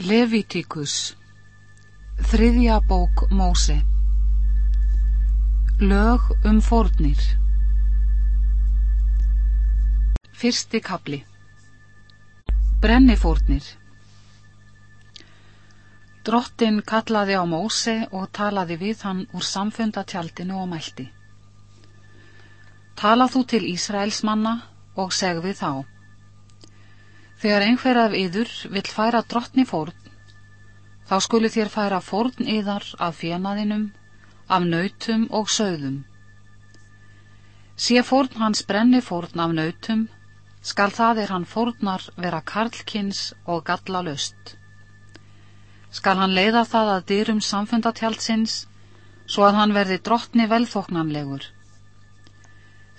Levítikus Þriðja bók Móse Lög um fórnir Fyrsti kapli Brennifórnir Drottin kallaði á Móse og talaði við hann úr samfundatjaldinu og mælti. Tala þú til Ísraels manna og seg við þá. Þegar einhver af yður vill færa drottni fórn, þá skulu þér færa fórn yðar af fjenaðinum, af nautum og sögðum. Sé fórn hans brenni fórn af nautum, skal það er hann fórnar vera karlkins og galla löst. Skal hann leiða það að dyrum samfundatjaldsins, svo að hann verði drottni velþóknanlegur.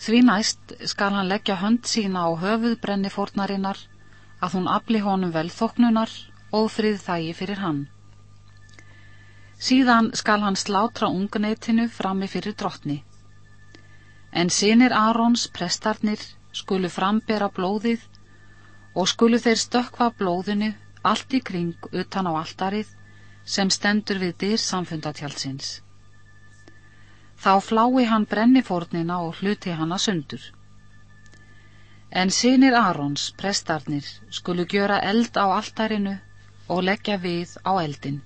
Því næst skal hann leggja hönd sína á höfuð brenni fórnarinnar að hún afli honum velþóknunar og frið þægi fyrir hann. Síðan skal hann slátra ungnetinu frammi fyrir drottni. En sinir Arons prestarnir skulu frambera blóðið og skulu þeir stökva blóðinu allt í kring utan á alltarið sem stendur við dyr samfundatjálsins. Þá flái hann brennifórnina og hluti hann að sundur. En sinir Arons, prestarnir, skulu gjöra eld á altarinu og leggja við á eldin.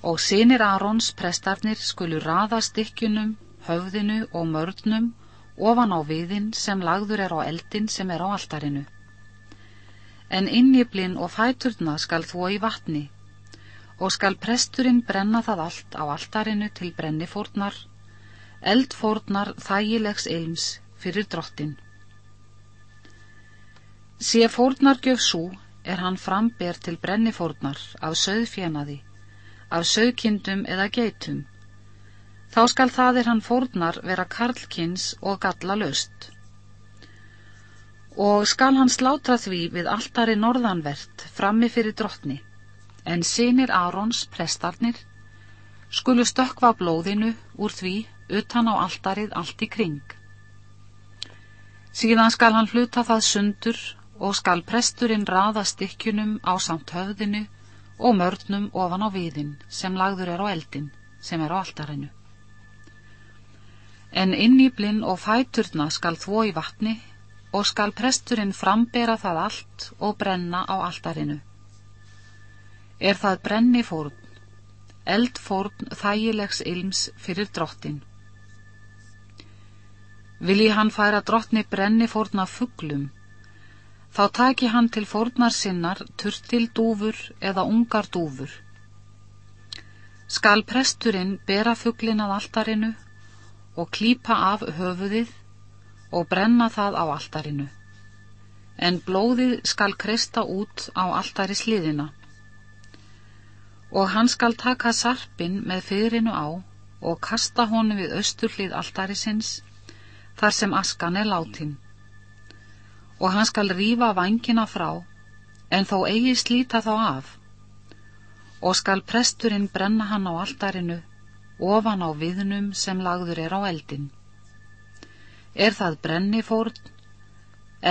Og sinir Arons, prestarnir, skulu raða stykkjunum, höfðinu og mörnum ofan á viðin sem lagður er á eldin sem er á altarinu. En innýblin og fæturna skal þvó í vatni og skal presturinn brenna það allt á altarinu til brennifórnar, eldfórnar þægilegs ilms fyrir drottin. Sé fórnargjöf svo er hann framber til brennifórnar af söðfjenaði, af söðkindum eða geitum. Þá skal það er hann fórnar vera karlkins og galla löst. Og skal hann slátra því við alltari norðanvert frammi fyrir drottni, en sinir Arons, prestarnir, skulu stökva blóðinu úr því utan á alltarið allt í kring. Síðan skal hann hluta það sundur og skal presturinn raða stykkjunum á samt höfðinu og mörnum ofan á viðin sem lagður er á eldin sem er á altarinu. En innýblinn og fæturna skal þvó í vatni og skal presturinn frambera það allt og brenna á altarinu. Er það brenni fórn, eldfórn þægilegs ilms fyrir drottin. Vil ég hann færa drottni brenni fórna fugglum Þá taki hann til fórnar sinnar turtildúfur eða ungar dúfur. Skal presturinn bera fugglin að altarinu og klípa af höfuðið og brenna það á altarinu. En blóðið skal kreista út á altari sliðina. Og hann skal taka sarpin með fyrinu á og kasta honum við austurlið altarisins þar sem askan er látin og hann skal rífa vangina frá, en þó eigi slíta þá af, og skal presturinn brenna hann á altarinu, ofan á viðnum sem lagður er á eldin. Er það brennifórn,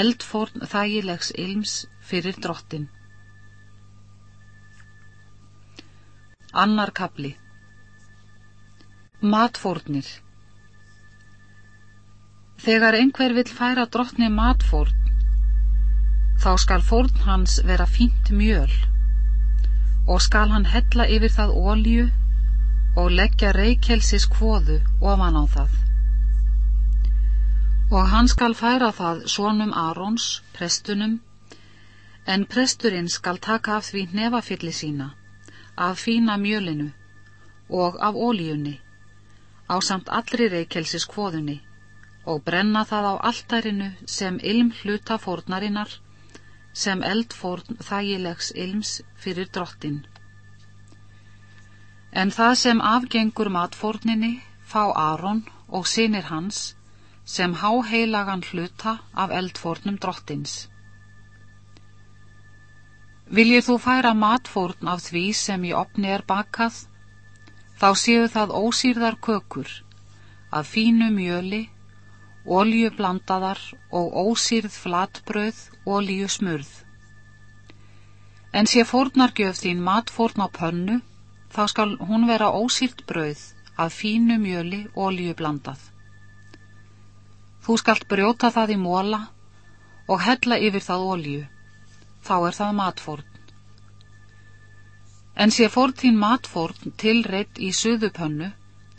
eldfórn þægilegs ilms fyrir drottin. Annar kapli Matfórnir Þegar einhver vill færa drottni matfórn, Þá skal fórn hans vera fínt mjöl og skal hann hella yfir það ólju og leggja reikelsis kvóðu ofan á það. Og hann skal færa það svonum Arons, prestunum, en presturinn skal taka af því nefafilli sína, af fína mjölinu og af óljunni, á samt allri reikelsis kvóðunni og brenna það á alltærinu sem ilm hluta fórnarinnar sem eldfórn þægilegs ilms fyrir drottin. En það sem afgengur matfórninni fá Aron og sinir hans sem háheilagan hluta af eldfórnum drottins. Viljið þú færa matfórn af því sem í opni er bakað, þá séu það ósýrðar kökur, af fínu mjöli oljublandaðar og ósýrð flatbröð, olíu smurð. En sé fórnargjöf þín matfórn á pönnu, þá skal hún vera ósýrt brauð af fínu mjöli ólíu blandað. Þú skalt brjóta það í móla og hella yfir það ólíu, þá er það matfórn. En sé fórn þín matfórn tilreitt í suðupönnu,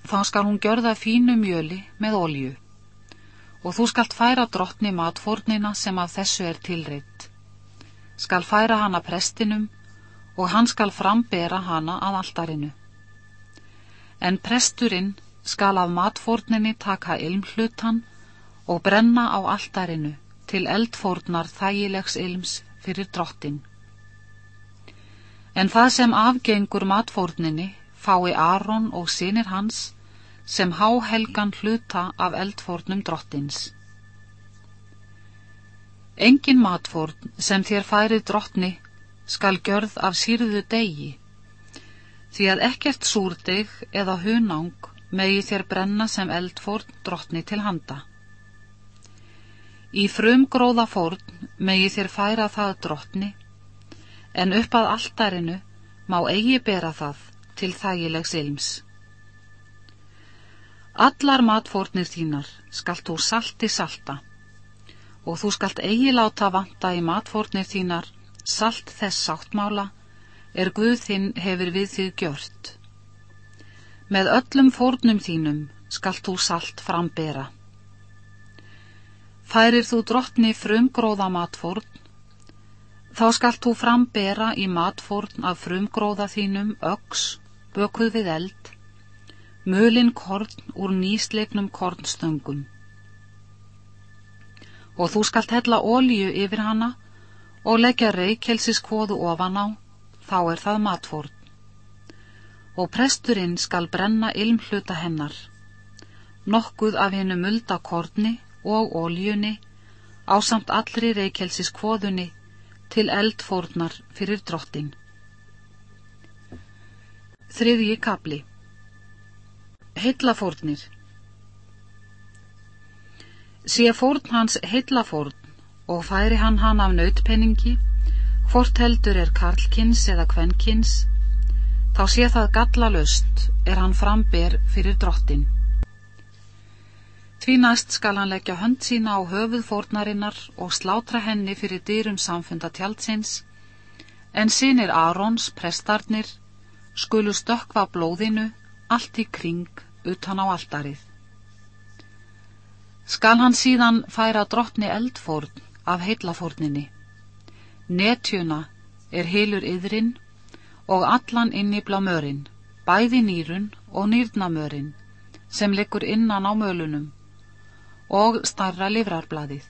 þá skal hún gjörða fínu mjöli með ólíu og þú skalt færa drottni matfórnina sem af þessu er tilreitt. Skal færa hana prestinum og hann skal frambera hana að altarinu. En presturinn skal af matfórninni taka ilmhlutan og brenna á altarinu til eldfórnar þægilegs ilms fyrir drottin. En það sem afgengur matfórninni fái Aron og sinir hans sem háhelgan hluta af eldfórnum drottins. Engin matfórn sem þér færið drottni skal gjörð af sírðu degi, því að ekkert súrdeg eða hunang megi þér brenna sem eldfórn drottni til handa. Í frum gróða fórn megi þér færa það drottni, en upp að alltarinu má eigi bera það til þægilegs ilms. Allar matfórnir þínar skalt þú salti salta og þú skalt eigi láta vanta í matfórnir þínar salt þess sáttmála er Guð þinn hefur við þið gjört. Með öllum fórnum þínum skalt þú salt frambera. Færir þú drottni frumgróða matfórn, þá skalt þú frambera í matfórn af frumgróða þínum öks, bökuð við eld, mölin korn úr nýsleiknum kornstöngum. Og þú skalt hella ólíu yfir hana og leggja reykjelsiskvoðu ofan á, þá er það matfórn. Og presturinn skal brenna ilmhluta hennar, nokkuð af hennu mulda korni og ólíunni á samt allri reykjelsiskvoðunni til eldfórnar fyrir drottin. Þriðji kapli Hillafórnir Sé fórn hans hillafórn og færi hann hann af nautpenningi, hvort heldur er karlkins eða kvenkins, þá sé það gallalöst er hann framber fyrir drottin. Því næst skal hann leggja hönd sína á höfuð fórnarinnar og slátra henni fyrir dýrum samfunda tjaldsins, en sínir Arons, prestarnir, skulu stökva blóðinu allt í kring utan á aldarið. Skal hann síðan færa drottni eldfórn af heillafórninni. Netjuna er heilur yðrin og allan inn í blámörinn, bæði nýrun og nýrnamörinn sem liggur innan á mölunum og starra livrarbladið.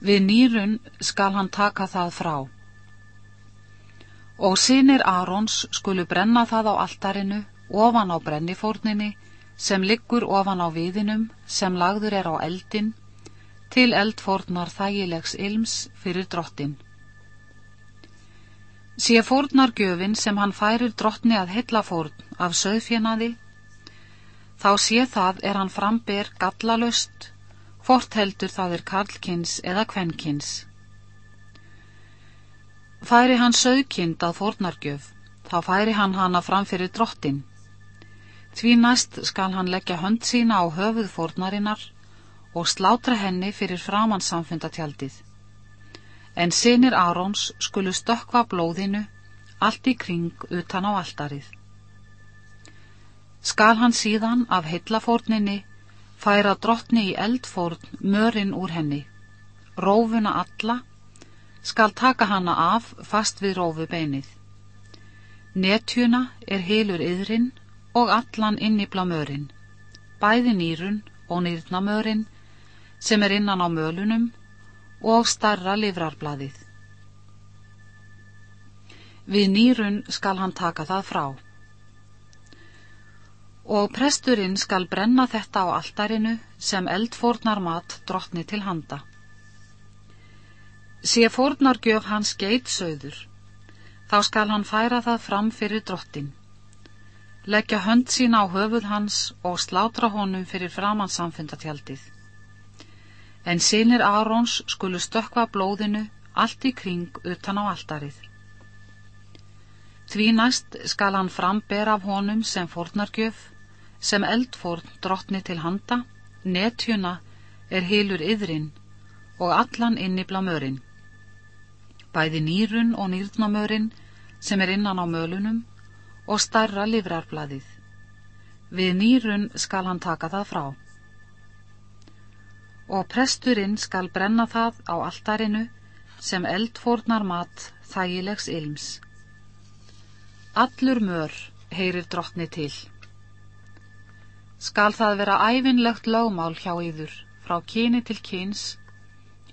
Við nýrun skal hann taka það frá. Og sinir Arons skulu brenna það á altarinu ofan á brennifórninni sem liggur ofan á viðinum sem lagður er á eldin til eldfórnar þægilegs ilms fyrir drottin. Sé fórnargjöfin sem hann færir drottni að hillafórn af söðfjenaði, þá sé það er hann framber gallalöst, hvort heldur það er karlkins eða kvenkins. Færi hann söðkind að fórnargjöf, þá færi hann hana framfyrir drottin. Því næst skal hann leggja hönd sína á höfuð fórnarinnar og slátra henni fyrir framansamfundatjaldið. En sinir Arons skulu stökva blóðinu allt í kring utan á aldarið. Skal hann síðan af heillafórninni færa drottni í eldfórn mörinn úr henni, rófuna alla, skal taka hanna af fast við rófu beinið. Netjuna er heilur yðrin og allan inn í blámörinn, bæði nýrun og nýrnamörinn sem er innan á mölunum og starra livrarbladið. Við nýrun skal hann taka það frá. Og presturinn skal brenna þetta á altarinu sem eldfórnar mat drottni til handa. Sé fórnargjöf hans geitsauður, þá skal hann færa það fram fyrir drottin leggja hönd sína á höfuð hans og slátra honum fyrir framann samfundatjaldið. En sinir Arons skulu stökva blóðinu allt í kring utan á alldarið. Því næst skal hann frambera af honum sem fornargjöf, sem eldfórn drottni til handa, netjuna er hilur yðrin og allan innibla mörinn. Bæði nýrun og nýrnamörinn sem er innan á mölunum og starra livrarbladið. Við nýrun skal hann taka það frá. Og presturinn skal brenna það á alltarinu sem eldfórnar mat þægilegs ilms. Allur mör heyrir drottni til. Skal það vera æfinlegt lögmál hjá yður frá kyni til kyns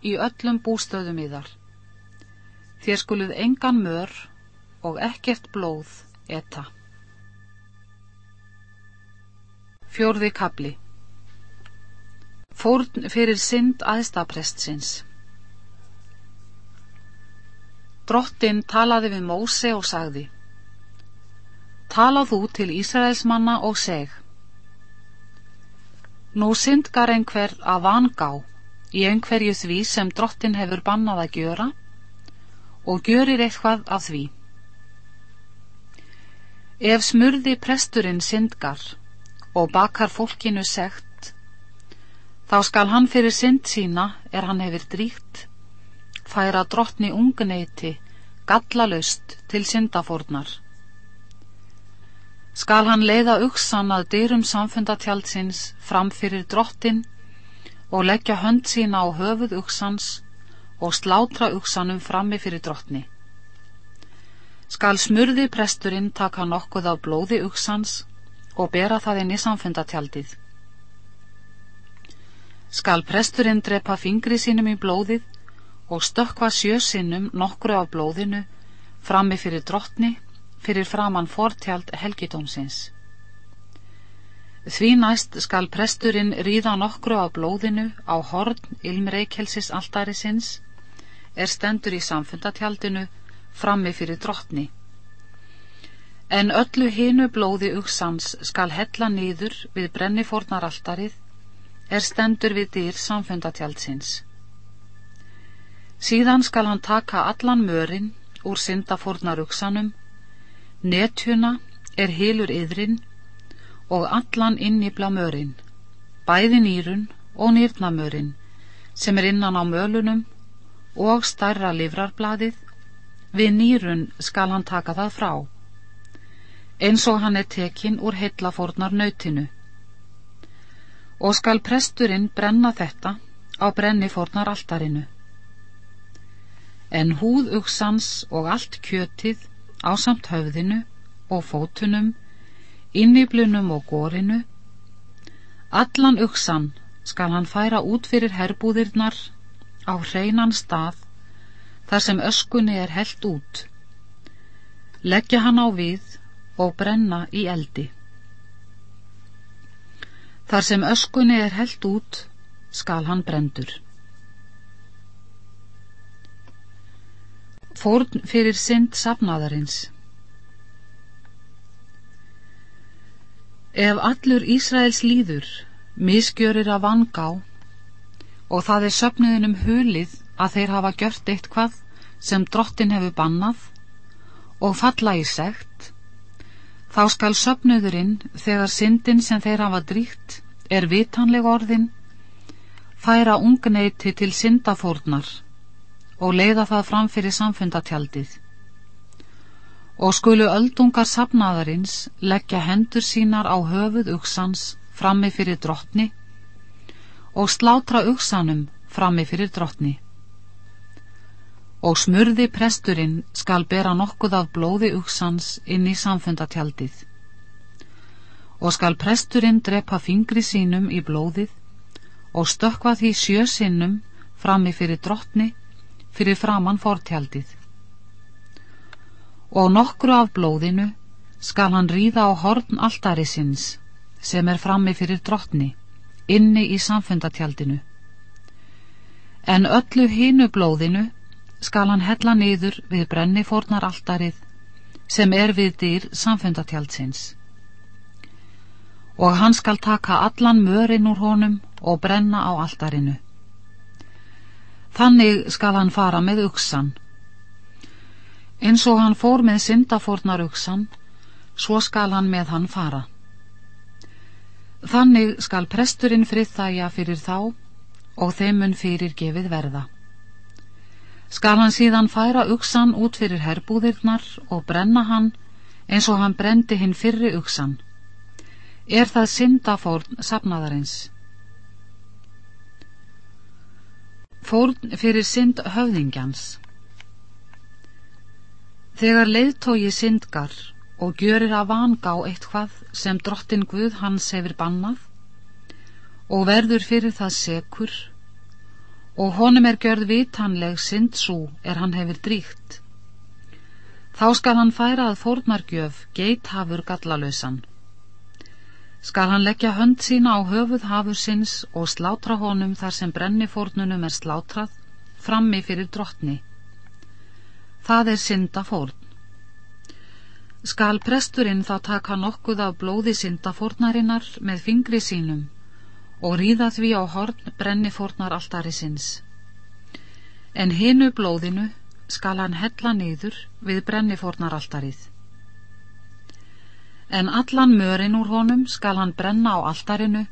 í öllum bústöðum yðar. Þér skuluð engan mör og ekkert blóð etta. Fjórði kabli Fórn fyrir synd aðstaprestsins Drottin talaði við Móse og sagði Talað þú til Ísraelsmanna og seg Nú syndgar einhver að vangá í einhverju því sem drottin hefur bannað að gjöra og gjörir eitthvað af því. Ef smurði presturinn syndgar og bakar fólkinu segt, þá skal hann fyrir synd sína er hann hefur dríkt færa drottni ungneiti gallalust til syndafórnar. Skal hann leiða uksan að dyrum samfundatjaldsins fram fyrir drottin og leggja hönd sína á höfuð uksans og slátra uksanum frammi fyrir drottni. Skal smurði presturinn taka nokkuð á blóði uksans og bera það inn í samfundatjaldið. Skal presturinn drepa fingri sínum í blóðið og stökkva sjösinnum nokkru af blóðinu frammi fyrir drottni fyrir framann fortjald helgidómsins. Því næst skal presturinn ríða nokkru af blóðinu á horn ilmreikelsis alltarisins er stendur í samfundatjaldinu frammi fyrir drottni. En öllu hinu blóði uksans skal hella nýður við brennifórnaraltarið er stendur við dýr samfundatjaldsins. Síðan skal hann taka allan mörinn úr syndafórnaruksanum, netjuna er hilur yðrin og allan innibla mörinn, bæði nýrun og nýrnamörinn sem er innan á mölunum og stærra livrarbladið, við nýrun skal hann taka það frá, eins og hann er tekinn úr heillafórnar nautinu. Og skal presturinn brenna þetta á brennifórnar alltarinu en húð uksans og allt kjötið á samt höfðinu og fótunum, inniblunum og gorinu. Allan uksan skal hann færa út fyrir herbúðirnar á hreinan stað þar sem öskunni er helt út. Leggja hann á við og brenna í eldi. Þar sem öskunni er helt út skal hann brendur. fórn fyrir synd safnaðarins. Ef allur Ísraels líður miskjörir að vangá og það er söfnuðinum hulið að þeir hafa gjört eitthvað sem drottin hefur bannað og falla í segt, þá skal söfnuðurinn þegar syndin sem þeir hafa dríkt er vitanleg orðin, færa ungneiti til syndafórnar og leiða það fram fyrir samfundatjaldið. Og skulu öldungar sapnaðarins leggja hendur sínar á höfuð uksans frammi fyrir drottni og slátra uksanum frammi fyrir drottni. Og smurði presturinn skal bera nokkuð af blóði uksans inn í samfundatjaldið. Og skal presturinn drepa fingri sínum í blóðið og stökka því sjösinnum frammi fyrir drottni fyrir framann fortjaldið. Og nokkru af blóðinu skal hann ríða á horn alltarisins sem er frammi fyrir drottni, inni í samfundatjaldinu. En öllu hínu blóðinu skal hann hella niður við brennifórnar alltarið sem er við dýr samfundatjaldsins. Og hann skal taka allan mörinn úr honum og brenna á alltarinu. Þannig skal hann fara með uksan. Eins og hann fór með syndafórnar uksan, svo skal hann með hann fara. Þannig skal presturinn friðþæja fyrir þá og þeimun fyrir gefið verða. Skal hann síðan færa uksan út fyrir herbúðirnar og brenna hann eins og hann brendi hinn fyrri uksan. Er það syndafórn sapnaðarins? Fórn fyrir synd höfðingjans Þegar leiðtógi syndgar og gjörir að vanga á eitthvað sem drottin Guð hans hefur bannað og verður fyrir það sekur og honum er gjörð vitanleg syndsú er hann hefur dríkt. Þá skal hann færa að fórnargjöf geithafur gallalösan. Skal hann leggja hönd sína á höfuð hafur sinns og slátra honum þar sem brennifórnunum er slátrað frammi fyrir drottni það er synda fórn. Skal presturinn þá taka nokkuð af blóði syndafórnarinnar með fingri sínum og ríða því á horn brenni fórnar alltari sinns. En hinu blóðinu skal hann hella niður við brenni fórnar alltarið. En allan mörin úr honum skal hann brenna á alltarinu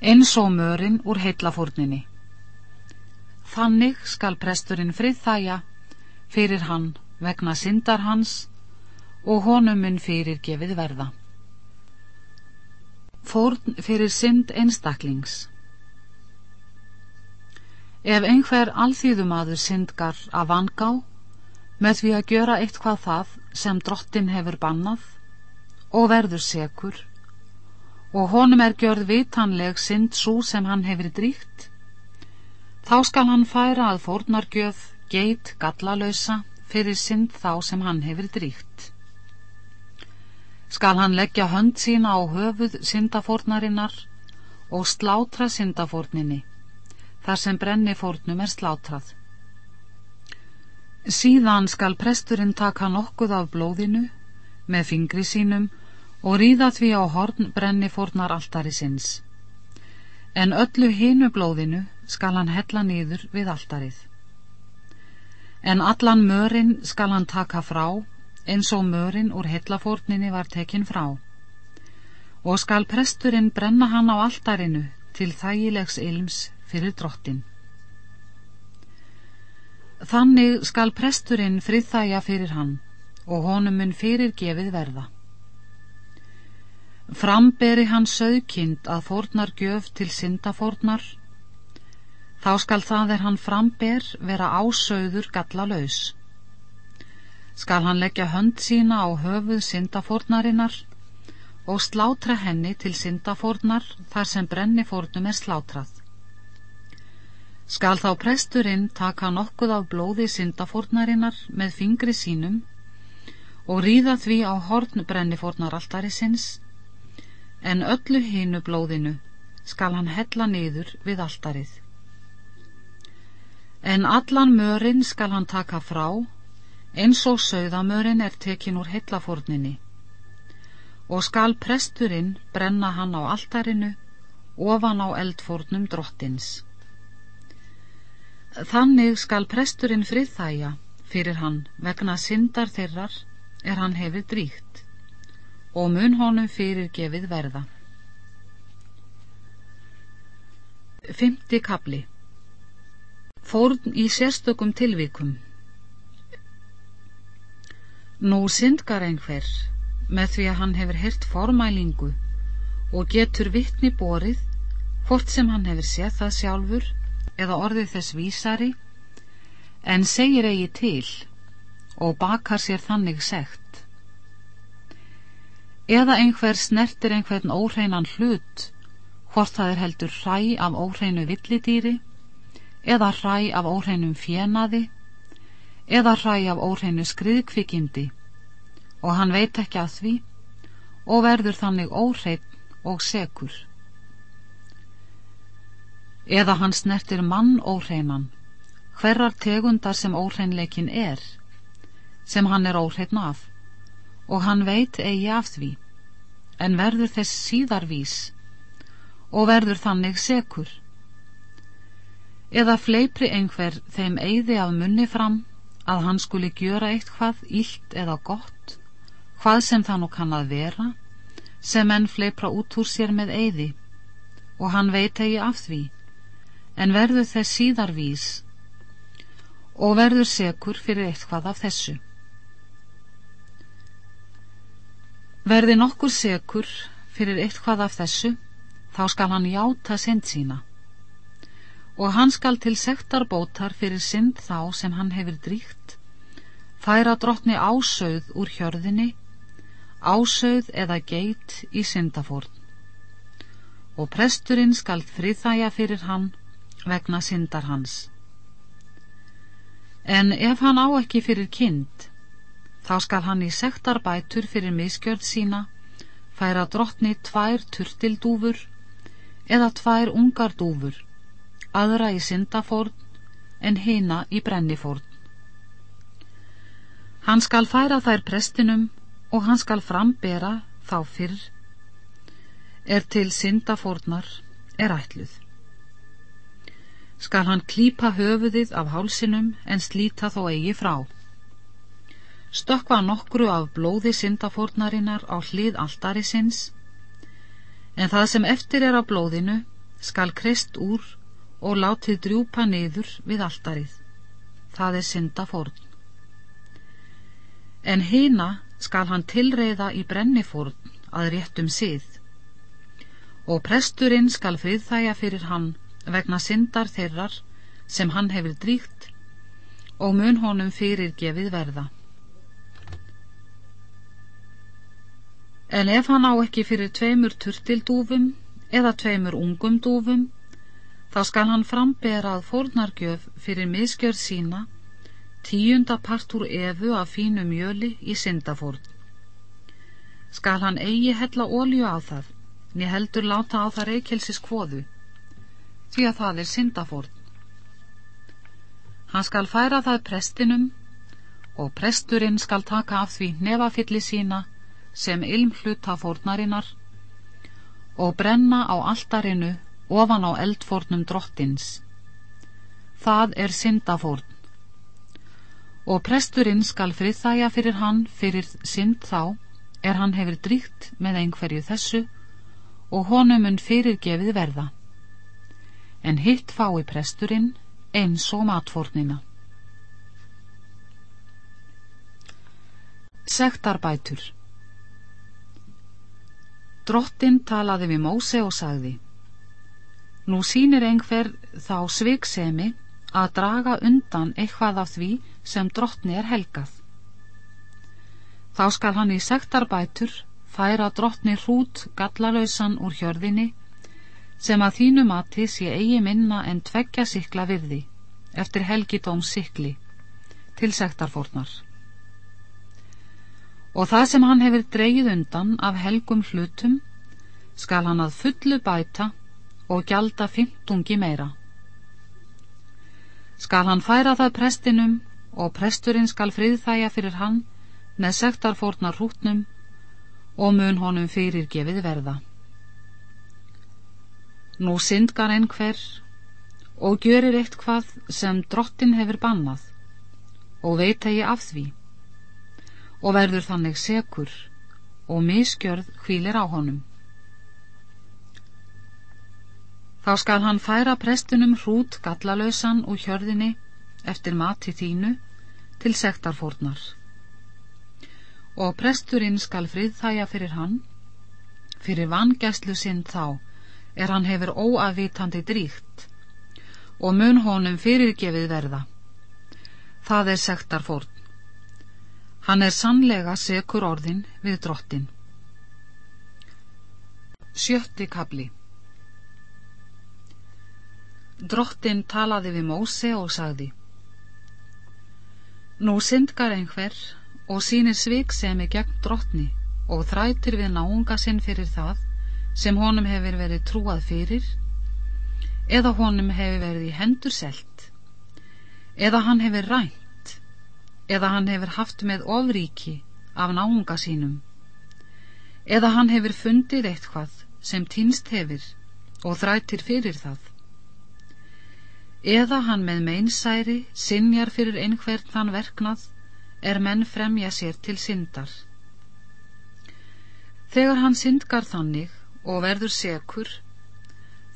eins og mörin úr heillafórninni. Þannig skal presturinn frið þæja fyrir hann vegna syndar hans og honum mun fyrir gefið verða. Fórn fyrir synd einstaklings Ef einhver alþýðumadur syndgar af vangá með því að gjöra eitthvað það sem drottin hefur bannað og verður sekur og honum er gjörð vitanleg synd svo sem hann hefur dríkt þá skal hann færa að fórnargjöð geit gallalösa fyrir synd þá sem hann hefur dríkt. Skal hann leggja hönd sína á höfuð syndafórnarinnar og slátra syndafórninni, þar sem brennifórnum er slátrað. Síðan skal presturinn taka nokkuð af blóðinu með fingri sínum og ríða því á horn brennifórnar alltari sinns. En öllu hinu blóðinu skal hann hella nýður við alltarið en allan mörin skal hann taka frá eins og mörin úr hellafórninni var tekin frá. Og skal presturinn brenna hann á altarinu til þægilegs ilms fyrir drottin. Þannig skal presturinn friðþæja fyrir hann og honum mun fyrir gefið verða Framberi hann sögkind að fórnar gjöf til syndafórnar. Þá skal það er hann framber vera ásauður gallalaus. Skal hann leggja hönd sína á höfuð syndafórnarinnar og slátra henni til syndafórnar þar sem brennifórnum er slátrað. Skal þá presturinn taka nokkuð af blóði syndafórnarinnar með fingri sínum og ríða því á horn brennifórnaraltari sinns, en öllu hinu blóðinu skal hann hella niður við altarið en allan mörin skal hann taka frá, eins og sögðamörin er tekin úr heillafórninni, og skal presturinn brenna hann á altarinu, ofan á eldfórnum drottins. Þannig skal presturinn friðþæja fyrir hann vegna syndar þeirrar er hann hefur dríkt, og mun honum fyrir gefið verða. Fymti kapli fórn í sérstökum tilvíkum. Nú syndgar einhver með því að hann hefur hirt formælingu og getur vittni borið hvort sem hann hefur séð það sjálfur eða orðið þess vísari en segir eigi til og bakar sér þannig segt. Eða einhver snertir einhvern óhreinan hlut hvort það er heldur hræ af óhreinu villidýri eða hræ af óhreinum fjenaði eða hræ af óhreinu skriðkvikindi. Og hann veit ekki að því og verður þannig óhrein og sekur. Eða hann snertir mann óhreinan, hverjar tegundar sem óhreinleikin er, sem hann er óhrein af, og hann veit eigi af því, en verður þess síðarvís og verður þannig sekur. Eða fleipri einhver þeim eigði af munni fram að hann skuli gjöra eitthvað ílt eða gott hvað sem það nú kann að vera sem enn fleipra út úr sér með eigði og hann veit eigi af því. En verður þess síðar vís og verður sekur fyrir eitthvað af þessu. Verði nokkur sekur fyrir eitthvað af þessu þá skal hann játa synd sína og hann skal til sektarbótar fyrir synd þá sem hann hefur dríkt færa drottni ásauð úr hjörðinni ásauð eða geit í syndafórn. Og presturinn skal friðþæja fyrir hann vegna syndar hans. En ef hann á ekki fyrir kind þá skal hann í sektarbætur fyrir miskjörð sína færa drottni tvær turtildúfur eða tvær ungar dúfur aðra í syndafórn en hina í brennifórn. Hann skal færa þær prestinum og hann skal frambera þá fyrr er til syndafórnar er ætluð. Skal hann klípa höfuðið af hálsinum en slíta þó eigi frá. Stökkva nokkru af blóði syndafórnarinnar á hlið alltarisins en það sem eftir er af blóðinu skal krist úr og látið drjúpa niður við alltarið. Það er synda fórn. En hina skal hann tilreyða í brennifórn að réttum sið og presturinn skal friðþæja fyrir hann vegna syndar þeirrar sem hann hefur dríkt og mun honum fyrir gefið verða. En ef hann á ekki fyrir tveimur turtildúfum eða tveimur ungum dúfum þá skal hann framberað fórnargjöf fyrir miskjörð sína tíunda part úr efu af fínu mjöli í syndafórn. Skal hann eigi hella ólju á það, niður heldur láta á það reykjelsis kvoðu, því að það er syndafórn. Hann skal færa það prestinum og presturinn skal taka af því nefafilli sína sem ilmhluta fórnarinnar og brenna á altarinu ofan á eldfórnum drottins. Það er syndafórn. Og presturinn skal friðþæja fyrir hann fyrir synd þá er hann hefur dríkt með einhverju þessu og honumun fyrirgefið verða. En hitt fái presturinn eins og matfórnina. Sektarbætur Drottin talaði við Móse og sagði Nú sínir einhver þá sviksemi að draga undan eitthvað af því sem drottni er helgað. Þá skal hann í sektarbætur færa drottni hrút gallalausan úr hjörðinni sem að þínu mati sé eigi minna en tveggja sikla virði eftir helgidóm sikli til sektarfórnar. Og það sem hann hefur dreyið undan af helgum hlutum skal hann að fullu bæta og gjalda fymtungi meira. Skal hann færa það prestinum og presturinn skal friðþæja fyrir hann með sektarfórnar hrútnum og mun honum fyrir gefið verða. Nú syndgar einhver og gjörir eitt hvað sem drottin hefur bannað og veit að ég af því og verður þannig sekur og miskjörð hvílir á honum. Þá skal hann færa prestunum hrút gallalausan úr hjörðinni eftir mati þínu til sektarfórnar. Og presturinn skal friðþæja fyrir hann, fyrir vangæslu sinn þá, er hann hefur óafvitandi dríkt, og mun honum fyrirgefið verða. Það er sektarfórn. Hann er sannlega sekur orðin við drottin. Sjötti kabli Drottin talaði við Móse og sagði Nú syndgar einhver og sínir sviksemi gegn drottni og þrætir við náunga sinn fyrir það sem honum hefur verið trúað fyrir eða honum hefur verið í hendur selt eða hann hefur rænt eða hann hefur haft með ofríki af náunga sínum eða hann hefur fundið eitthvað sem týnst hefur og þrætir fyrir það eða hann með meinsæri sinjar fyrir einhvern þann verknað er menn fremja sér til syndar. Þegar hann syndgar þannig og verður sekur,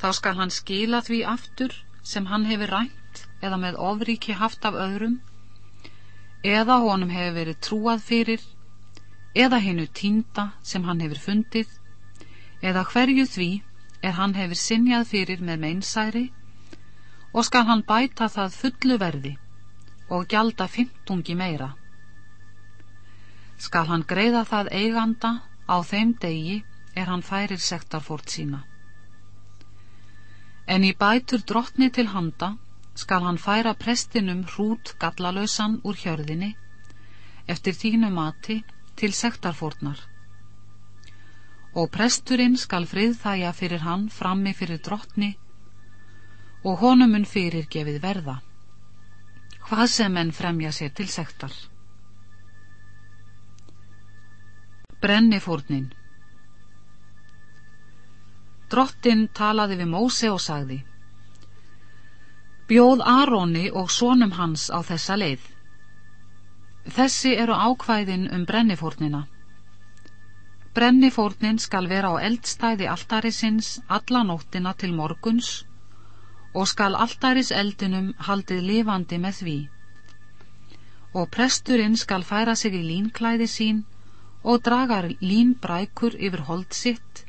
þá skal hann skila því aftur sem hann hefur rænt eða með ofríki haft af öðrum, eða honum hefur verið trúað fyrir, eða hennu týnda sem hann hefur fundið, eða hverju því er hann hefur sinjað fyrir með meinsæri og skal hann bæta það fullu verði og gjalda fymtungi meira. Skal hann greiða það eiganda á þeim degi er hann færir sektarfórt sína. En í bætur drottni til handa skal hann færa prestinum hrút gallalösan úr hjörðinni eftir þínu mati til sektarfórtnar. Og presturinn skal friðþæja fyrir hann frammi fyrir drottni og honum mun fyrir gefið verða. Hvað sem enn fremja sér til sektar. Brennifórnin. Drottin talaði við Móse og sagði Bjóð Aróni og sónum hans á þessa leið. Þessi eru ákvæðin um brennifórnina. Brennifórnin skal vera á eldstæði alltarisins alla nóttina til morguns og skal alltaris eldinum haldið lifandi með því. Og presturinn skal færa sig í línklæði sín og dragar línbrækur yfir hold sitt,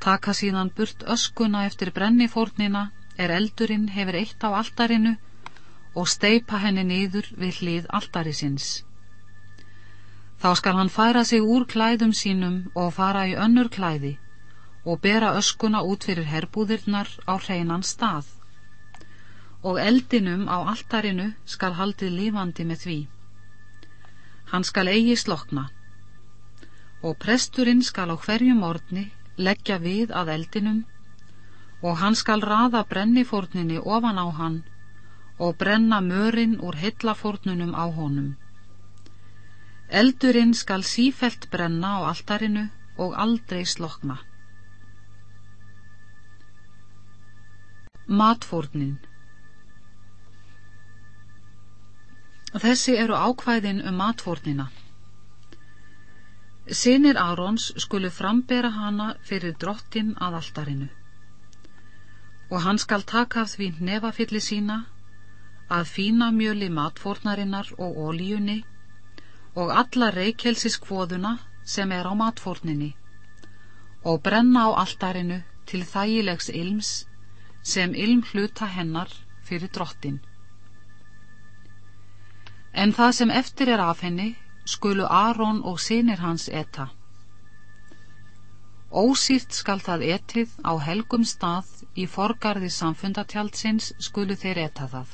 taka síðan burt öskuna eftir brennifórnina er eldurinn hefur eitt á alltarinu og steipa henni niður við hlið alltarisins. Þá skal hann færa sig úr klæðum sínum og fara í önnur klæði og bera öskuna út fyrir herbúðirnar á hreinan stað og eldinum á alltarinu skal haldið lífandi með því. Hann skal eigi slokna og presturinn skal á hverju morgni leggja við að eldinum og hann skal raða brennifórninni ofan á hann og brenna mörinn úr hillafórnunum á honum. Eldurinn skal sífelt brenna á alltarinu og aldrei slokna. Matfórnin Þessi eru ákvæðin um matfórnina. Sinir Arons skulu frambera hana fyrir drottin að alltarinu og hann skal taka af því nefafilli sína að fína mjöli matfórnarinnar og ólíunni og alla reykjelsiskvoðuna sem er á matfórninni og brenna á alltarinu til þægilegs ilms sem ilm hluta hennar fyrir drottin. En það sem eftir er af henni skulu Aron og sinir hans etta. Ósýrt skal það etið á helgum stað í forgarði samfundatjaldsins skulu þeir etta það.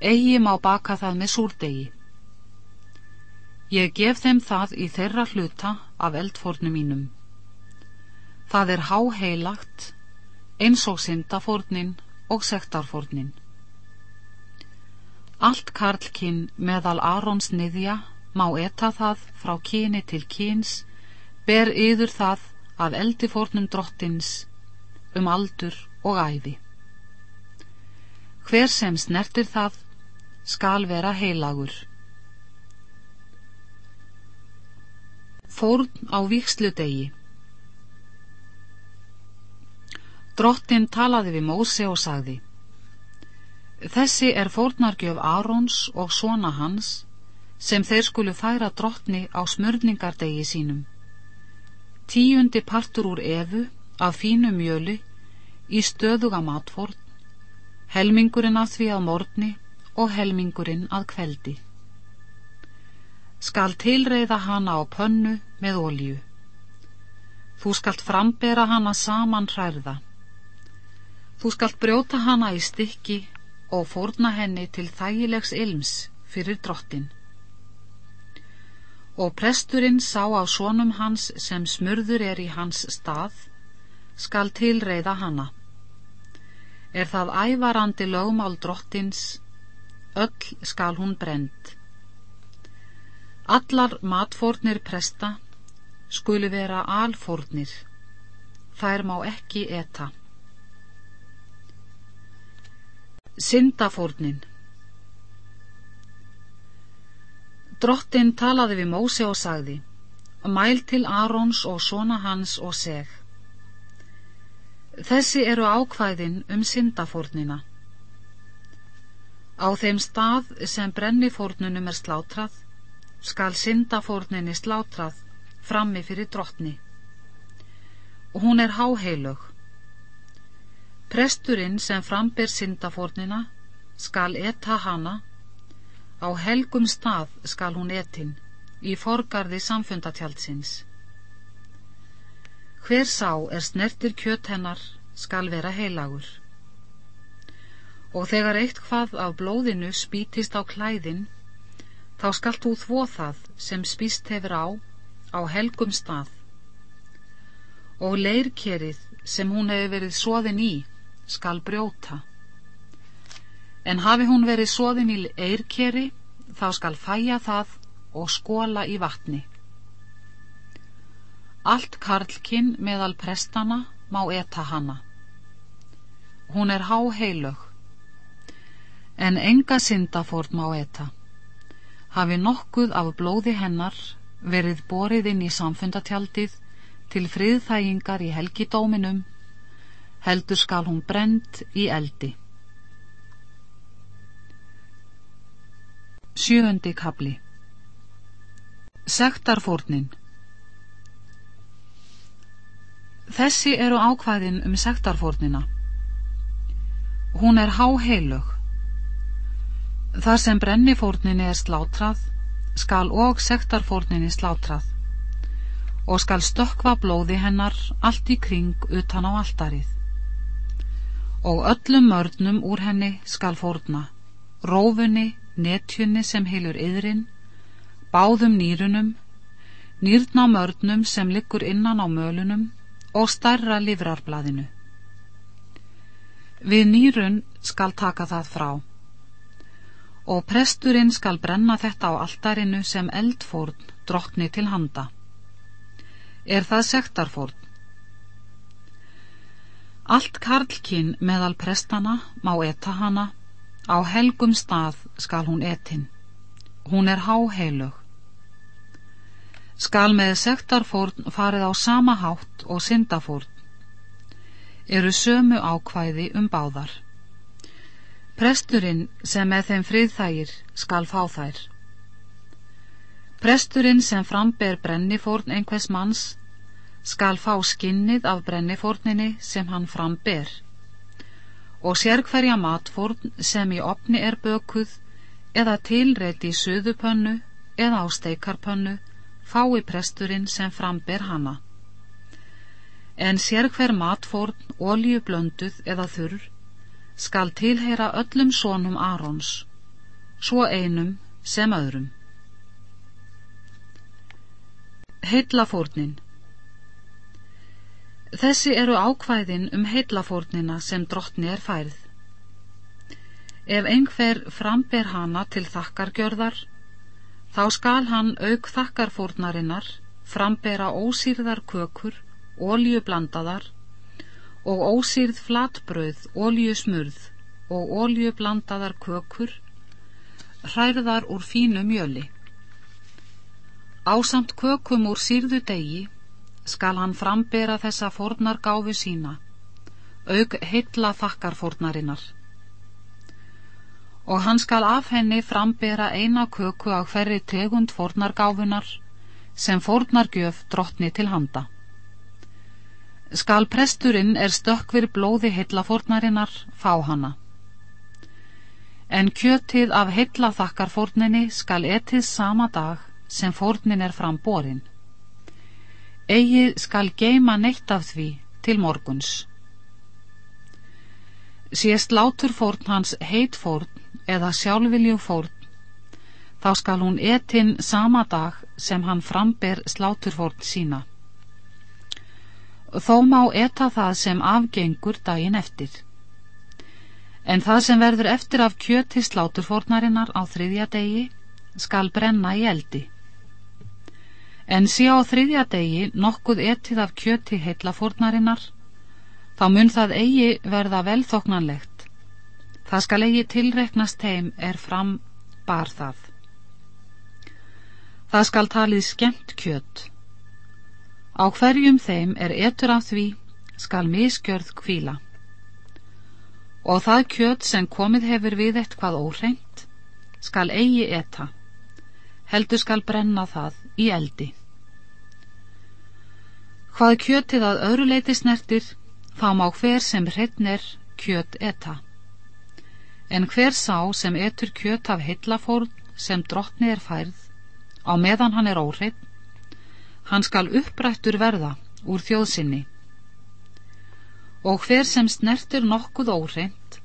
Egi má baka það með súrdegi. Ég gef þeim það í þeirra hluta af eldfórnum mínum. Það er háheilagt eins og syndafórnin og sektarfórnin. Allt karlkinn meðal Arons niðja má etta það frá kyni til kyns, ber yður það af eldifórnum drottins um aldur og æfi. Hver sem snertir það skal vera heilagur. Fórn á viksludegi Drottin talaði við Móse og sagði Þessi er fórnargjöf Arons og svona hans sem þeir skulu færa drottni á smörningardegi sínum. Tíundi partur úr efu af fínu mjöli í stöðuga matfórn, helmingurinn af því að morgni og helmingurinn að kveldi. Skal tilreyða hana á pönnu með ólíu. Þú skalt frambera hana saman hærða Þú skalt brjóta hana í stykki og fórna henni til þægilegs ilms fyrir drottin. Og presturinn sá á sónum hans sem smurður er í hans stað, skal tilreyða hana. Er það ævarandi lögmál drottins, öll skal hún brend. Allar matfórnir presta skulu vera alfórnir, þær má ekki eta. Syndafórnin. Drottin talaði við Móse og sagði Mæl til Arons og svona hans og seg. Þessi eru ákvæðin um syndafórnina. Á þeim stað sem brennifórnunum er slátrað skal syndafórninni slátrað frammi fyrir drottni. Hún er háheilög Presturinn sem framber syndafórnina skal etta hana, á helgum stað skal hún ettin, í forgarði samfundatjaldsins. Hver sá er snertir kjött hennar skal vera heilagur. Og þegar eitt hvað af blóðinu spítist á klæðin, þá skalt þú þvó það sem spíst hefur á, á helgum stað. Og leirkerið sem hún hefur verið svoðin í, skal brjóta. En hafi hún verið svoðin í eirkeri, þá skal fæja það og skóla í vatni. Allt karlkinn meðal prestana má eta hana. Hún er há heilög, en enga syndafórn má eta. Hafi nokkuð af blóði hennar verið borið inn í samfundatjaldið til friðþægingar í helgidóminum heldur skal hún brend í eldi. Sjöundi kabli Sektarfórnin Þessi eru ákvæðin um sektarfórnina. Hún er háheilög. Þar sem brennifórninni er slátrað, skal og sektarfórninni slátrað og skal stökva blóði hennar allt í kring utan á alldarið og öllum mörnum úr henni skal fórna, rófunni, netjunni sem heilur yðrin, báðum nýrunum, nýrna mörnum sem liggur innan á mölunum og starra livrarbladinu. Við nýrun skal taka það frá og presturinn skal brenna þetta á altarinu sem eldfórn drottni til handa. Er það sektarfórn? Allt karlkinn meðal prestana má etta hana, á helgum stað skal hún ettin. Hún er háheilug. Skal með sektarfórn farið á sama hátt og syndafórn. Eru sömu ákvæði um báðar. Presturinn sem með þeim friðþægir skal fá þær. Presturinn sem framber brennifórn einhvers manns skal fá skinnið af brennifórninni sem hann framber og sér hverja matfórn sem í opni er bökuð eða tilreiti í söðupönnu eða á steikarpönnu fái presturinn sem framber hanna. En sér hver matfórn, oljublönduð eða þurr skal tilheyra öllum sónum Arons, svo einum sem öðrum. Heitlafórnin Þessi eru ákvæðin um heillafórnina sem drottni er færð. Ef einhver framber hana til þakkargjörðar, þá skal hann auk þakkarfórnarinnar frambera ósýrðar kökur, óljublandaðar og ósýrð flatbröð, óljusmurð og óljublandaðar kökur, hræðar úr fínu mjöli. Ásamt kökum úr sýrðu degi skal hann frambera þessa fornargáfu sína, auk heilla þakkarfornarinnar. Og hann skal af henni frambera eina köku á hverri tegund fornargáfunar, sem fornargjöf drottni til handa. Skal presturinn er stökkvir blóði heillafornarinnar fá hana. En kjötið af heilla þakkarforninni skal etið sama dag sem fornin er framborinn Egið skal geima neitt af því til morguns. Sést látur fórn hans heit fórn eða sjálfviljú fórn, þá skal hún etinn sama dag sem hann framber sláturfórn sína. Þó má eta það sem afgengur daginn eftir. En það sem verður eftir af kjöti sláturfórnarinnar á þriðja degi skal brenna í eldi. En sé á þriðja degi nokkuð etið af kjöti heillafórnarinnar, þá mun það eigi verða velþoknanlegt, Það skal eigi tilreknast heim er fram bar það. Það skal talið skemmt kjött. Á hverjum þeim er etur af því skal miskjörð kvíla. Og það kjött sem komið hefur við eitthvað óhreint skal eigi eta. Heldur skal brenna það í eldi. Hvað kjötið að öðru leiti snertir, þá má hver sem hreitn er kjöt eta. En hver sá sem etur kjöt af hillafórn sem drottni er færð, á meðan hann er óhreitt, hann skal upprættur verða úr þjóðsynni. Og hver sem snertir nokkuð óhreitt,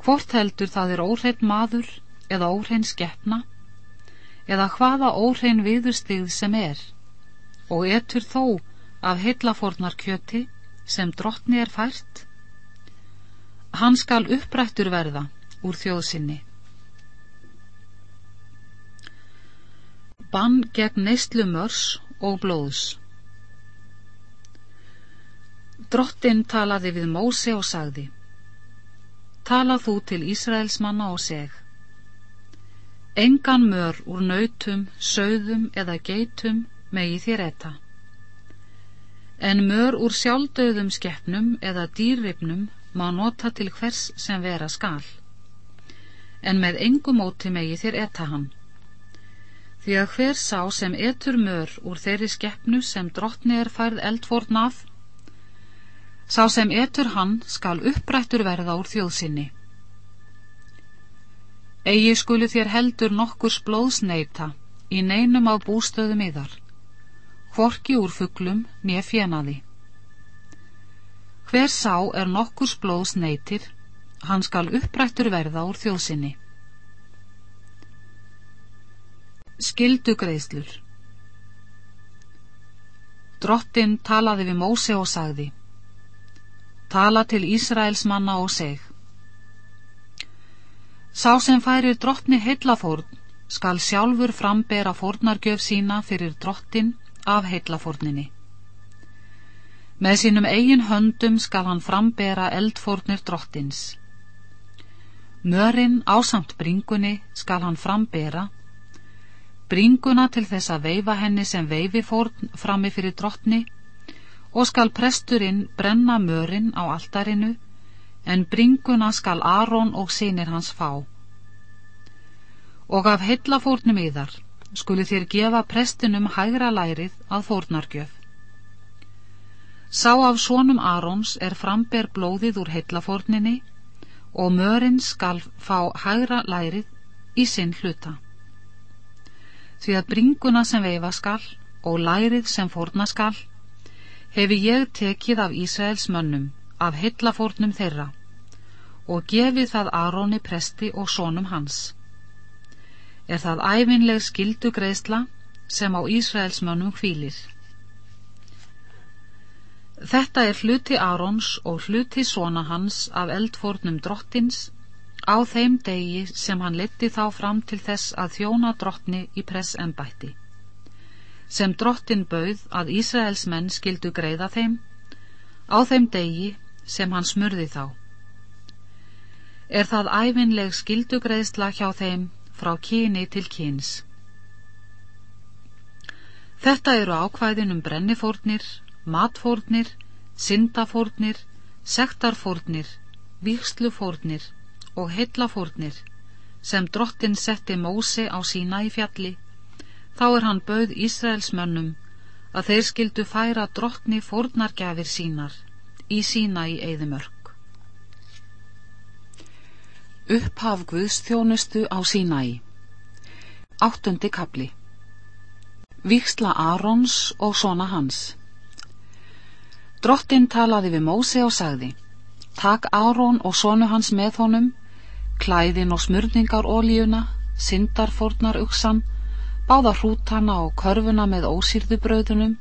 hvort heldur það er óhreitt maður eða óhrein skeppna, eða hvaða óhrein viðustigð sem er, og etur þó af heillafórnar kjöti sem drottni er fært. Hann skal upprættur verða úr þjóðsynni Bann gegn neistlu mörs og blóðs. Drottin talaði við Mósi og sagði Tala þú til Ísraels manna og seg Engan mör úr nautum, sögðum eða geitum megi þér etta en mör úr sjálfdauðum skeppnum eða dýrrifnum má nota til hvers sem vera skal. En með engum móti megi þér etta hann. Því að hver sá sem etur mör úr þeirri skeppnu sem drottni er færð eldfórn af, sá sem etur hann skal upprættur verða úr þjóðsynni. Egi skulu þér heldur nokkurs blóðsneita í neinum á bústöðum yðar hvorki úr fugglum nýja fjenaði. Hver sá er nokkurs blóðs neytir, hann skal upprættur verða úr þjóðsynni. Skildugreðslur Drottin talaði við Móse og sagði Tala til Ísraels manna og seg Sá sem færir drottni heillafórn skal sjálfur frambera fórnargjöf sína fyrir drottin af heillafórninni. Með sínum eigin höndum skal hann frambera eldfórnir drottins. Mörinn ásamt bringunni skal hann frambera, bringuna til þess að veifa henni sem veifi fórn frammi fyrir drottni og skal presturinn brenna mörinn á altarinu, en bringuna skal Aron og sínir hans fá. Og af heillafórnum yðar skuli þér gefa prestinum hægra lærið að fórnargjöf. Sá af svonum Arons er framber blóðið úr heillafórninni og mörinn skal fá hægra lærið í sinn hluta. Því að bringuna sem veifa skal og lærið sem fórna skal hefi ég tekið af Ísraels mönnum af heillafórnum þeirra og gefið það Aroni presti og sónum hans er það æfinleg skildugreðsla sem á Ísraelsmönnum hvílir. Þetta er hluti Arons og hluti svona hans af eldfórnum drottins á þeim degi sem hann leti þá fram til þess að þjóna drottni í pressembætti. Sem drottin bauð að Ísraels menn skildu greiða þeim á þeim degi sem hann smurði þá. Er það æfinleg skildugreðsla hjá þeim frá kyni til kyns. Þetta eru ákvæðin um brennifórnir, matfórnir, syndafórnir, sektarfórnir, vikslufórnir og heillafórnir sem drottin setti Mósi á sína í fjalli, þá er hann bauð Ísraelsmönnum að þeir skildu færa drottni fórnargjafir sínar í sína í eðimörk. Upphaf Guðs þjónustu á Sínæi Áttundi kapli Víksla Arons og svona hans. Drottin talaði við Mósi og sagði Takk Aron og sonu hans með honum klæðin og smurningar ólíuna syndarfórnar uksan báða hrútana og körfuna með ósýrðubröðunum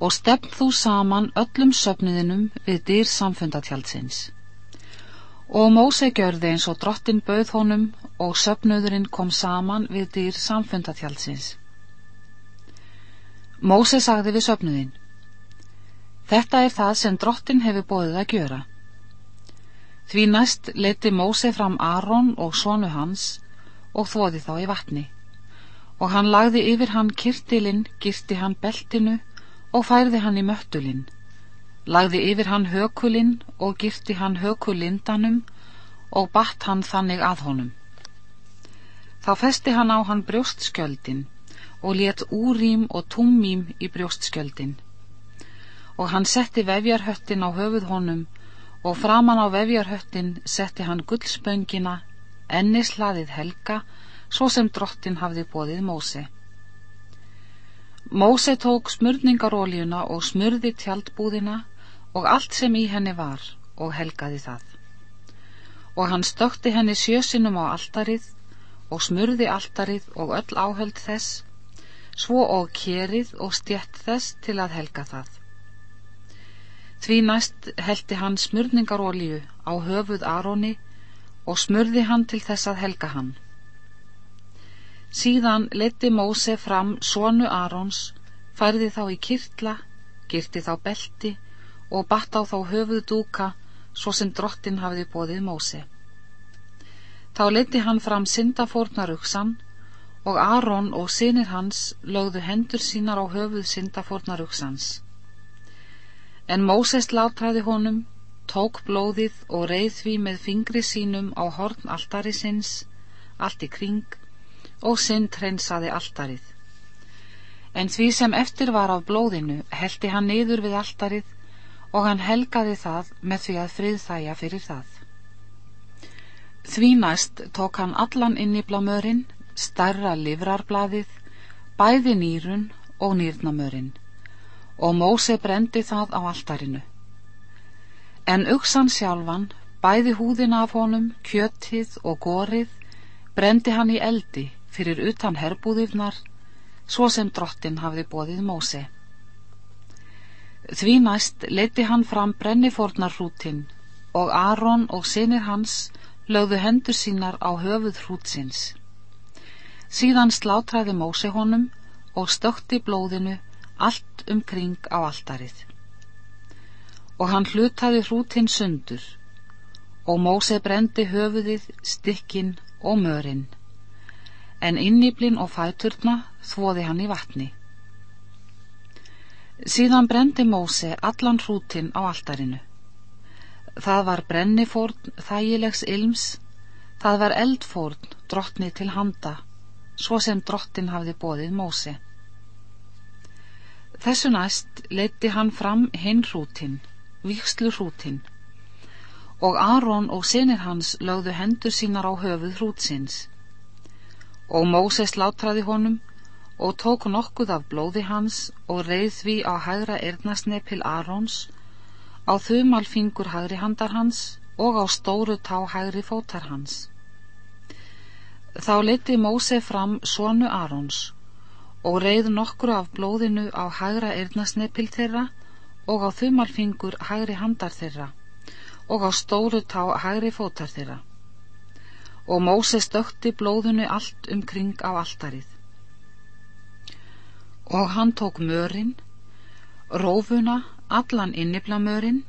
og stefn þú saman öllum söfniðinum við dýr samfundatjaldsins Og Móse gjörði eins og drottin bauð honum og söpnöðurinn kom saman við dýr samfundatjálsins. Móse sagði við söpnöðin, Þetta er það sem drottin hefur bóðið að gjöra. Því næst leti Móse fram Aron og sonu hans og þvoði þá í vatni. Og hann lagði yfir hann kirtilinn, girti hann beltinu og færði hann í möttulinn. Lagði yfir hann hökulinn og girti hann hökulindanum og batt hann þannig að honum. Þá festi hann á hann brjóstskjöldin og let úrým og tummím í brjóstskjöldin. Og hann setti vefjarhöttin á höfuð honum og framan á vefjarhöttin setti hann gullspöngina, ennislaðið helga, svo sem drottin hafði bóðið Móse. Móse tók smurningaróljuna og smurði tjaldbúðina og allt sem í henni var og helgaði það. Og hann stökti henni sjösinum á altarið og smurði altarið og öll áhöld þess, svo og kerið og stjett þess til að helga það. Því næst heldi hann smurningarólíu á höfuð Aróni og smurði hann til þess að helga hann. Síðan leti Móse fram sonu Aróns, færði þá í kirtla, girti þá belti og batt á þá höfuð dúka svo sem drottin hafiði bóðið Móse. Þá leti hann fram syndafórnarugsan og Arón og sinir hans lögðu hendur sínar á höfuð syndafórnarugsans. En Móses látræði honum, tók blóðið og reið því með fingri sínum á horn alltari sinns, allt í kring, og sinn treinsaði alltarið. En því sem eftir var af blóðinu heldi hann niður við alltarið og hann helgaði það með því að friðþæja fyrir það. Því næst tók hann allan inn í blámörinn, starra livrarbladið, bæði nýrun og nýrnamörinn og Móse brendi það á altarinu. En uksan sjálfan, bæði húðina af honum, kjöttið og gorið, brendi hann í eldi fyrir utan herbúðirnar, svo sem drottin hafði bóðið Móse. Því næst leiti hann fram brennifórnarhrútin og Aron og sinir hans lögðu hendur sínar á höfuð hrútsins. Síðan slátræði Móse honum og stökti blóðinu allt um kring á alltarið. Og hann hlutaði hrútinn sundur og Móse brendi höfuðið, stykkin og mörinn, en inniblinn og fæturna þvoði hann í vatni. Síðan brendi Móse allan hrútinn á alltarinu. Það var brennifórn þægilegs ilms, það var eldfórn drottni til handa, svo sem drottin hafði bóðið Móse. Þessu næst leiti hann fram hinn hrútin, vikslu hrútin, og Aron og sinir hans lögðu hendur sínar á höfuð hrútsins. Og Móses látraði honum og tók nokkuð af blóði hans og reið því á hægra erðnasnepil Arons, á þumalfingur hægri handar hans og á stóru tá hægri fótar hans. Þá leiti Móse fram sonu Arons og reið nokkru af blóðinu á hægra eirnasnepil þeirra og á þumalfingur hægri handar þeirra og á stóru tá hægri fótar þeirra. Og Móse stökti blóðinu allt um kring á alltarið. Og hann tók mörinn, rófuna, allan inniblamörinn,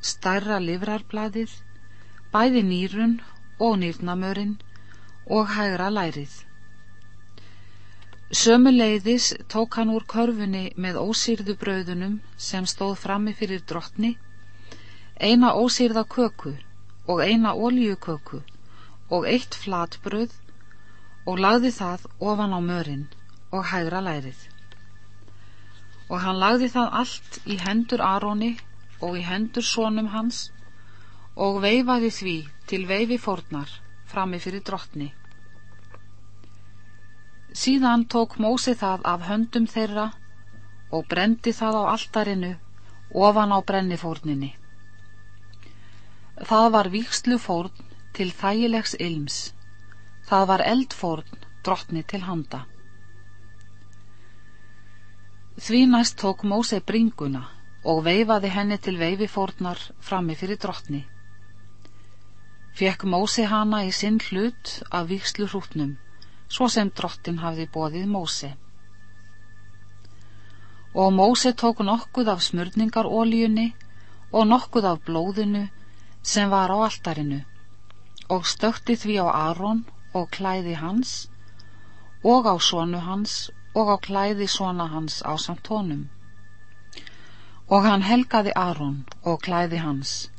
stærra livrarbladið, bæði nýrun og nýrnamörinn og hægra lærið. Sömuleiðis tók hann úr körfunni með ósýrðu brauðunum sem stóð frammi fyrir drottni, eina ósýrða köku og eina ólíuköku og eitt flatbröð og lagði það ofan á mörinn og hægra lærið. Og hann lagði það allt í hendur Aróni og í hendur sónum hans og veifaði því til veifi fórnar frammi fyrir drottni. Síðan tók Mósi það af höndum þeirra og brendi það á alltarinu ofan á brennifórninni. Það var vikslufórn til þægilegs ilms. Það var eldfórn drottni til handa. Því næst tók Móse bringuna og veifaði henni til veififórnar frammi fyrir drottni. Fekk Móse hana í sinn hlut af vikslu hrútnum svo sem drottin hafði bóðið Móse. Og Móse tók nokkuð af smörningarólíunni og nokkuð af blóðinu, sem var á altarinu og stökti því á Aron og klæði hans og á sonu hans og á klæði sona hans á samt honum. Og hann helgaði Aron og klæði hans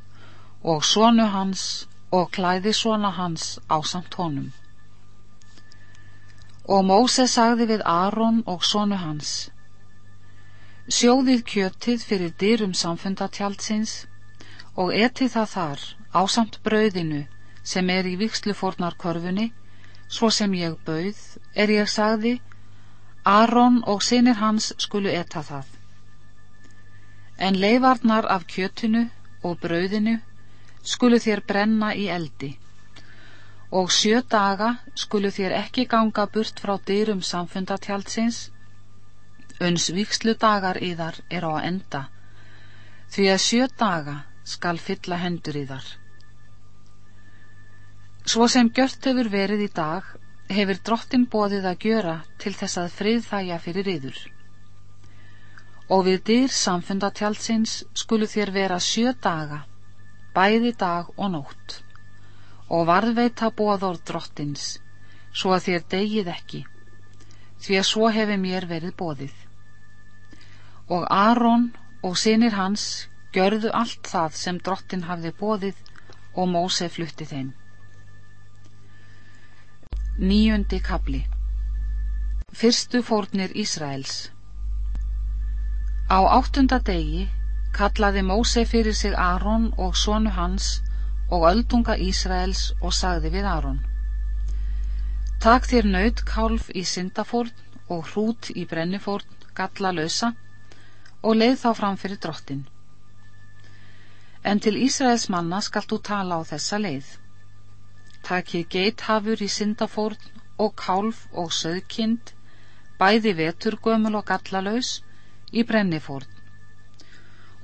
og sonu hans og klæði sona hans á samt honum. Og Móse sagði við Aron og sonu hans, Sjóðið kjötið fyrir dyrum samfundatjaldsins og etið það þar á samt brauðinu sem er í vikslufórnarkörfunni, svo sem ég bauð, er ég sagði, Aron og sinir hans skulu etta það. En leifarnar af kjötinu og brauðinu skulu þér brenna í eldi og sjö daga skulu þér ekki ganga burt frá dyrum samfundatjaldsins uns vikslu dagar yðar er á enda því að sjö daga skal fylla hendur yðar Svo sem gjört hefur verið í dag hefur drottin bóðið að gjöra til þess að frið þæja fyrir yður. Og við dyr samfundatjaldsins skulu þér vera sjö daga bæði dag og nótt og varðveita bóðor drottins svo að þér degið ekki því að svo hefur mér verið bóðið og Aron og sinir hans gjörðu allt það sem drottin hafði bóðið og Móse flutti þeim Nýjundi kapli Fyrstu fórnir Ísraels. Á áttunda degi kallaði Móse fyrir sig Aron og sonu hans og öldunga Ísraels og sagði við Aron Takk þér nautkálf í syndafórn og hrút í brennifórn galla lausa og leið þá fram fyrir drottin. En til Ísraels manna skalt þú tala á þessa leið Takið geithafur í syndafórn og kálf og söðkind bæði veturgömul og gallalaus í brennifórn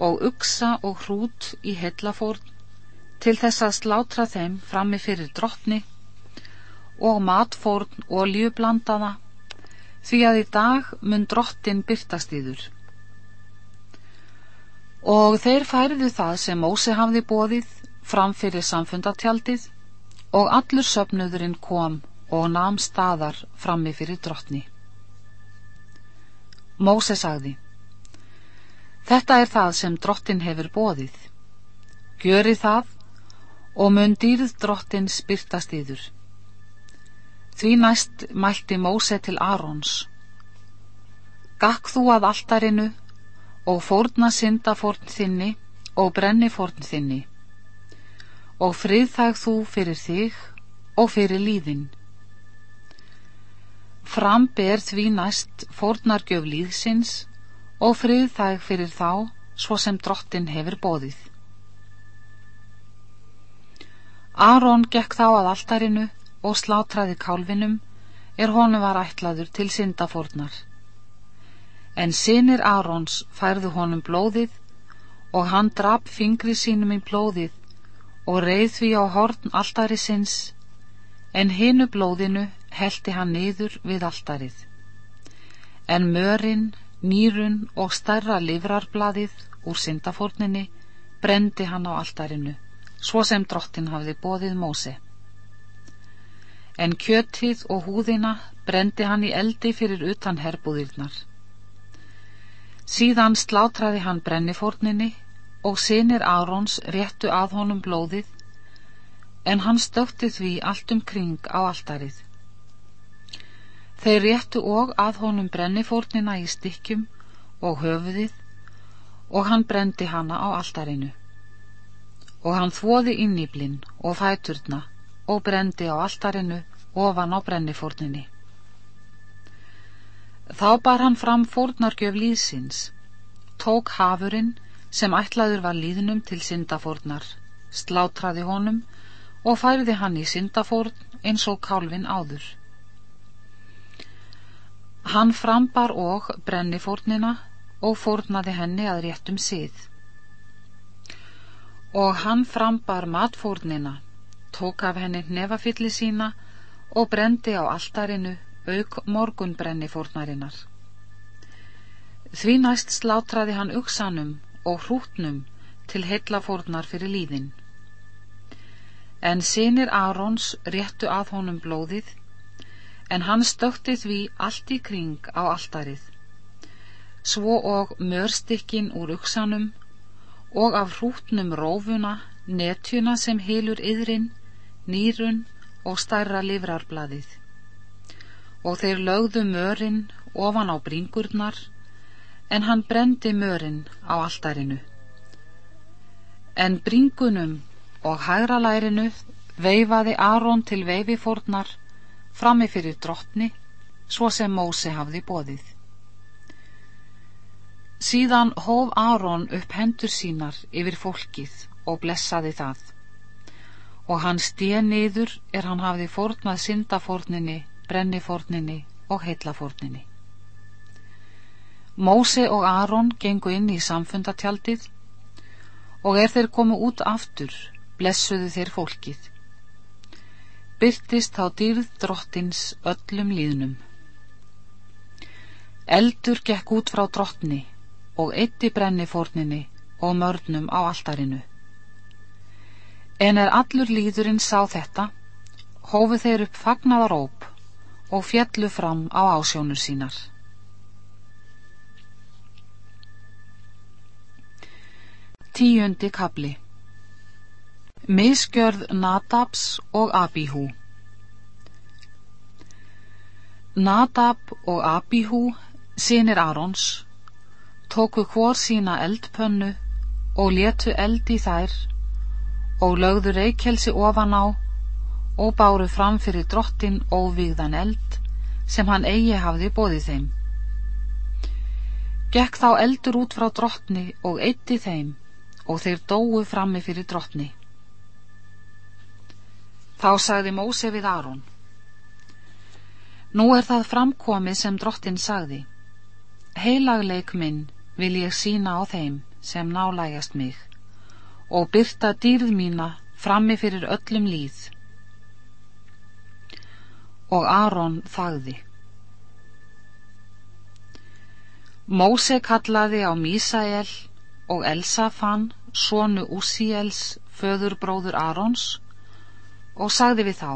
og uksa og hrút í hellafórn til þess að slátra þeim frammi fyrir drottni og matfórn og ljublandaða því að í dag mun drottin byrtast yður. Og þeir færiðu það sem Móse hafði bóðið fram fyrir samfundatjaldið og allur söpnuðurinn kom og nam staðar frammi fyrir drottni. Móse sagði Þetta er það sem drottin hefur bóðið. Gjöri það og mun dýrð drottin spyrtast yður. Því næst mælti Móse til Arons. Gakk þú að alltarinu og fórna synda fórn þinni og brenni fórn þinni og friðþæg þú fyrir þig og fyrir líðin. Fram ber því næst fórnargjöf líðsins og frið þæg fyrir þá svo sem drottin hefur bóðið. Aron gekk þá að alltarinu og slátraði kálvinum er honum var ætlaður til syndafórnar. En sinir Arons færðu honum blóðið og hann drap fingri sínum í blóðið og reið því á horn alltari sinns en hinu blóðinu heldi hann niður við alltarið. En mörinn nýrun og stærra livrarbladið úr syndafórninni brendi hann á altarinu, svo sem drottin hafði bóðið Móse. En kjötið og húðina brendi hann í eldi fyrir utan herbúðirnar. Síðan slátraði hann brennifórninni og sinir Árons réttu að honum blóðið, en hann stökti því allt um kring á altarið. Þeir réttu og að honum brennifórnina í stykkjum og höfuðið og hann brendi hana á altarinu. Og hann þvoði inníblinn og fæturna og brendi á altarinu ofan á brennifórninni. Þá bar hann fram fórnargjöf líðsins, tók hafurinn sem ætlaður var líðnum til syndafórnar, slátraði honum og færði hann í syndafórn eins og kálvin áður. Hann frambar og brenni fórnina og fórnaði henni að réttum síð. Og hann frambar matfórnina, tók af henni nefafylli sína og brendi á alltarinu auk morgun brenni fórnarinnar. Því næst slátraði hann uksanum og hrútnum til heilla fórnar fyrir líðin. En sinir Arons réttu að honum blóðið, en hann stökti því allt í kring á alltarið. Svo og mörstykkin úr uksanum og af hrútnum rófuna, netjuna sem hilur yðrin, nýrun og stærra livrarbladið. Og þeir lögðu mörinn ofan á bringurnar, en hann brendi mörinn á alltarinu. En bringunum og hægra lærinu veifaði Aron til veifi fórnar frammi fyrir drottni svo sem Mósi hafði bóðið. Síðan hóf Aron upp hendur sínar yfir fólkið og blessaði það og hann stíð niður er hann hafði fórnað syndafórninni, brennifórninni og heillafórninni. Mósi og Aron gengu inn í samfundatjaldið og er þeir komu út aftur blessuðu þeir fólkið. Byrtist þá dýrð drottins öllum líðnum. Eldur gekk út frá drottni og eitti brennifórninni og mörnum á altarinu. En er allur líðurinn sá þetta, hófu þeir upp fagnaðaróp og fjallu fram á ásjónur sínar. Tíundi kabli Misgjörð Nadabs og Abíhú Nadab og Abíhú, sínir Arons, tóku hvort sína eldpönnu og letu eld í þær og lögðu reykjelsi ofan á og báru fram fyrir drottin óvíðan eld sem hann eigi hafði bóðið þeim. Gekk þá eldur út frá drottni og eitti þeim og þeir dóu frammi fyrir drottni. Þá sagði Móse við Aron Nú er það framkomið sem drottin sagði Heilagleik minn vil ég sína á þeim sem nálægast mig og byrta dýrð mína frammi fyrir öllum líð og Aron þagði Móse kallaði á Mísael og Elsafan, sonu Úsíels, föðurbróður Arons og sagði við þá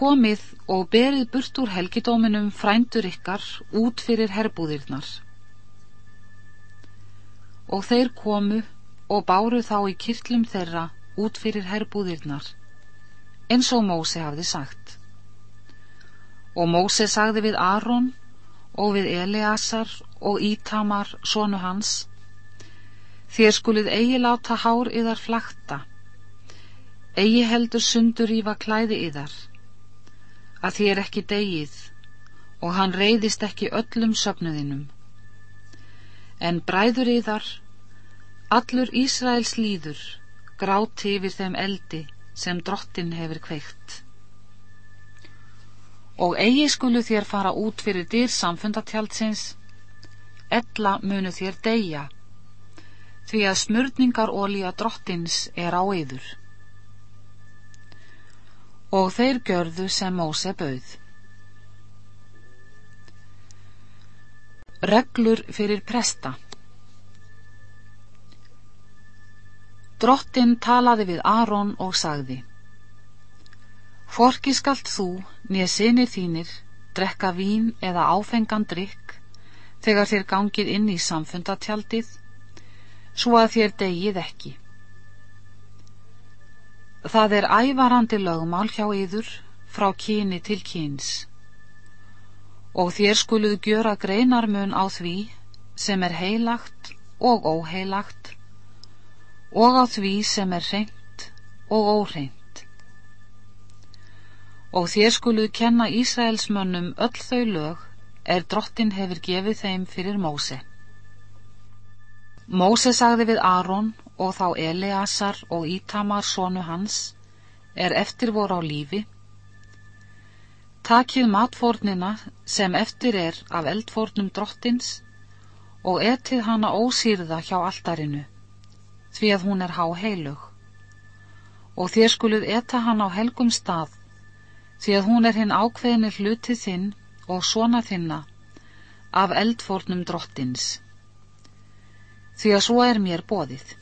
Komið og berið burt úr helgidóminum frændur ykkar út fyrir herbúðirnar. Og þeir komu og báru þá í kirtlum þeirra út fyrir herbúðirnar, eins og Móse hafði sagt. Og Móse sagði við Aron og við Eleasar og Ítamar, sonu hans, þér skulið eigi láta hár yðar flakta eigi heldur sundur ífa klæði yðar, að er ekki degið og hann reyðist ekki öllum söfnuðinum. En bræður yðar, allur Ísraels líður, gráti yfir þeim eldi sem drottin hefur kveikt. Og eigi skulu þér fara út fyrir dyr samfundatjaldsins, ella munu þér deyja, því að smörningar ólíja drottins er á yður og þeir görðu sem Móse bauð. Reglur fyrir presta Drottin talaði við Aron og sagði Forki skalt þú, nýja sinir þínir, drekka vín eða áfengan drikk þegar þér gangið inn í samfundatjaldið, svo að þér degið ekki. Það er ævarandi lögmál hjá yður frá kyni til kyns og þér skuluð gjöra greinarmun á því sem er heilagt og óheilagt og á því sem er reynd og óreynd. Og þér skuluð kenna Ísraelsmönnum öll þau lög er drottin hefur gefið þeim fyrir Móse. Móse sagði við Aron og þá Eleasar og Ítamar sonu hans er eftir voru á lífi. Takið matfórnina sem eftir er af eldfórnum drottins og etið hana ósýrða hjá altarinu því að hún er há heilug og þér skuluð eta hana á helgum stað því að hún er hinn ákveðinir hlutið þinn og svona þinna af eldfórnum drottins því að svo er mér bóðið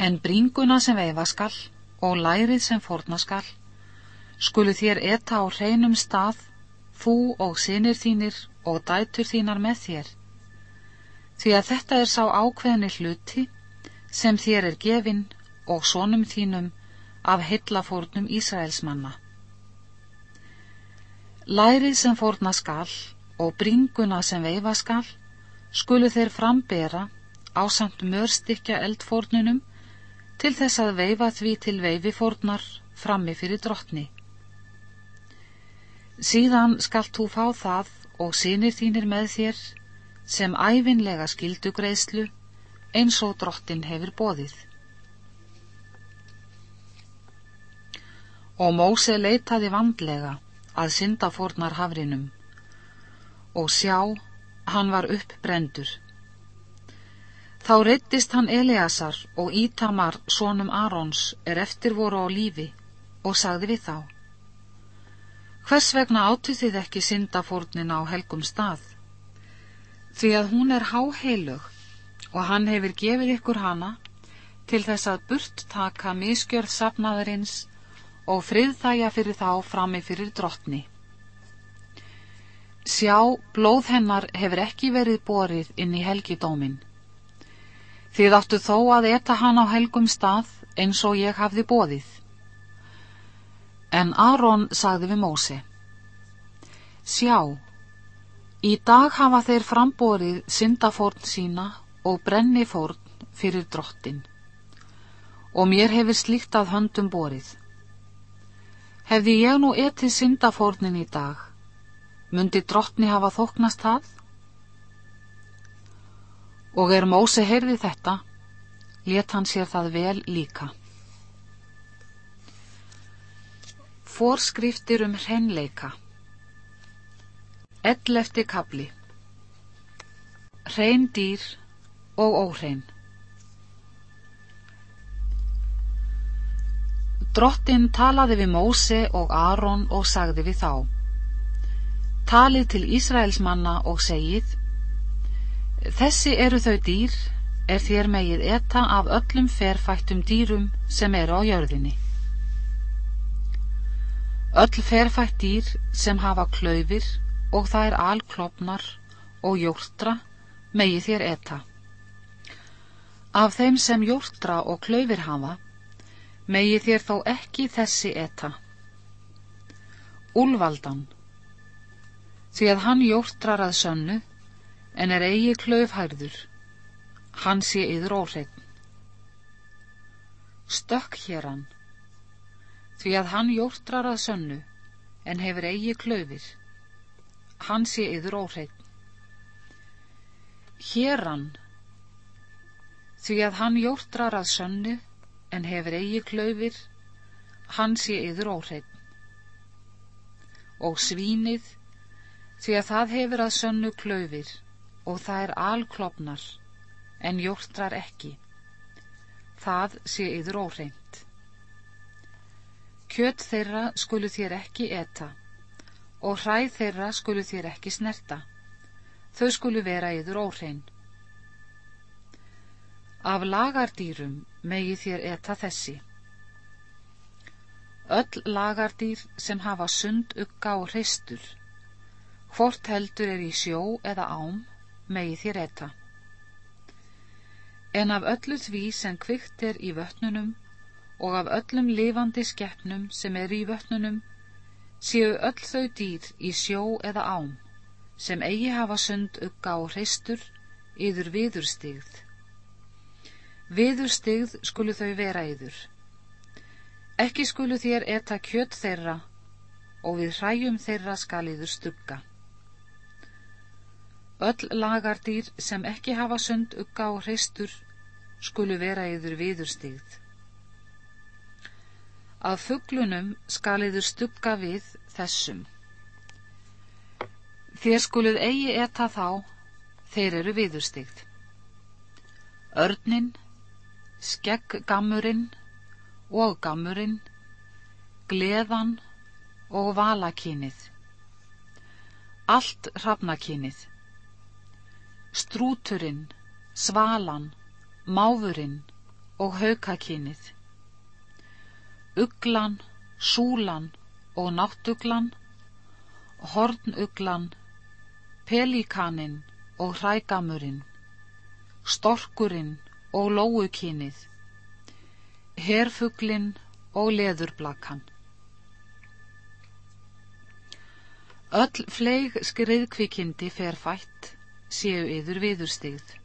En bringuna sem veifa skall og lærið sem forna skall skulu þér etta á hreinum stað, þú og sinir þínir og dætur þínar með þér. Því að þetta er sá ákveðni hluti sem þér er gefinn og sonum þínum af hillafórnum Ísraelsmanna. Lærið sem fórna skall og bringuna sem veifa skall skulu þeir frambera á samt mörstykja eldfórnunum til þess að veifa því til veififórnar frammi fyrir drottni. Síðan skalt þú fá það og sinir þínir með þér sem æfinlega skildugreislu eins og drottin hefur bóðið. Og Móse leitaði vandlega að syndafórnar hafrinum og sjá, hann var uppbrendur. Þá reyttist hann Eliasar og Ítamar sónum Arons er eftir voru á lífi og sagði við þá. Hvers vegna áttu þið ekki syndafórnin á helgum stað? Því að hún er háheilug og hann hefur gefið ykkur hana til þess að burt taka miskjörð sapnaðarins og friðþæja fyrir þá frammi fyrir drottni. Sjá, blóð hennar hefur ekki verið borið inn í helgidómin. Þið áttu þó að eta hann á helgum stað eins og ég hafði bóðið. En Aron sagði við Mósi, Sjá, í dag hafa þeir framborið syndafórn sína og brennifórn fyrir drottin og mér hefur slíkt að höndum borið. Hefði ég nú etið syndafórnin í dag, Mundi drottni hafa þóknast það? Og er Móse heyrði þetta, let hann sér það vel líka. Forskriftir um hreinleika Ellefti kabli Hrein dýr og óhrein Drottin talaði við Móse og Aron og sagði við þá talið til Ísraels manna og segið Þessi eru þau dýr er þér megið etta af öllum ferfættum dýrum sem eru á jörðinni. Öll ferfætt dýr sem hafa klöfir og það er alklopnar og jórtra megið þér etta. Af þeim sem jórtra og klöfir hafa megið þér þó ekki þessi etta. Úlvaldan því að hann jórtrar að sönnu, en er eigi klaufhærður, hann sé yður óhreitn. Stökk hér hann, því að hann jórtrar að sönnu, en hefur eigi klaufir, hann sé yður óhreitn. Hér hann, því að hann jórtrar að sönnu, en hefur eigi klaufir, hann sé yður óhreitn. Og svínið, því að það hefur að sönnu klöfir og það er alklopnar en jórtrar ekki. Það sé yður óreint kjöt þeirra skulu þér ekki eta og hræð þeirra skulu þér ekki snerta. Þau skulu vera yður órein af lagardýrum megi þér eta þessi. Öll lagardýr sem hafa sund ugga og hreistur hvort heldur er í sjó eða ám, megi þér etta. En af öllu því sem kvikt er í vötnunum og af öllum lifandi skeppnum sem er í vötnunum, séu öll þau dýr í sjó eða ám, sem eigi hafa sund ugga og hreistur, yður viðurstigð. Viðurstigð skulu þau vera yður. Ekki skulu þér etta kjött þeirra og við hræjum þeirra skal yður stugga. Öll lagardýr sem ekki hafa sund ugga og hreistur skulu vera yður viðurstigð. Að fugglunum skal yður stugga við þessum. Þér skuluð eigi etta þá, þeir eru viðurstigð. Örnin, skegggammurinn og gammurinn, gleðan og valakynið. Allt hrafnakynið strúturinn, svalan, máfurinn og haukakynið, uglan, súlan og náttuglan, hornuglan, pelíkanin og hrægamurinn, storkurinn og lóukynið, herfuglinn og leðurblakan. Öll fleig skriðkvikindi fer fætt, séu yður viðurstigð.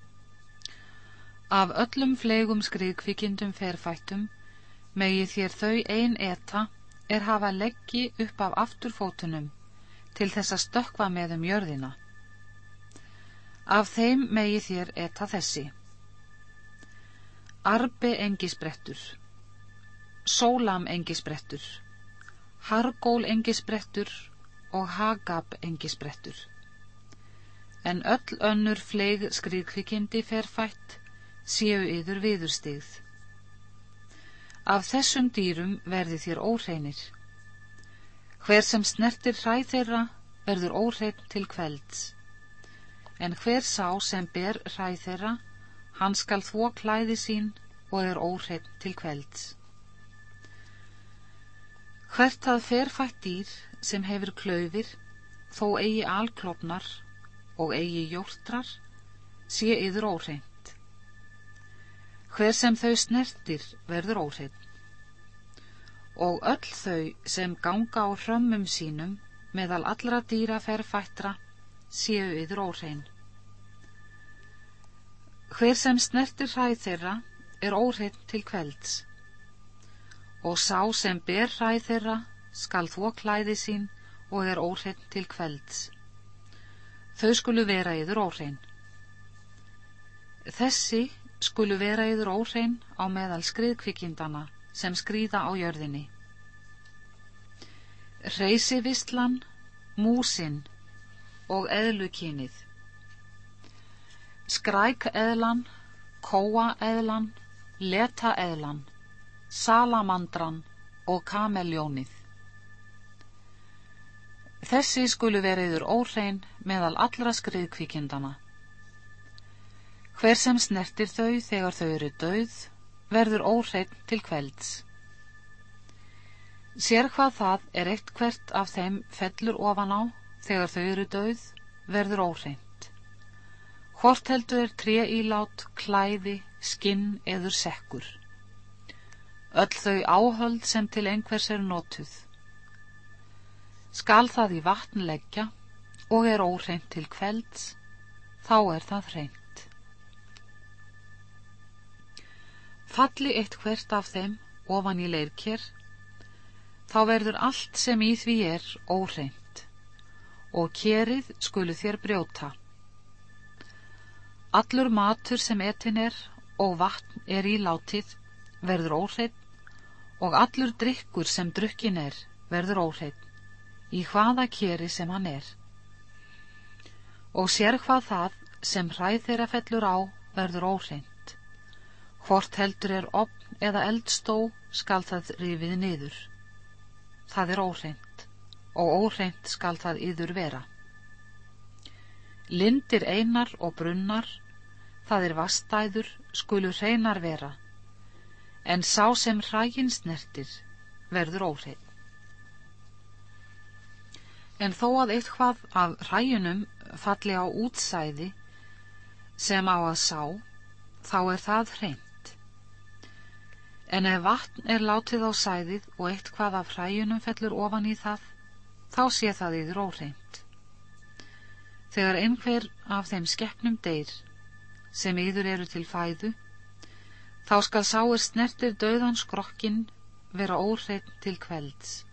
Af öllum fleigum skriðkvikindum fer fættum, megi þér þau ein eta er hafa leggi upp af afturfótunum til þess að stökva með um jörðina. Af þeim megi þér eta þessi. Arbe engisbrettur, Sólam engisbrettur, Hargól engisbrettur og Hagab engisbrettur. En öll önnur fleig skriðkvikindi fer fætt, séu yður viðurstigð. Af þessum dýrum verði þér óreinir. Hver sem snertir hræð þeirra verður órein til kvelds. En hver sá sem ber hræð þeirra, hann skal þvó klæði sín og er órein til kvelds. Hvert það ferfætt dýr sem hefur klöfir, þó eigi alklopnar og eigi jórtrar, sé yður óhreint. Hver sem þau snertir verður óhreint. Og öll þau sem ganga á hrömmum sínum meðal allra dýra ferfættra séu yður óhrein. Hver sem snertir hræð þeirra er óhreint til kvelds. Og sá sem ber hræð þeirra skal þvó klæði sín og er óhrein til kvelds. Þau skulu vera yður óhrein. Þessi skulu vera yður óhrein á meðal skriðkvikindana sem skrýða á jörðinni. Reysi vistlan, músin og eðlukynið. Skræk eðlan, kóa eðlan, leta eðlan, salamandran og kameljónið. Þessi skulu veriður óhrein meðal allra skriðkvíkindana. Hver sem snertir þau þegar þau eru dauð, verður óhrein til kvelds. Sér hvað það er eitt hvert af þeim fellur ofan á þegar þau eru dauð, verður óhreint. Hvort heldur er tré ílát, klæði, skinn eður sekkur. Öll þau áhöld sem til einhvers er notuð skal það í vatn leggja og er óhreint til kvelds, þá er það hreint. Falli eitt hvert af þeim ofan í leirkér, þá verður allt sem í því er óhreint og kerið skulu þér brjóta. Allur matur sem etin er og vatn er í látið verður óhreint og allur drikkur sem drukkin er verður óhreint í hvaða keri sem hann er. Og sér hvað það sem hræð þeirra fellur á verður óhreint. Hvort heldur er opn eða eldstó skal það rifið niður. Það er óhreint og óhreint skal það yður vera. Lindir einar og brunnar, það er vastæður, skulu hreinar vera, en sá sem hrægin snertir verður óhreint. En þó að eitthvað af hræjunum falli á útsæði sem á að sá, þá er það hreint. En ef vatn er látið á sæðið og eitthvað af hræjunum fellur ofan í það, þá sé það yfir óhreint. Þegar einhver af þeim skeppnum deyr, sem yfir eru til fæðu, þá skal sáir snertir döðan skrokkin vera óhreint til kvelds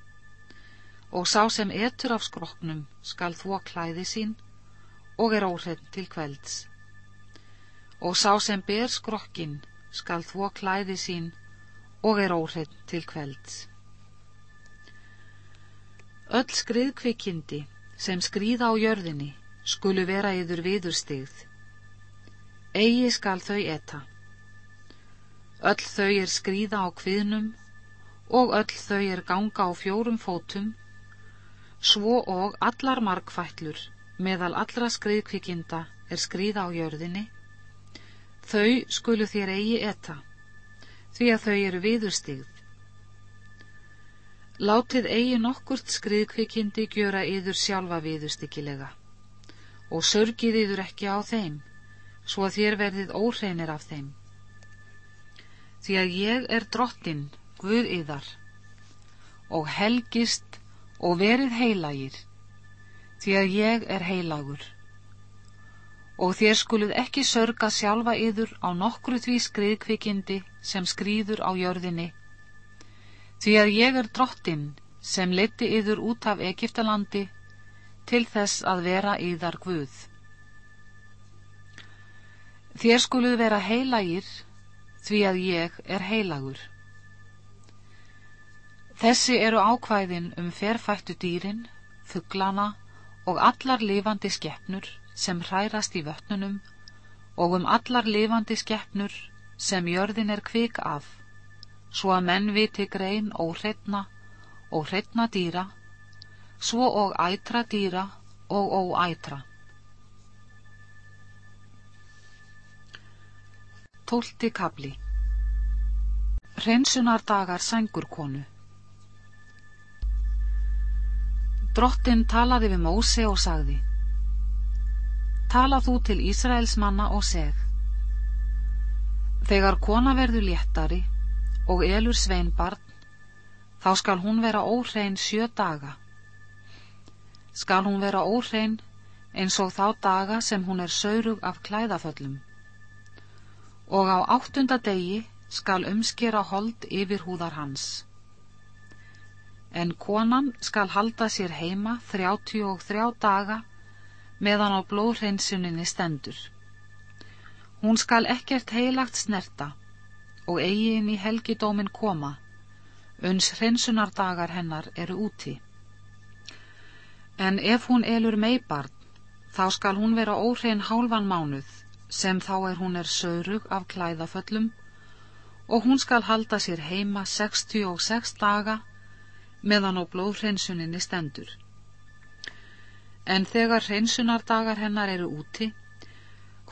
og sá sem etur af skroknum skal þvó klæði sín og er óhrein til kvelds. Og sá sem ber skrokkin skal þvó klæði sín og er óhrein til kvelds. Öll skriðkvikindi sem skrýða á jörðinni skulu vera yður viðurstigð. Egi skal þau eta. Öll þau er skrýða á kviðnum og öll þau er ganga á fjórum fótum svo og allar markfætlur meðal allra skriðkvikinda er skriða á jörðinni, þau skulu þér eigi etta, því að þau eru viðurstigð. Látið eigi nokkurt skriðkvikindi gjöra yður sjálfa viðurstyggilega og sörgið yður ekki á þeim, svo að þér verðið óhreinir af þeim. Því að ég er drottin, Guð yðar, og helgist og verið heilagir, því að ég er heilagur. Og þér skuluð ekki sörga sjálfa yður á nokkru því skriðkvikindi sem skrýður á jörðinni, því að ég er drottin sem leti yður út af Egiptalandi til þess að vera yðar Guð. Þér skuluð vera heilagir, því að ég er heilagur. Þessi eru ákvæðin um ferfættu dýrin, fugglana og allar lifandi skeppnur sem hrærast í vötnunum og um allar lifandi skeppnur sem jörðin er kvik af, svo að menn viti grein óhreitna og hreitna dýra, svo og ætra dýra og óætra. Tólti kabli Hreinsunardagar sængurkonu Drottin talaði við Móse og sagði Tala þú til Ísraels manna og seg. Þegar kona verður léttari og elur svein barn þá skal hún vera óhrein sjö daga. Skal hún vera óhrein eins og þá daga sem hún er saurug af klæðaföllum. Og á áttunda degi skal umskera hold yfir húðar hans en konan skal halda sér heima þrjátjú og þrjá daga meðan á blóðhreinsuninni stendur. Hún skal ekkert heilagt snerta og eigin í helgidómin koma, uns hreinsunardagar hennar eru úti. En ef hún elur meibarn, þá skal hún vera óhrein hálfan mánuð, sem þá er hún er saurug af klæðaföllum, og hún skal halda sér heima 66 daga meðan á blóðhreinsuninni stendur. En þegar hreinsunardagar hennar eru úti,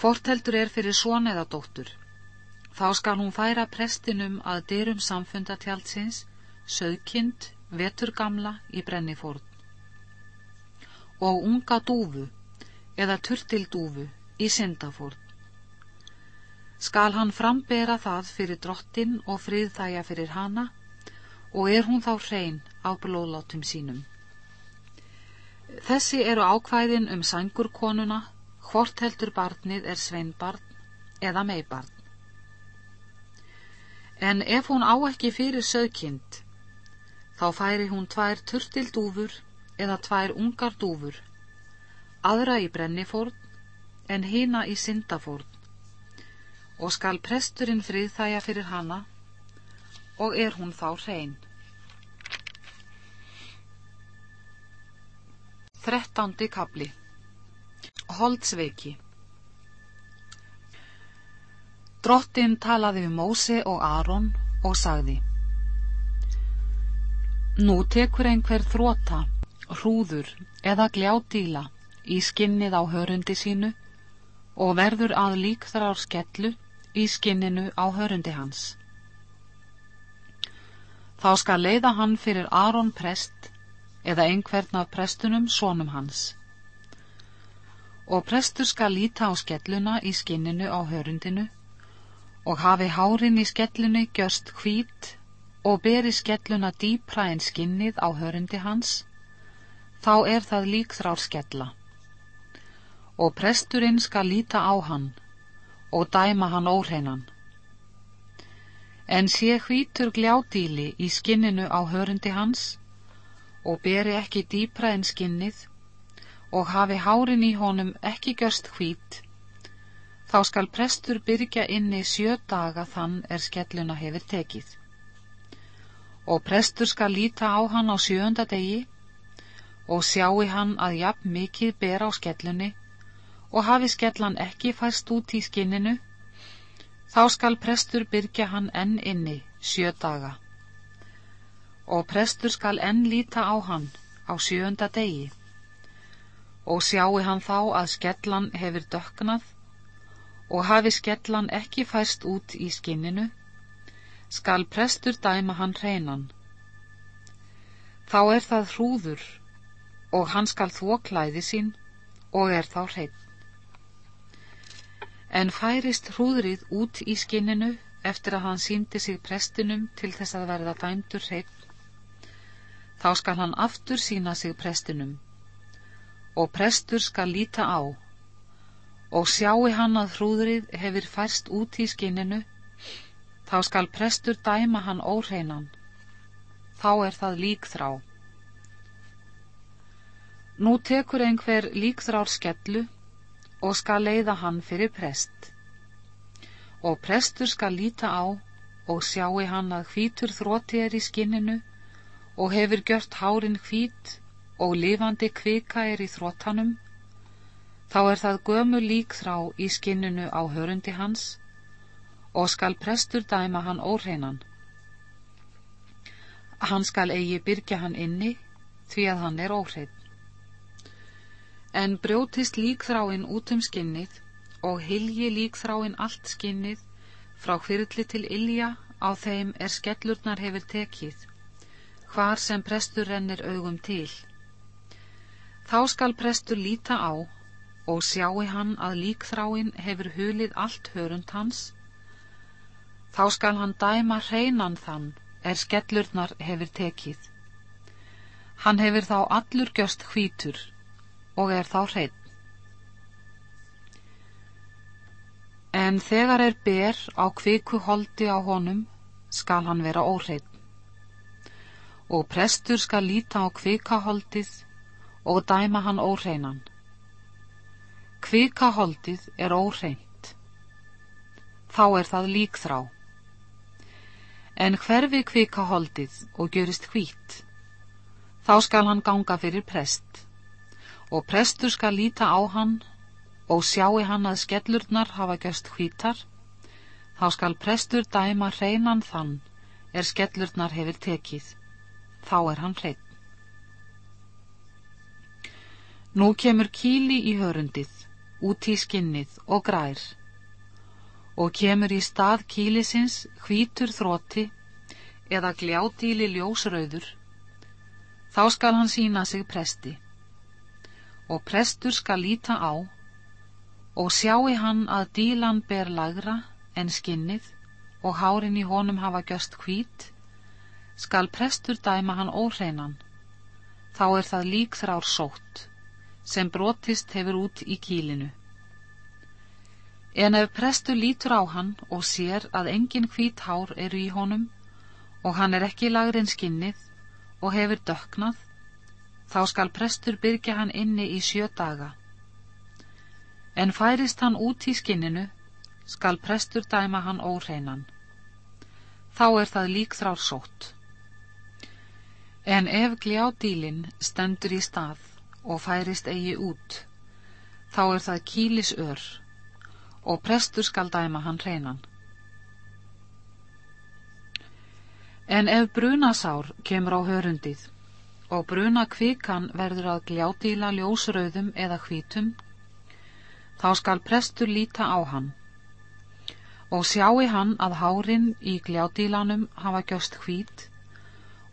hvort heldur er fyrir svon eða dóttur, þá skal hún færa prestinum að dyrum samfundatjaldsins, söðkind, veturgamla í brennifórn og unga dúfu eða turtildúfu í syndafórn. Skal hann frambera það fyrir drottin og friðþæja fyrir hana og er hún þá hrein á blóðlátum sínum. Þessi eru ákvæðin um sangurkonuna, hvort heldur barnið er sveinbarn eða meibarn. En ef hún á ekki fyrir sögkind, þá færi hún tvær turtildúfur eða tvær ungar dúfur, aðra í brennifórn en hina í syndafórn, og skal presturinn friðþæja fyrir hana og er hún þá hrein. Þrettándi kabli Holdsveiki Drottin talaði við Móse og Aron og sagði Nú tekur einhver þróta, hrúður eða gljáttýla í skinnið á hörundi sínu og verður að lík þar á skellu í skinninu á hörundi hans. Þá skal leiða hann fyrir Aron prest eða einhvern af prestunum sónum hans. Og prestur skal líta á skelluna í skinninu á hörundinu og hafi hárin í skellunni gjörst hvít og beri skelluna dýpra en skinnið á hörundi hans, þá er það líkþrár skella. Og presturinn skal líta á hann og dæma hann óhreinan en sé hvítur gljáttýli í skinninu á hörundi hans og beri ekki dýpra en skinnið og hafi hárin í honum ekki görst hvít, þá skal prestur byrja inni sjö daga þann er skelluna hefur tekið. Og prestur skal líta á hann á sjöunda degi og sjáu hann að jafn mikið ber á skellunni og hafi skellan ekki fæst út í skinninu, Þá skal prestur byrja hann enn inni sjö daga og prestur skal enn líta á hann á sjönda degi og sjáu hann þá að skellan hefur döknað og hafi skellan ekki fæst út í skinninu skal prestur dæma hann hreinan. Þá er það hrúður og hann skal þvó klæði sín og er þá hrein. En færist hrúðrið út í skinninu eftir að hann síndi sig prestinum til þess að verða dæmdur hrein, þá skal hann aftur sína sig prestinum. Og prestur skal líta á. Og sjái hann að hrúðrið hefur færst út í skinninu þá skal prestur dæma hann óhreinan, þá er það líkþrá. Nú tekur einhver líkþrár skellu og skal leiða hann fyrir prest. Og prestur skal líta á og sjái hann að hvítur þróti er í skinninu og hefur gjört hárin hvít og lifandi kvika er í þróttanum, þá er það gömu líkþrá í skinninu á hörundi hans og skal prestur dæma hann óhreinan. Hann skal eigi byrja hann inni því að hann er óhrein. En brjótist líkþráin út um skinnið og hilji líkþráin allt skinnið frá hvirli til ilja á þeim er skellurnar hefur tekið, hvar sem prestur rennir augum til. Þá skal prestur líta á og sjáu hann að líkþráin hefur hulið allt hörund hans Þá skal hann dæma hreinan þann er skellurnar hefur tekið. Hann hefur þá allur gjöst hvítur og er þá hrein. En þegar er ber á kviku holdi á honum skal hann vera óhrein. Og prestur skal líta á kvikaholdið og dæma hann óhreinan. Kvikaholdið er óhreint. Þá er það líkþrá en hverfi kvika holdið og gjörist hvít. Þá skal hann ganga fyrir prest og prestur skal líta á hann og sjáu hann að skellurnar hafa göst hvítar. Þá skal prestur dæma hreinan þann er skellurnar hefur tekið. Þá er hann hrein. Nú kemur kíli í hörundið, út í skinnið og grær og kemur í stað kílisins hvítur þrótti eða gljátíli ljósrauður, þá skal hann sína sig presti og prestur skal líta á og sjáu hann að dílan ber lagra en skinnið og hárin í honum hafa göst hvít, skal prestur dæma hann óhreinan, þá er það lík þrár sótt, sem brotist hefur út í kílinu. En ef prestur lítur á hann og sér að engin hvít hár eru í honum og hann er ekki lagri en skinnið og hefur döknað, þá skal prestur byrja hann inni í sjö daga. En færist hann út í skinninu, skal prestur dæma hann óhreinan. Þá er það lík þrár sótt. En ef gljáðdílinn stendur í stað og færist eigi út, þá er það kílis ör og prestur skal dæma hann hreinan. En ef brunasár kemur á hörundið og bruna kvikan verður að gljátíla ljósröðum eða hvítum, þá skal prestur líta á hann. Og sjáu hann að hárin í gljátílanum hafa gjöst hvít.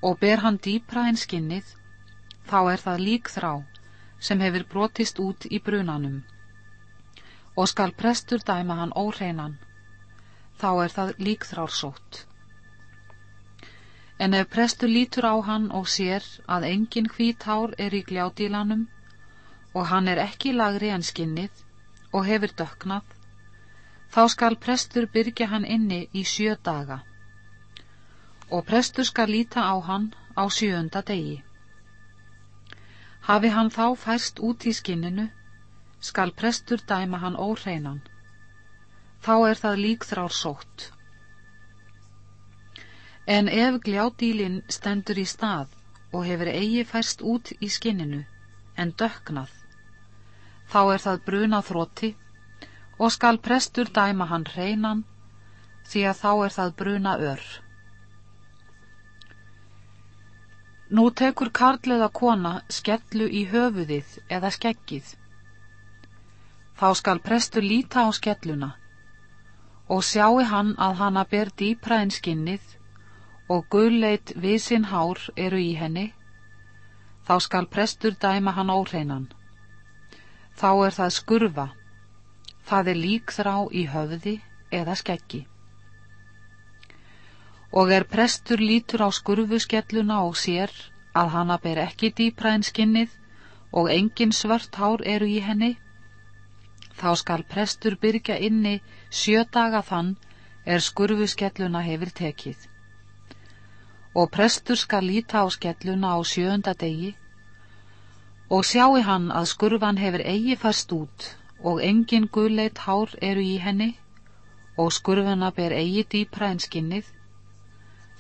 Og ber hann dýpra en skinnið, þá er það lík þrá sem hefur brotist út í brunanum. Og skal prestur dæma hann óhreinan, þá er það líkþrársótt. En ef prestur lítur á hann og sér að engin hvítár er í gljádilanum og hann er ekki lagri en skinnið og hefur döknað, þá skal prestur byrja hann inni í sjö daga og prestur skal líta á hann á sjöunda degi. Hafi hann þá færst út í skinninu, skal prestur dæma hann óhreinan. Þá er það líkþrár sótt. En ef gljáðdílinn stendur í stað og hefur eigi færst út í skinninu, en döknað, þá er það bruna þrótti og skal prestur dæma hann hreinan, því að þá er það bruna ör. Nú tekur karliða kona skellu í höfuðið eða skeggið Þá skal prestur líta á skelluna og sjái hann að hana ber dýpra en skinnið og gulleit við sinn hár eru í henni, þá skal prestur dæma hann óhreinan. Þá er það skurfa, það er líkþrá í höfði eða skeggi. Og er prestur lítur á skurfuskelluna og sér að hana ber ekki dýpra en skinnið og engin svört hár eru í henni, þá skal prestur byrja inni sjö daga þann er skurfu skelluna hefur tekið. Og prestur skal líta á skelluna á sjöunda degi og sjáu hann að skurfan hefur eigi fast út og engin gulleit hár eru í henni og skurfuna ber eigi dýpra en skinnið,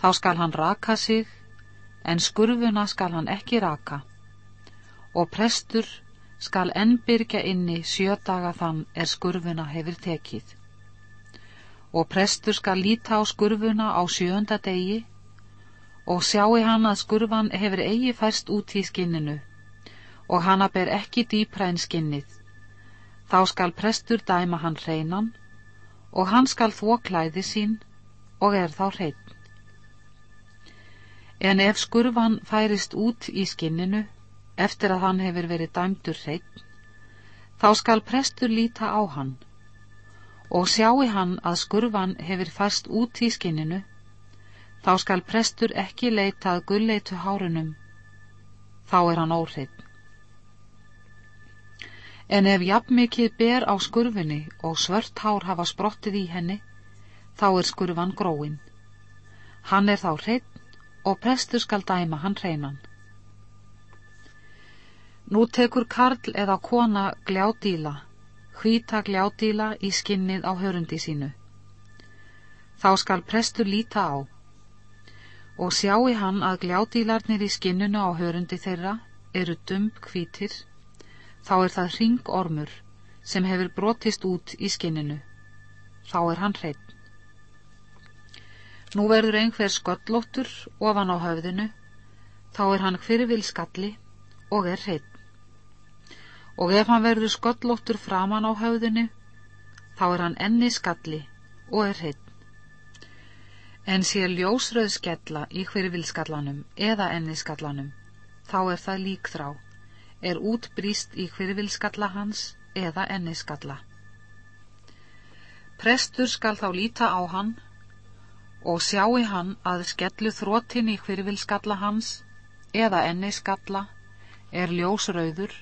þá skal hann raka sig, en skurfuna skal hann ekki raka. Og prestur skal enn byrja inni sjö daga þann er skurfuna hefur tekið. Og prestur skal líta á skurfuna á sjönda degi og sjáu hann að skurfan hefur eigi fæst út í skinninu og hana ber ekki dýpra en skinnið. Þá skal prestur dæma hann hreinan og hann skal þvó klæði sín og er þá hrein. En ef skurfan færist út í skinninu eftir að hann hefur verið dæmdur hreinn, þá skal prestur líta á hann og sjáu hann að skurfan hefur fast út í skinninu, þá skal prestur ekki leitað gulleitu hárunum, þá er hann óhreinn. En ef jafnmikið ber á skurfinni og svört hár hafa sprottið í henni, þá er skurfan gróin. Hann er þá hreinn og prestur skal dæma hann hreinan. Nú tekur karl eða kona gljáðdíla, hvíta gljáðdíla í skinnið á hörundi sínu. Þá skal prestur líta á og sjáu hann að gljáðdílarnir í skinninu á hörundi þeirra eru dumb hvítir, þá er það ringormur sem hefur brotist út í skinninu. Þá er hann hreinn. Nú verður einhver sköllóttur ofan á höfðinu, þá er hann hverfil skalli og er hreinn og ef hann verður sköllóttur framan á höfðinu, þá er hann enni skalli og er hreinn. En sé ljósröð skella í hvyrvilskallanum eða enni skallanum, þá er það líkþrá, er útbrýst í hvyrvilskalla hans eða enni skalla. Prestur skal þá líta á hann og sjáu hann að skellu þrótin í hvyrvilskalla hans eða enni skalla er ljósröður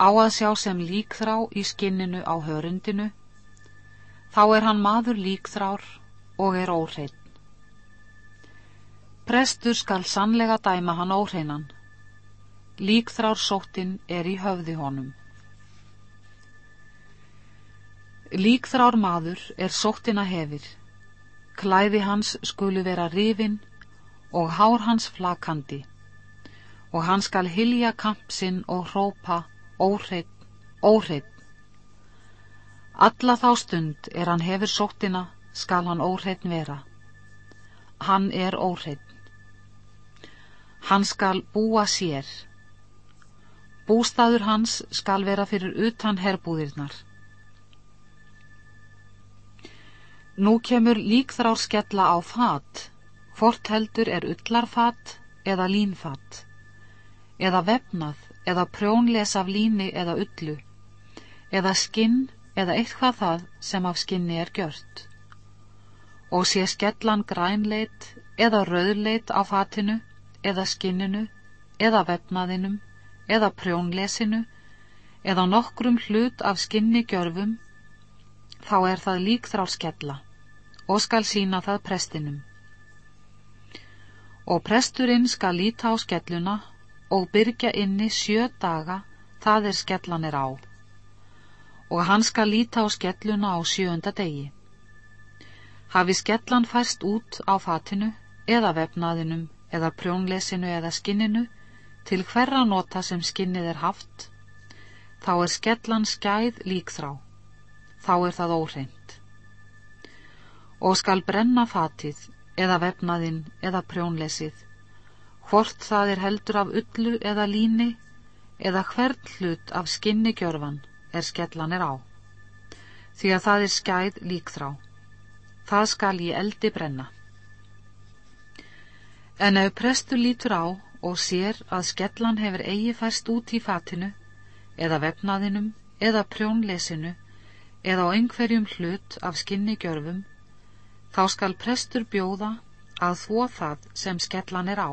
á að sjá sem líkþrá í skinninu á hörundinu, þá er hann maður líkþrár og er óhrein. Prestur skal sannlega dæma hann óhreinan. Líkþrár sóttin er í höfði honum. Líkþrár maður er sóttina hefir. Klæði hans skulu vera rifin og hár hans flakandi og hann skal hilja kampsinn og hrópa óhreitt, óhreitt. Alla þá stund er hann hefur sóttina, skal hann óhreitt vera. Hann er óhreitt. Hann skal búa sér. Bústaður hans skal vera fyrir utan herbúðirnar. Nú kemur líkþrár skella á fat, hvort heldur er ullarfat eða línfat, eða vefnað eða prjónles af líni eða ullu, eða skinn eða eitthvað það sem af skinni er gjört. Og sé skellan grænleit eða rauðleit á fatinu, eða skinninu, eða vefnaðinum, eða prjónlesinu, eða nokkrum hlut af skinni gjörfum, þá er það líkþrá skella og skal sína það prestinum. Og presturinn skal líta á skelluna og byrja inni sjö daga það er skellan er á og hann skal líta á skelluna á sjöunda degi. Hafi skellan færst út á fatinu eða vefnaðinum eða prjónlesinu eða skinninu til hverra nota sem skinnið er haft, þá er skellan skæð líkþrá, þá er það óhreint. Og skal brenna fatið eða vefnaðin eða prjónlesið hvort það er heldur af ullu eða líni eða hvern hlut af skinni gjörfan er skellan er á, því að það er skæð líkþrá. það skal í eldi brenna. En ef prestur lítur á og sér að skellan hefur eigi færst út í fatinu, eða vefnaðinum, eða prjónlesinu, eða á einhverjum hlut af skinni gjörfum, þá skal prestur bjóða að þvó það sem skellan er á.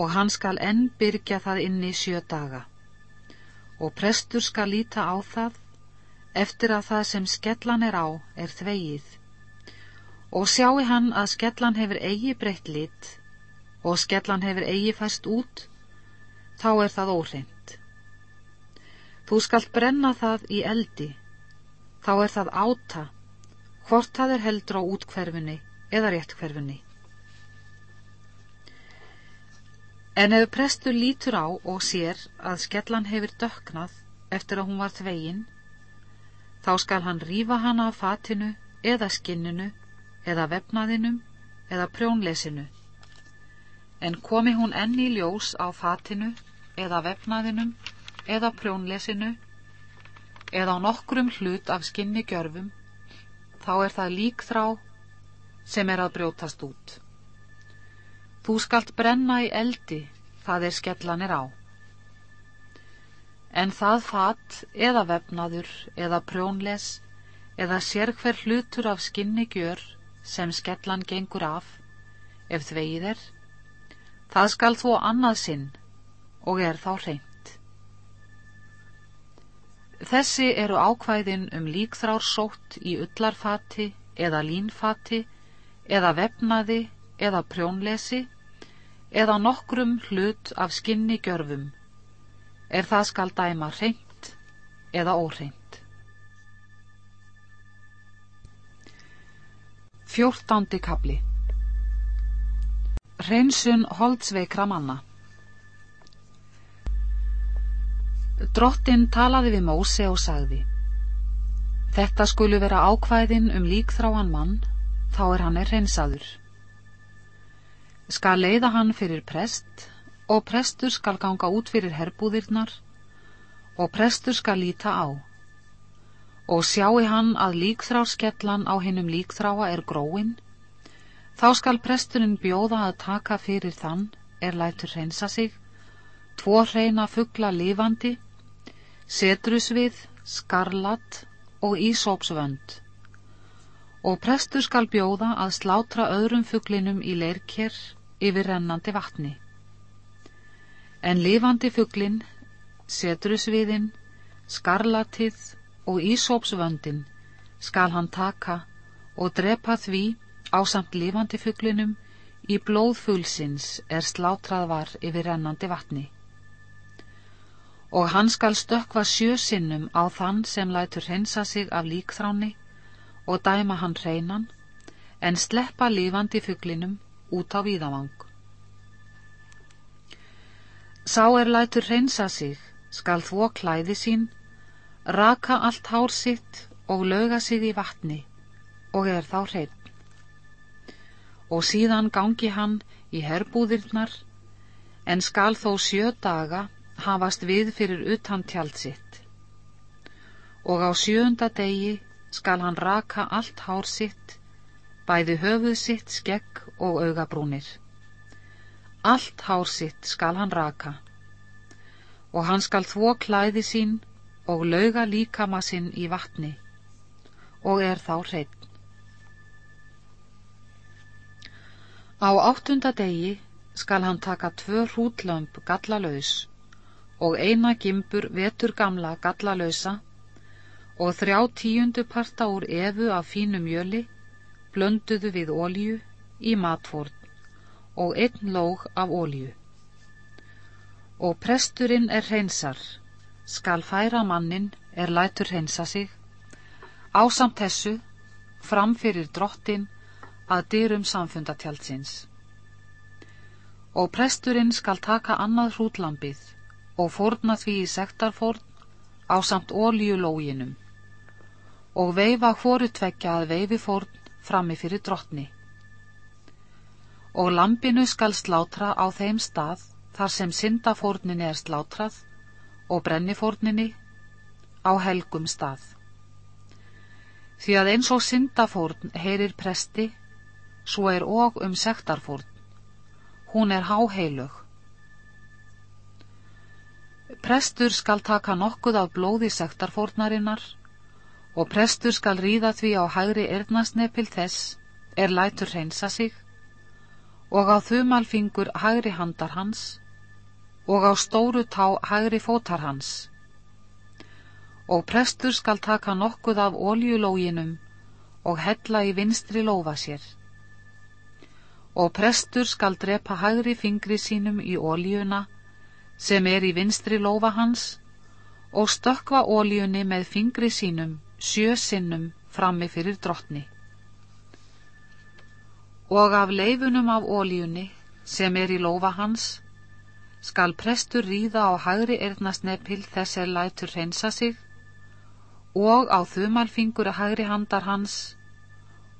Og hann skal enn byrja það inni sjö daga. Og prestur skal líta á það eftir að það sem skellan er á er þvegið og sjái hann að skellan hefur eigi breytt lit og skellan hefur eigi fæst út þá er það óhreint þú skalt brenna það í eldi þá er það áta hvort það er heldur á útkverfunni eða réttkverfunni. En ef prestur lítur á og sér að skellan hefur döknað eftir að hún var þvegin, þá skal hann rífa hana af fatinu eða skinninu eða vefnaðinum eða prjónlesinu. En komi hún enn í ljós á fatinu eða vefnaðinum eða prjónlesinu eða á nokkrum hlut af skinni gjörfum, þá er það líkþrá sem er að brjótast út. Þú skalt brenna í eldi, það er skellanir á. En það fatt eða vefnaður eða prjónles eða sér hver hlutur af skinni gjör sem skellan gengur af, ef þvegið er, það skal þó annað sinn og er þá hreint. Þessi eru ákvæðin um líkþrársótt í ullarfati eða línfati eða vefnaði eða prjónlesi eða nokkrum hlut af skinni gjörfum er það skal dæma hreint eða óhreint. Fjórtándi kapli Hreinsun holdsveikra manna Drottin talaði við Móse og sagði Þetta skulu vera ákvæðin um líkþráan mann, þá er hann er hreinsaður. Skal leiða hann fyrir prest og prestur skal ganga út fyrir herbúðirnar og prestur skal líta á. Og sjáu hann að líkþráskellan á hinnum líkþráa er gróin, þá skal presturinn bjóða að taka fyrir þann er lætur hreinsa sig, tvo hreina fuggla lifandi setrusvið, skarlat og ísópsvönd. Og prestur skal bjóða að slátra öðrum fugglinum í leirkér yfir rennandi vatni. En lifandi fugglin, setrusviðin, skarlatið og ísópsvöndin skal hann taka og drepa því á samt lifandi fugglinum í blóðfuglsins er slátrað var yfir rennandi vatni og hann skal stökva sjö sinnum á þann sem lætur hreinsa sig af líkþráni og dæma hann hreinan, en sleppa lífandi fugglinum út á víðavang. Sá er lætur hreinsa sig, skal þvó klæði sín, raka allt hár sitt og löga sig í vatni, og er þá hrein. Og síðan gangi hann í herbúðirnar, en skal þó sjö daga hafast við fyrir utan tjald sitt. Og á sjönda degi skal hann raka allt hár sitt, bæði höfuð sitt, skegg og augabrúnir. Allt hár sitt skal hann raka, og hann skal þvó klæði sín og lauga líkama sinn í vatni, og er þá hreitn. Á áttunda degi skal hann taka tvö hrútlömp gallalaus og eina gimbur vetur gamla gallalösa og þrjá tíundu parta úr efu af fínu mjöli blönduðu við ólíu í matfórn og einn lóg af ólíu. Og presturinn er hreinsar, skal færa mannin er lætur hreinsa sig, ásamt þessu fram fyrir drottin að dyrum samfundatjaldsins. Og presturinn skal taka annað hrútlambið og fórna því í sektarfórn á samt ólíulóginum og veifa hvorutvekja að veifi fórn frammi fyrir drottni. Og lampinu skal slátra á þeim stað þar sem syndafórninni er slátrað og brennifórninni á helgum stað. Því að eins og syndafórn heyrir presti, svo er og um sektarfórn. Hún er háheilög. Prestur skal taka nokkuð af blóði sektarfórnarinnar og prestur skal ríða því á hægri erðnasnepil þess er lætur hreinsa sig og á þumalfingur hægri handar hans og á stóru tá hægri fótar hans og prestur skal taka nokkuð af oljulóginum og hella í vinstri lófa sér. Og prestur skal drepa hægri fingri sínum í oljuna sem er í vinstri lófa hans og stökva oljunni með fingri sínum sjö sinnum frammi fyrir drottni. Og af leifunum af oljunni sem er í lófa hans skal prestur ríða á hægri erðnasnepil þess er lætur hreinsa sig og á þumalfingur hægri handar hans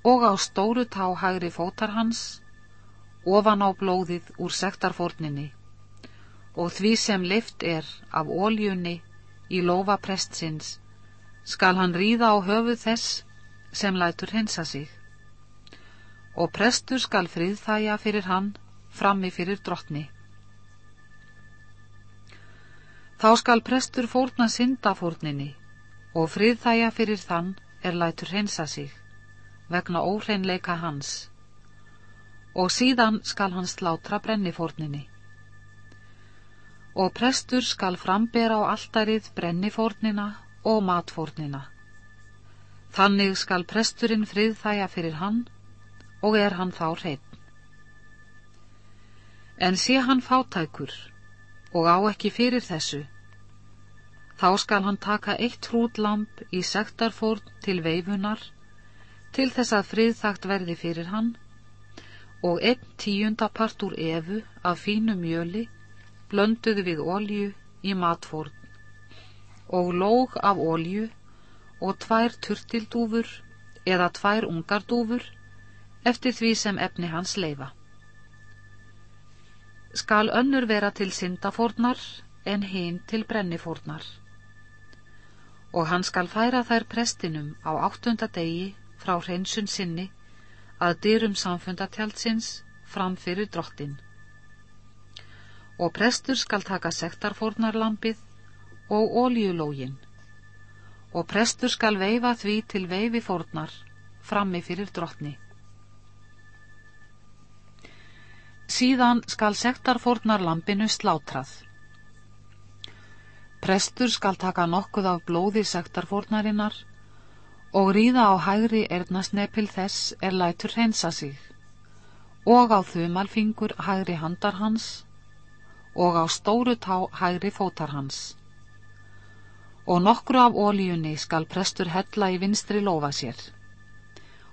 og á stóru tá hægri fótar hans ofan á blóðið úr sektarfórninni. Og því sem lift er af óljunni í lofa prestsins skal hann ríða á höfuð þess sem lætur hensa sig. Og prestur skal friðþæja fyrir hann frammi fyrir drottni þá skal prestur fórna syndafórninni og friðþæja fyrir þann er lætur hreinsa sig, vegna óhreinleika hans, og síðan skal hann slátra brennifórninni. Og prestur skal frambera á alldarið brennifórnina og matfórnina. Þannig skal presturinn friðþæja fyrir hann og er hann þá hrein. En sé hann fátækur og á ekki fyrir þessu, Þá skal hann taka eitt hrútlamp í sektarfórn til veifunar, til þess að friðþagt verði fyrir hann, og einn tíundapart úr efu af fínu mjöli, blönduðu við ólju í matfórn, og lóg af ólju og tvær turtildúfur eða tvær ungardúfur, eftir því sem efni hans leifa. Skal önnur vera til syndafórnar en hinn til brennifórnar og hann skal færa þær prestinum á áttunda degi frá hreinsun sinni að dyrum samfundatjaldsins fram fyrir drottin. Og prestur skal taka sektarfórnarlampið og óljulógin og prestur skal veifa því til veifi fórnar frammi fyrir drottni. Síðan skal sektarfórnarlampinu slátrað Prestur skal taka nokkuð af blóði sektarfórnarinnar og ríða á hægri erðnasnepil þess er lætur hreinsa sig og á þumalfingur hægri handar hans og á stóru tá hægri fótar hans. Og nokkru af ólíunni skal prestur hella í vinstri lofa sér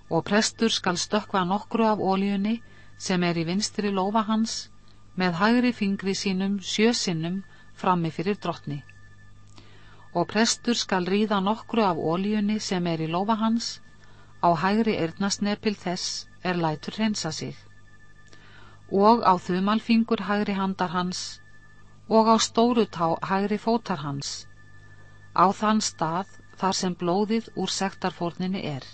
og prestur skal stökva nokkru af ólíunni sem er í vinstri lofa hans með hægri fingri sínum sjösinnum frammi fyrir drottni og prestur skal ríða nokkru af ólíunni sem er í lofa hans á hægri erðnasnepil þess er lætur hreinsa sig og á þumalfingur hægri handar hans og á stórutá hægri fótar hans á þann stað þar sem blóðið úr sektarfórninni er.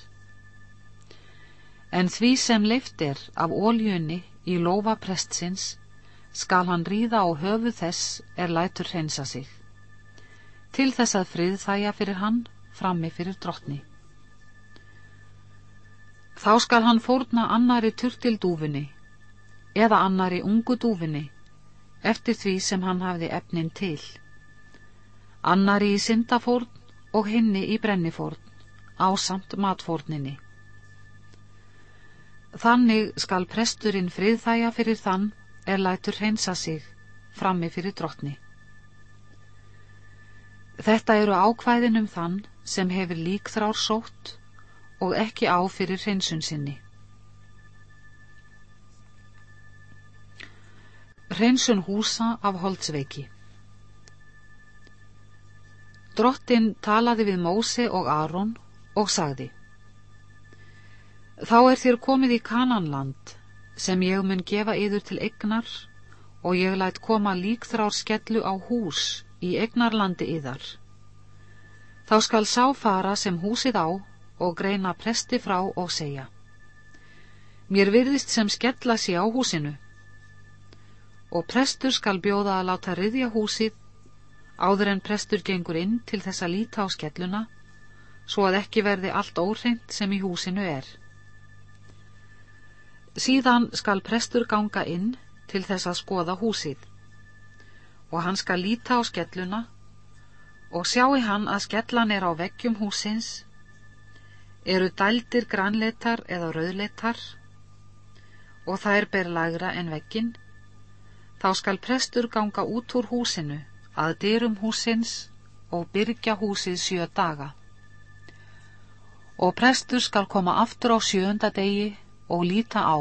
En því sem leift er af óljunni í lofa prestsins skal hann ríða á höfu þess er lætur hreinsa sig til þess að frið þæja fyrir hann frammi fyrir drottni. Þá skal hann fórna annari turtildúfinni eða annari ungu dúfinni eftir því sem hann hafði efnin til. Annari í syndafórn og hinni í brennifórn á samt matfórninni. Þannig skal presturinn friðþæja fyrir þann er lætur hreinsa sig frammi fyrir drottni. Þetta eru ákvæðin um þann sem hefur líkþrár sótt og ekki á fyrir hreinsun sinni. Hreinsun húsa af holdsveiki Drottin talaði við Móse og Aron og sagði Þá er þér komið í kananland sem ég mun gefa yður til egnar og ég læt koma líkþrár skellu á hús í egnarlandi yðar. Þá skal sá fara sem húsið á og greina presti frá og segja Mér virðist sem skella sé á húsinu og prestur skal bjóða að láta riðja húsið áður en prestur gengur inn til þess að líta á skelluna svo að ekki verði allt óhreint sem í húsinu er. Síðan skal prestur ganga inn til þess að skoða húsið. Og hann skal líta á skelluna og sjáu hann að skellan er á veggjum húsins, eru dældir grannleitar eða rauðleitar? Og það er berlagra en veggin, þá skal prestur ganga út úr húsinu að dyrum húsins og byrja húsið sjö daga. Og prestur skal koma aftur á sjönda degi og líta á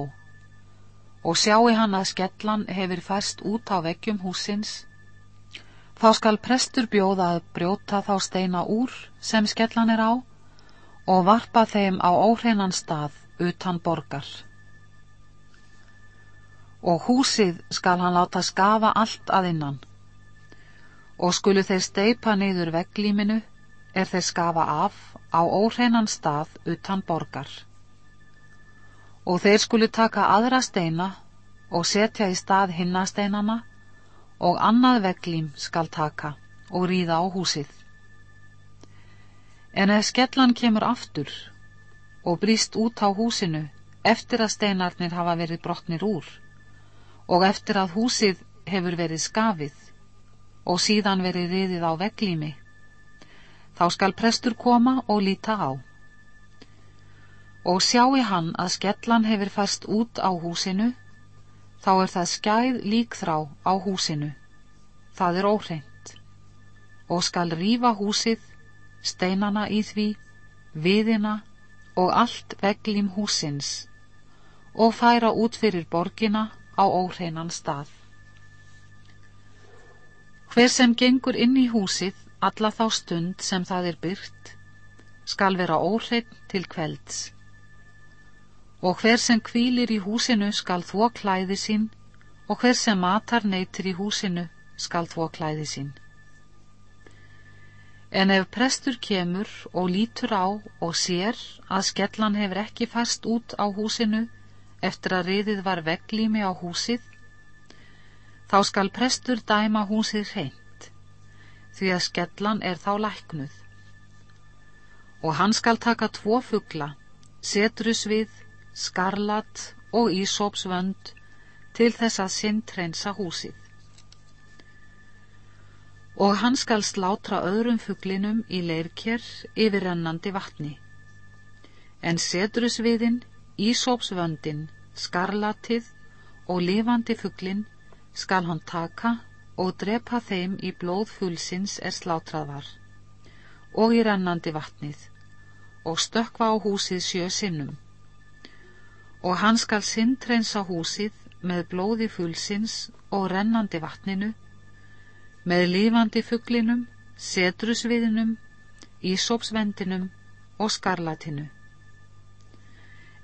og sjáu hann að skellan hefur fæst út á veggjum húsins, þá skal prestur bjóða að brjóta þá steina úr sem skellan er á og varpa þeim á óhreinan stað utan borgar. Og húsið skal hann láta skafa allt að innan og skulu þeir steipa niður vegglíminu er þeir skafa af á óhreinan stað utan borgar. Og þeir skulu taka aðra steina og setja í stað hinnasteinana og annað vegglím skal taka og ríða á húsið. En ef skellan kemur aftur og brýst út á húsinu eftir að steinarnir hafa verið brotnir úr og eftir að húsið hefur verið skafið og síðan verið riðið á vegglými. Þá skal prestur koma og líta á. Og sjáu hann að skellan hefur fæst út á húsinu, þá er það skæð líkþrá á húsinu. Það er óhreint. Og skal rífa húsið, steinana í því, viðina og allt vegglím húsins og færa út fyrir borgina á óhreinan stað. Hver sem gengur inn í húsið alla þá stund sem það er byrt, skal vera óhreinn til kvelds. Og hver sem kvílir í húsinu skal þvó klæði sín, og hver sem matar neytir í húsinu skal þvó klæði sín. En ef prestur kemur og lítur á og sér að skellan hefur ekki fast út á húsinu eftir að riðið var vegglými á húsið, Þá skal prestur dæma húsið hreint, því að skellan er þá læknuð. Og hann skal taka tvo fuggla, setrusvið, skarlat og ísópsvönd til þess að sintrensa húsið. Og hann skal slátra öðrum fugglinum í leirkjör yfir rennandi vatni. En setrusviðin, ísópsvöndin, skarlatið og lifandi fugglin skal hann taka og drepa þeim í blóð fullsins er slátrað var og í rennandi vatnið og stökva á húsið sjö sinnum og hann skal sindreinsa húsið með blóði fullsins og rennandi vatninu með lífandi fugglinum setrusviðinum ísópsvendinum og skarlatinu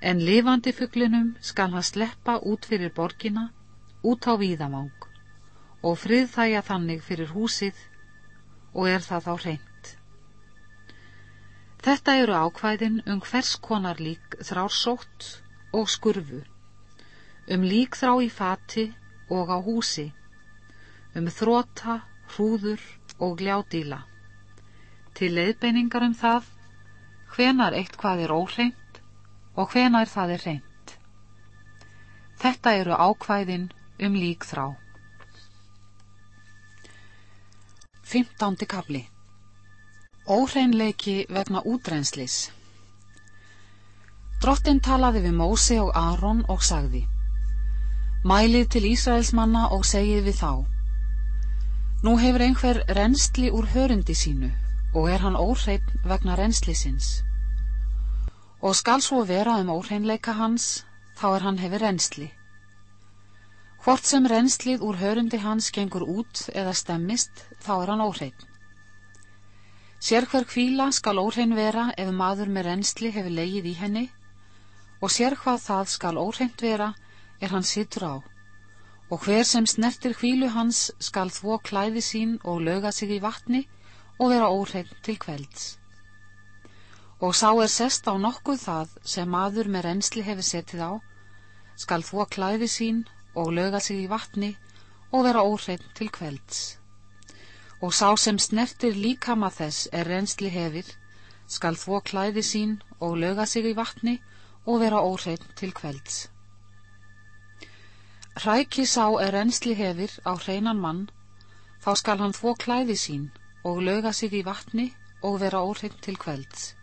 en lífandi fugglinum skal hann sleppa út fyrir borgina út á víðamang og friðþæja þannig fyrir húsið og er það þá reynd. Þetta eru ákvæðin um hvers konar lík þrársótt og skurfu, um lík þrá í fati og á húsi, um þróta, hrúður og gljáðíla, til leiðbeiningar um það hvenar eitt hvað er óhreint og hvenar það er reynd. Þetta eru ákvæðin um líkþrá. Fymtándi kapli Óhreinleiki vegna útrenslis Drottin talaði við Mósi og Aron og sagði Mælið til Ísraels manna og segið við þá Nú hefur einhver rensli úr hörundi sínu og er hann óhrein vegna renslisins og skal svo vera um óhreinleika hans þá er hann hefur rensli Hvort sem renslið úr hörundi hans gengur út eða stemmist, þá er hann óhrein. Sér hver kvíla skal óhrein vera ef maður með rensli hefur leið í henni og sér hvað það skal óhreint vera er hann sittur á og hver sem snertir kvílu hans skal þvó klæði sín og löga sig í vatni og vera óhrein til kvelds. og sá er sest á nokkuð það sem maður með reynsli hefur setið á, skal þvó klæði sín og löga sig í vatni og vera óhrein til kvelds. Og sá sem snertir líkama þess er reynsli hefir, skal þvó klæði sín og löga sig í vatni og vera óhrein til kvelds. Hræki sá er reynsli hefir á hreinan mann, þá skal hann þvó klæði sín og löga sig í vatni og vera óhrein til kvelds.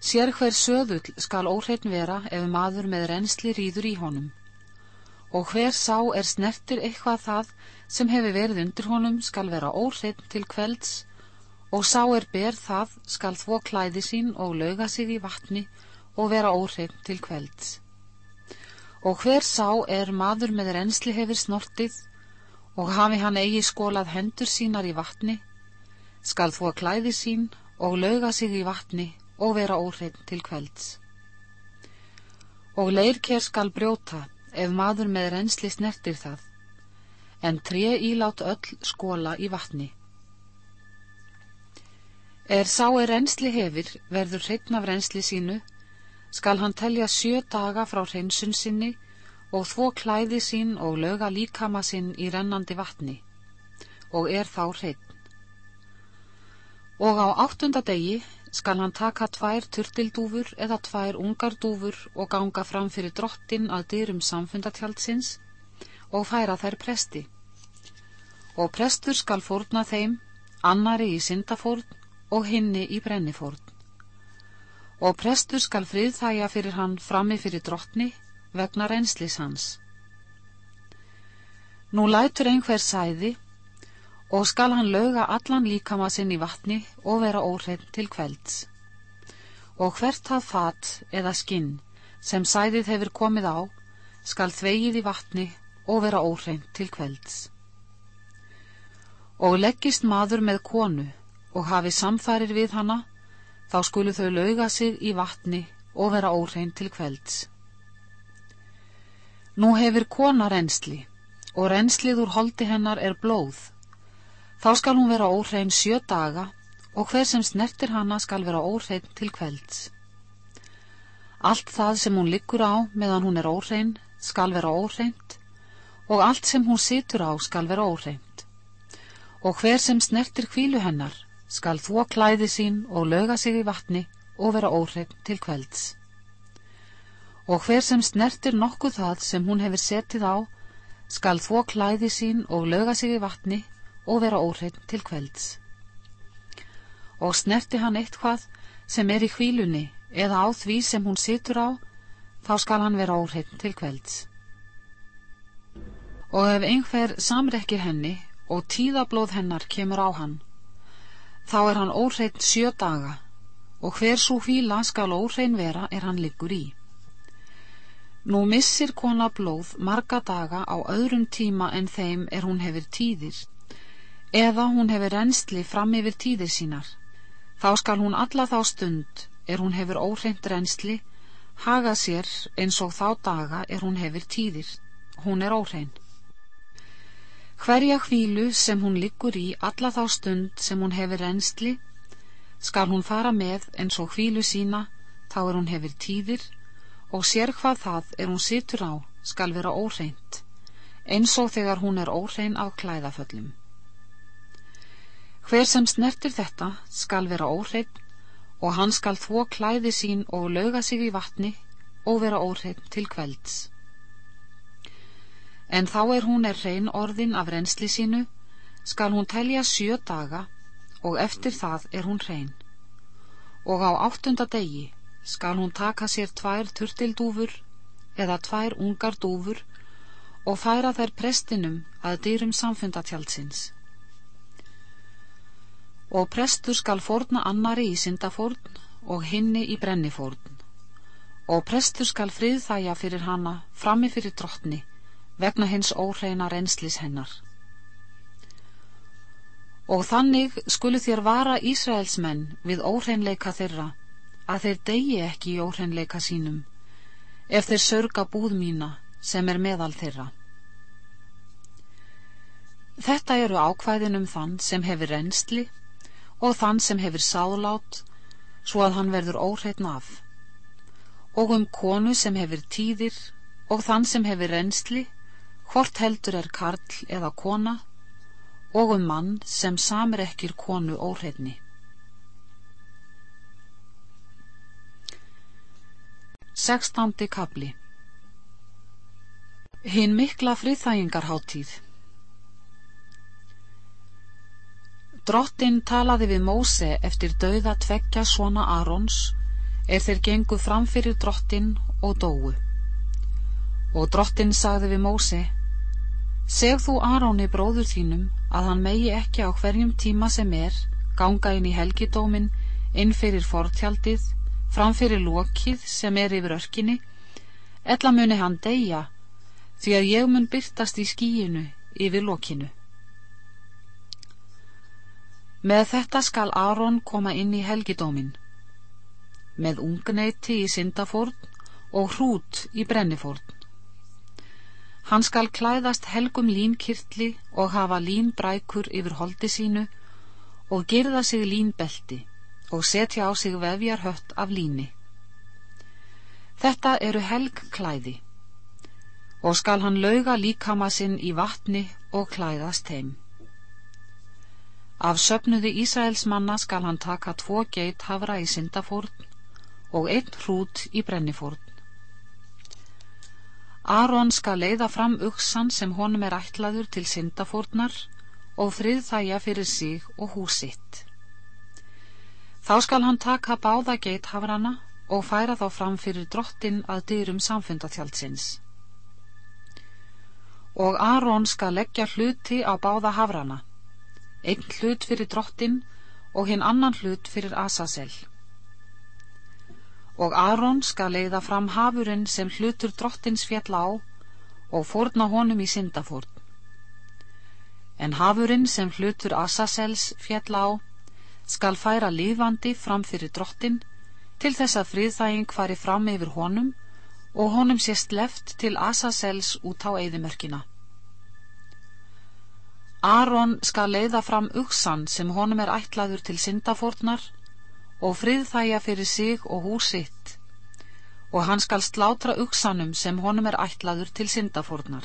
Sér hver söðull skal óhreitn vera ef maður með reynsli rýður í honum. Og hver sá er snertir eitthvað það sem hefur verið undir honum skal vera óhreitn til kvelds og sá er ber það skal þvó klæði sín og lauga sig í vatni og vera óhreitn til kvelds. Og hver sá er maður með reynsli hefur snortið og hafi hann eigi skólað hendur sínar í vatni, skal þvó klæði sín og lauga sig í vatni og vera óhrein til kvelds. Og leirker skal brjóta ef maður með reynsli snertir það, en tré ílát öll skóla í vatni. Er sá er reynsli hefir verður hreitn af reynsli sínu, skal hann telja sjö daga frá hreinsun sinni og þvó klæði sín og löga líkama sinn í rennandi vatni, og er þá hreitn. Og á áttunda degi skal hann taka tvær turtildúfur eða tvær ungardúfur og ganga fram fyrir drottin að dyrum samfundatjaldsins og færa þær presti. Og prestur skal fórna þeim, annari í syndafórn og hinni í brennifórn. Og prestur skal friðþæja fyrir hann frammi fyrir drottni vegna reynslis hans. Nú lætur einhver sæði og skal hann lauga allan líkama sinn í vatni og vera óhrein til kvelds. Og hvert það fat eða skinn sem sæðið hefur komið á, skal þvegið í vatni og vera óhrein til kvelds. Og leggist maður með konu og hafi samfærir við hana, þá skulu þau lauga sig í vatni og vera óhrein til kvelds. Nú hefur kona reynsli og reynslið úr holdi hennar er blóð Þá skal hún vera óhrein sjö daga og hver sem snertir hana skal vera óhrein til kvelds. Allt það sem hún liggur á meðan hún er óhrein skal vera óhreint og allt sem hún situr á skal vera óhreint. Og hver sem snertir kvílu hennar skal þvó klæði sín og löga sig í vatni og vera óhrein til kvelds. Og hver sem snertir nokkuð það sem hún hefur setið á skal þvó klæði sín og löga sig í vatni og vera óhrein til kvelds. Og snerti hann eitthvað sem er í hvílunni eða á því sem hún situr á, þá skal hann vera óhrein til kvelds. Og ef einhver samrekkir henni og tíðablóð hennar kemur á hann, þá er hann óhrein sjö daga og hver svo hvíla skal óhrein vera er hann liggur í. Nú missir kona blóð marga daga á öðrum tíma en þeim er hún hefur tíðir eða hún hefur reynsli fram yfir tíðir sínar. Þá skal hún alla þá stund, er hún hefur óhreint reynsli, haga sér eins og þá daga er hún hefur tíðir. Hún er óhrein. Hverja hvílu sem hún liggur í alla þá stund sem hún hefur reynsli, skal hún fara með eins og hvílu sína, þá er hún hefur tíðir, og sér hvað það er hún situr á, skal vera óhreint, eins og þegar hún er óhrein af klæðaföllum. Hver sem snertir þetta skal vera óhreitn og hann skal þvó klæði sín og lauga sig í vatni og vera óhreitn til kvelds. En þá er hún er hrein orðin af reynsli sínu, skal hún telja sjö daga og eftir það er hún hrein. Og á áttunda degi skal hún taka sér tvær turtildúfur eða tvær ungar dúfur og færa þær prestinum að dýrum samfundatjálsins og prestur skal fórna annari í syndafórn og hinni í brennifórn og prestur skal friðþæja fyrir hana frammi fyrir drottni vegna hins óhreina reynslis hennar. Og þannig skulu þér vara Ísraelsmenn við óhreinleika þeirra að þeir degi ekki í óhreinleika sínum ef þeir sörga búð mína sem er meðal þeirra. Þetta eru ákvæðin um þann sem hefur reynsli og þann sem hefur sáðlát svo að hann verður óhreitn af, og um konu sem hefur tíðir og þann sem hefur reynsli, hvort heldur er karl eða kona, og um mann sem samir ekkir konu óhreitni. Sextándi kabli Hinn mikla friðþægingarháttíð Drottin talaði við Móse eftir dauða tveggja svona Arons er þeir gengu fram fyrir drottin og dóu. Og drottin sagði við Móse, Seg þú Aróni bróður þínum að hann megi ekki á hverjum tíma sem er ganga inn í helgidómin inn fyrir fortjaldið, fram fyrir lokið sem er yfir örkinni, ella muni hann deyja því að ég mun byrtast í skíinu yfir lokinu. Með þetta skal Aron koma inn í helgidómin, með ungneiti í syndafórn og hrút í brennifórn. Hann skal klæðast helgum línkirtli og hafa línbrækur yfir holdi sínu og gerða sig línbelti og setja á sig vefjar hött af líni. Þetta eru helgklæði og skal hann lauga líkama sinn í vatni og klæðast heim. Af söpnuði Ísraels manna skal hann taka tvo geit hafra í syndafórn og einn hrút í brennifórn. Aron skal leiða fram uksan sem honum er ætlaður til syndafórnar og frið þæja fyrir sig og húsitt. Þá skal hann taka báða geit hafrana og færa þá fram fyrir drottin að dyrum samfundatjaldsins. Og Aron skal leggja hluti á báða hafrana einn hlut fyrir drottin og hinn annan hlut fyrir Asasel. Og Aron skal leiða fram hafurinn sem hlutur drottins fjall á og fórna honum í syndafórn. En hafurinn sem hlutur Asasels fjall á skal færa lífandi fram fyrir drottin til þess að friðþæging fari fram yfir honum og honum sést left til Asasels út á eðimörkina. Aron skal leiða fram uksan sem honum er ætlaður til syndafórnar og friðþæja fyrir sig og húsitt og hann skal slátra uksanum sem honum er ætlaður til syndafórnar.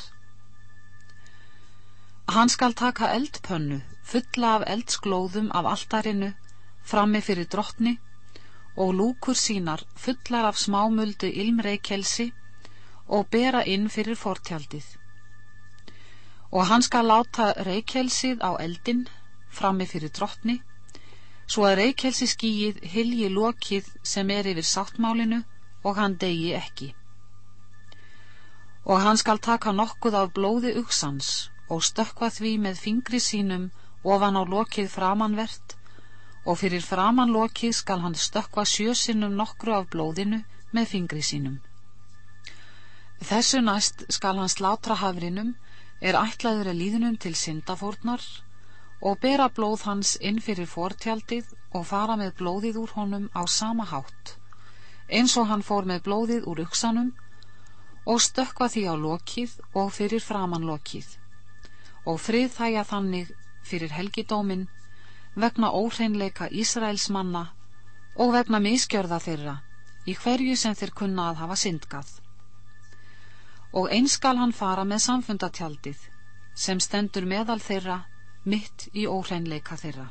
Hann skal taka eldpönnu fulla af eldsglóðum af alltarinu frammi fyrir drottni og lúkur sínar fullar af smámuldu ilmreikelsi og bera inn fyrir fortjaldið og hann skal láta reykjelsið á eldin frammi fyrir drottni svo að reykjelsi skýið hilji lokið sem er yfir sáttmálinu og hann degi ekki. Og hann skal taka nokkuð af blóði uksans og stökka því með fingri sínum ofan á lokið framanvert og fyrir framanlokið skal hann stökka sjösinnum nokkru af blóðinu með fingri sínum. Þessu næst skal hann slátra hafrinum er ætlaður að líðunum til syndafórnar og bera blóð hans inn fyrir fortjaldið og fara með blóðið úr honum á sama hátt, eins og hann fór með blóðið úr uksanum og stökka því á lokið og fyrir framann lokið. Og frið þæja þannig fyrir helgidómin vegna óhreinleika Ísraels manna og vegna miskjörða þeirra í hverju sem þeir kunna að hafa syndgað. Og eins skal hann fara með samfundatjaldið sem stendur meðal þeirra mitt í óhreinleika þeirra.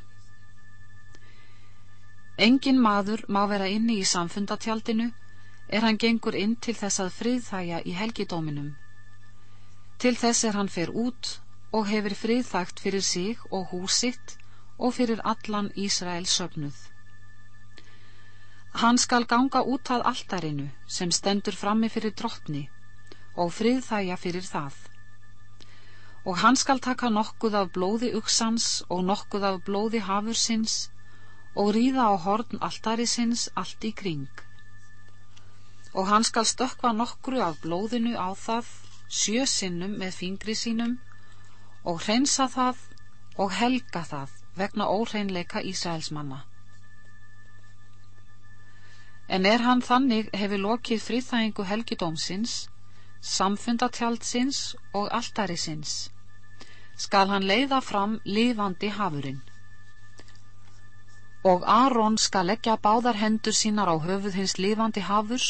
Engin maður má vera inni í samfundatjaldinu er hann gengur inn til þess að friðþæja í helgidóminum. Til þess er hann fer út og hefur friðþægt fyrir sig og húsitt og fyrir allan Ísraels söfnuð. Hann skal ganga út að alltarinu sem stendur frammi fyrir drottni og friðþæja fyrir það. Og hann skal taka nokkuð af blóði uksans og nokkuð af blóði hafursins og ríða á horn alltarisins allt í kring. Og hann skal stökka nokkru af blóðinu á það sjö sinnum með fingri sínum og hreinsa það og helga það vegna óhreinleika Ísraelsmanna. En er hann þannig hefur lokið friðþægingu helgidómsins samfundatjaldsins og alltarisins skal hann leiða fram lifandi hafurinn Og Aron skal leggja báðar hendur sínar á höfuð hins lifandi hafurs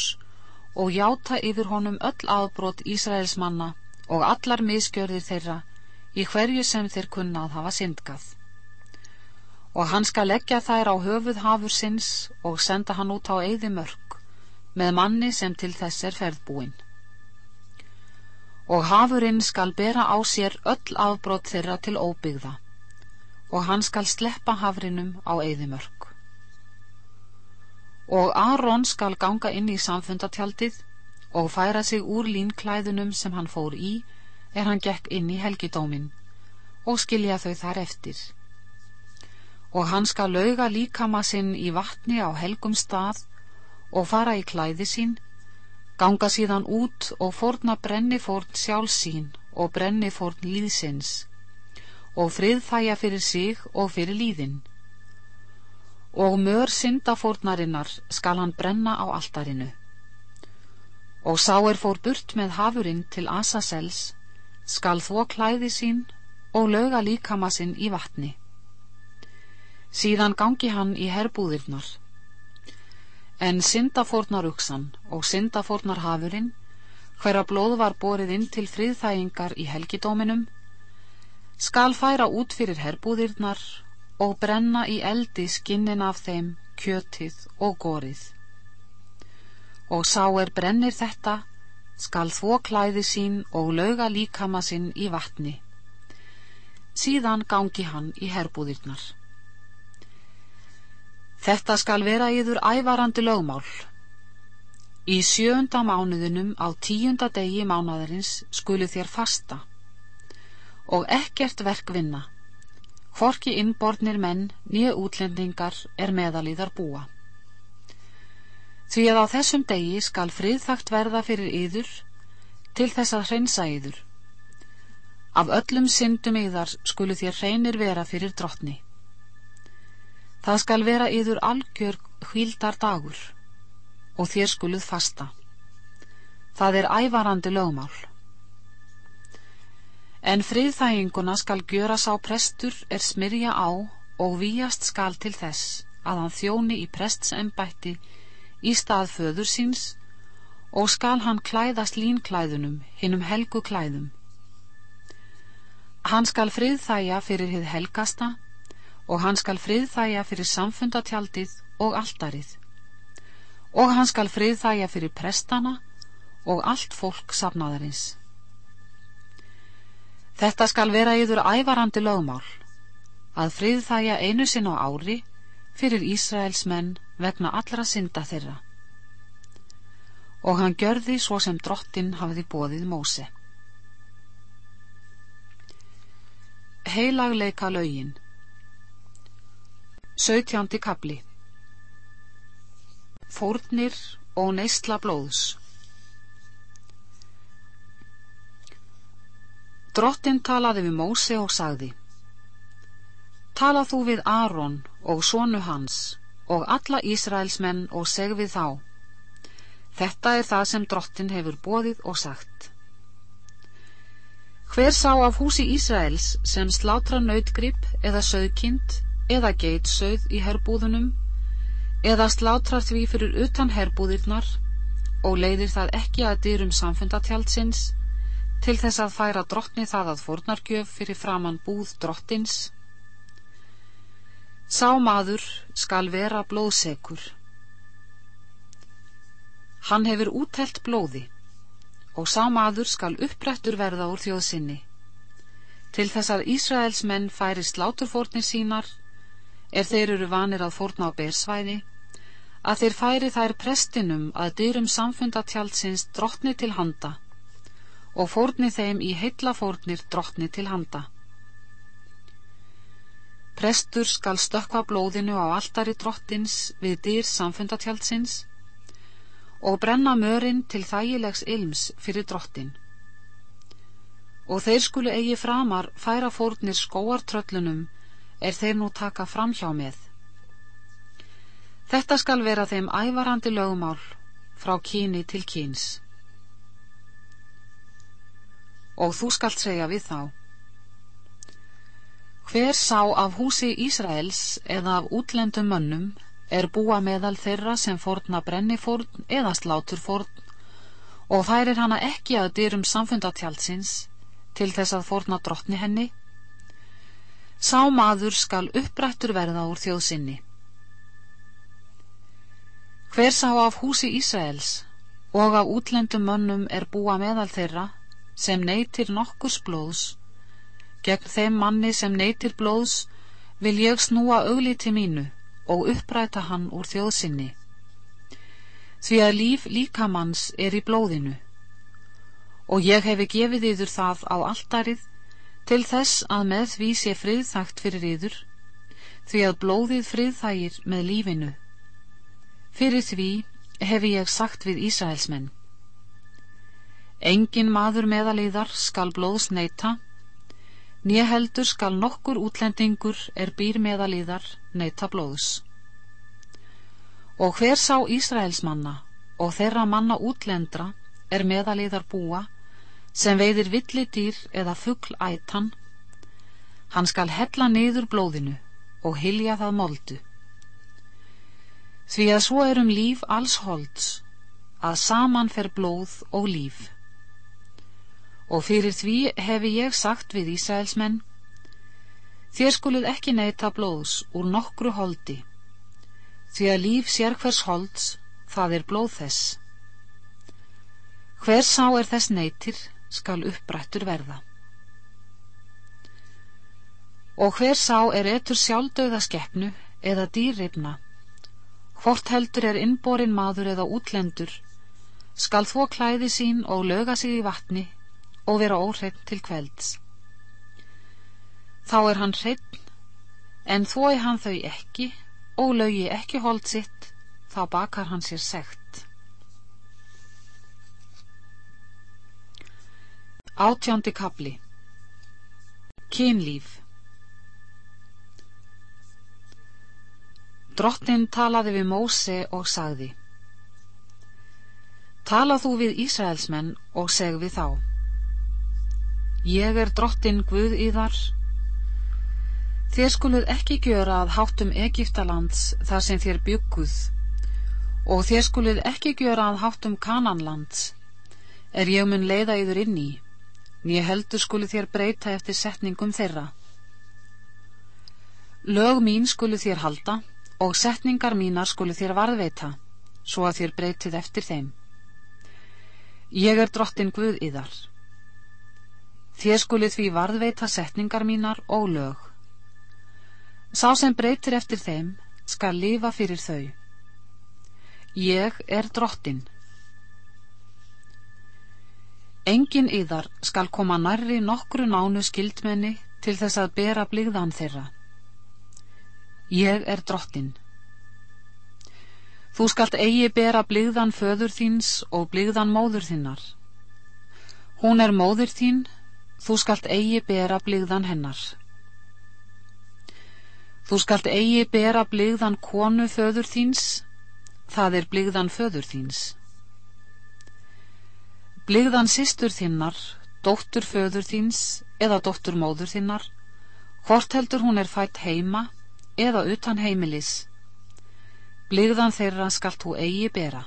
og játa yfir honum öll aðbrot Ísraels manna og allar miskjörðir þeirra í hverju sem þeir kunna að hafa syndgað. Og hann skal leggja þær á höfuð hafursins og senda hann út á eyði mörg með manni sem til þess er ferðbúinn og hafurinn skal bera á sér öll afbrot þeirra til óbyggða og hann skal sleppa hafrinum á eyðimörk. Og Aron skal ganga inn í samfundatjaldið og færa sig úr línklæðunum sem hann fór í er hann gekk inn í helgidómin og skilja þau þar eftir. Og hann skal lauga líkama sinn í vatni á helgum stað og fara í klæði sín ganga síðan út og fórna brennifórn sjálfsín og brennifórn líðsins og friðþæja fyrir sig og fyrir líðin. Og mör syndafórnarinnar skal hann brenna á altarinu. Og sá er fór burt með hafurinn til Asasels skal þó klæði sín og löga líkama sinn í vatni. Síðan gangi hann í herbúðirnar en syndafórnaruksan og syndafórnarhafurinn hverja blóð var borið inn til friðþægingar í helgidóminum skal færa út fyrir herbúðirnar og brenna í eldi skinnin af þeim kjötið og gorið. Og sá er brennir þetta skal þvó klæði sín og lauga líkama sinn í vatni. Síðan gangi hann í herbúðirnar Þetta skal vera yður ævarandi lögmál. Í sjönda mánuðinum á tíunda degi mánuðarins skulu þér fasta og ekkert verk vinna. Hvorki innbornir menn nýja útlendingar er meðalíðar búa. Því að á þessum degi skal friðþagt verða fyrir yður til þess að hreinsa yður. Af öllum syndum yðar skulu þér hreinir vera fyrir drottni. Það skal vera yður algjör hvíldar dagur og þér skuluð fasta. Það er ævarandi lögmál. En friðþæginguna skal gjöra sá prestur er smyrja á og víjast skal til þess að hann þjóni í prestsembætti í stað föður síns og skal hann klæðast línklæðunum hinnum helgu klæðum. Hann skal friðþæja fyrir hið helgasta og hann skal friðþæja fyrir samfundatjaldið og alldarið og hann skal friðþæja fyrir prestana og allt fólk safnaðarins. Þetta skal vera yður ævarandi lögmál að friðþæja einu sinn á ári fyrir Ísraels menn vegna allra synda þeirra. Og hann gjörði svo sem drottin hafiði bóðið Móse. Heilagleika lögin Sautjándi kapli Fórnir og neistla blóðs. Drottin talaði við Móse og sagði Tala þú við Aron og sonu hans og alla Ísraelsmenn og seg við þá. Þetta er það sem drottin hefur bóðið og sagt. Hver sá af húsi Ísraels sem slátra nautgrip eða söðkind eða geitsauð í herbúðunum eða slátrar því fyrir utan herbúðirnar og leiðir það ekki að dyrum samfundatjaldsins til þess að færa drottni það að fornargjöf fyrir framann búð drottins. Sá maður skal vera blóðsekur. Hann hefur úttelt blóði og sá maður skal upprættur verða úr þjóðsynni til þess að Ísraels menn færi sláturfórnir sínar er þeir eru vanir að fórna á bersvæði, að þeir færi þær prestinum að dyrum samfundatjaldsins drottni til handa og fórni þeim í heilla fórnir drottni til handa. Prestur skal stökka blóðinu á alltari drottins við dyr samfundatjaldsins og brenna mörinn til þægilegs ilms fyrir drottin. Og þeir skulu eigi framar færa fórnir skóartröllunum er þeir nú taka fram hjá með. Þetta skal vera þeim ævarandi lögumál frá kyni til kyns. Og þú skalt segja við þá. Hver sá af húsi Ísraels eða af útlendum mönnum er búa meðal þeirra sem forna brennifórn eða sláturfórn og færir hana ekki að dyrum samfundatjálsins til þess að forna drottni henni. Sá maður skal upprættur verða úr þjóðsynni. Hver sá af húsi Ísraels og af útlendum mönnum er búa meðal þeirra sem neytir nokkurs blóðs Gegn þeim manni sem neytir blóðs vil ég snúa augliti mínu og uppræta hann úr þjóðsynni. Því að líf líkamanns er í blóðinu og ég hefi gefið yður það á alldarið til þess að með því sé friðþægt fyrir yður því að blóðið friðþægir með lífinu. Fyrir því hefi ég sagt við Ísraelsmenn. Engin maður meðaliðar skal blóðs neyta Nýheldur skal nokkur útlendingur er býr meðalíðar neyta blóðs. Og hver sá Ísraelsmanna og þeirra manna útlendra er meðalíðar búa sem veiðir villidýr eða fuggl ætan, hann skal hella niður blóðinu og hilja það moldu. Því að svo er um líf alls holds, að saman fer blóð og líf. Og fyrir því hefi ég sagt við Ísraelsmenn þér skuluð ekki neyta blóðs úr nokkru holdi því að líf sér hvers holds það er blóð þess. Hver sá er þess neytir skal upprættur verða og hver sá er etur sjálfdauða skeppnu eða dýrrifna hvort heldur er innborin maður eða útlendur skal þó klæði sín og löga sig í vatni og vera óhreitt til kvelds. Þá er hann hreitt, en þói hann þau ekki og lögi ekki hold sitt, þá bakar hann sér segt. Átjándi kapli Kynlíf. Drottin talaði við Móse og sagði Tala þú við Ísraelsmenn og seg við þá. Ég er drottin Guð í þar. Þér skuluð ekki gjöra að háttum Egiptalands þar sem þér bygguð og þér skuluð ekki gjöra að háttum Kananlands er ég mun leiða yður inn í nýja heldur skuluð þér breyta eftir setningum þeirra. Lög mín skuluð þér halda og setningar mínar skuluð þér varðveita svo að þér breytið eftir þeim. Ég er drottin Guð í þar. Þér skulið því varðveita setningar mínar og lög. Sá sem breytir eftir þeim skal lifa fyrir þau. Ég er drottin. Engin yðar skal koma nærri nokkru nánu skildmenni til þess að bera blíðan þeirra. Ég er drottin. Þú skalt eigi bera blíðan föður þíns og blíðan móður þinnar. Hún er móður þín Þú skalt eigi bera bligðan hennar. Þú skalt eigi bera bligðan konu föður þíns, það er bligðan föður þíns. Bligðan sýstur þinnar, dóttur föður þíns eða dóttur móður þinnar, hvort heldur hún er fætt heima eða utan heimilis, bligðan þeirra skalt þú eigi bera.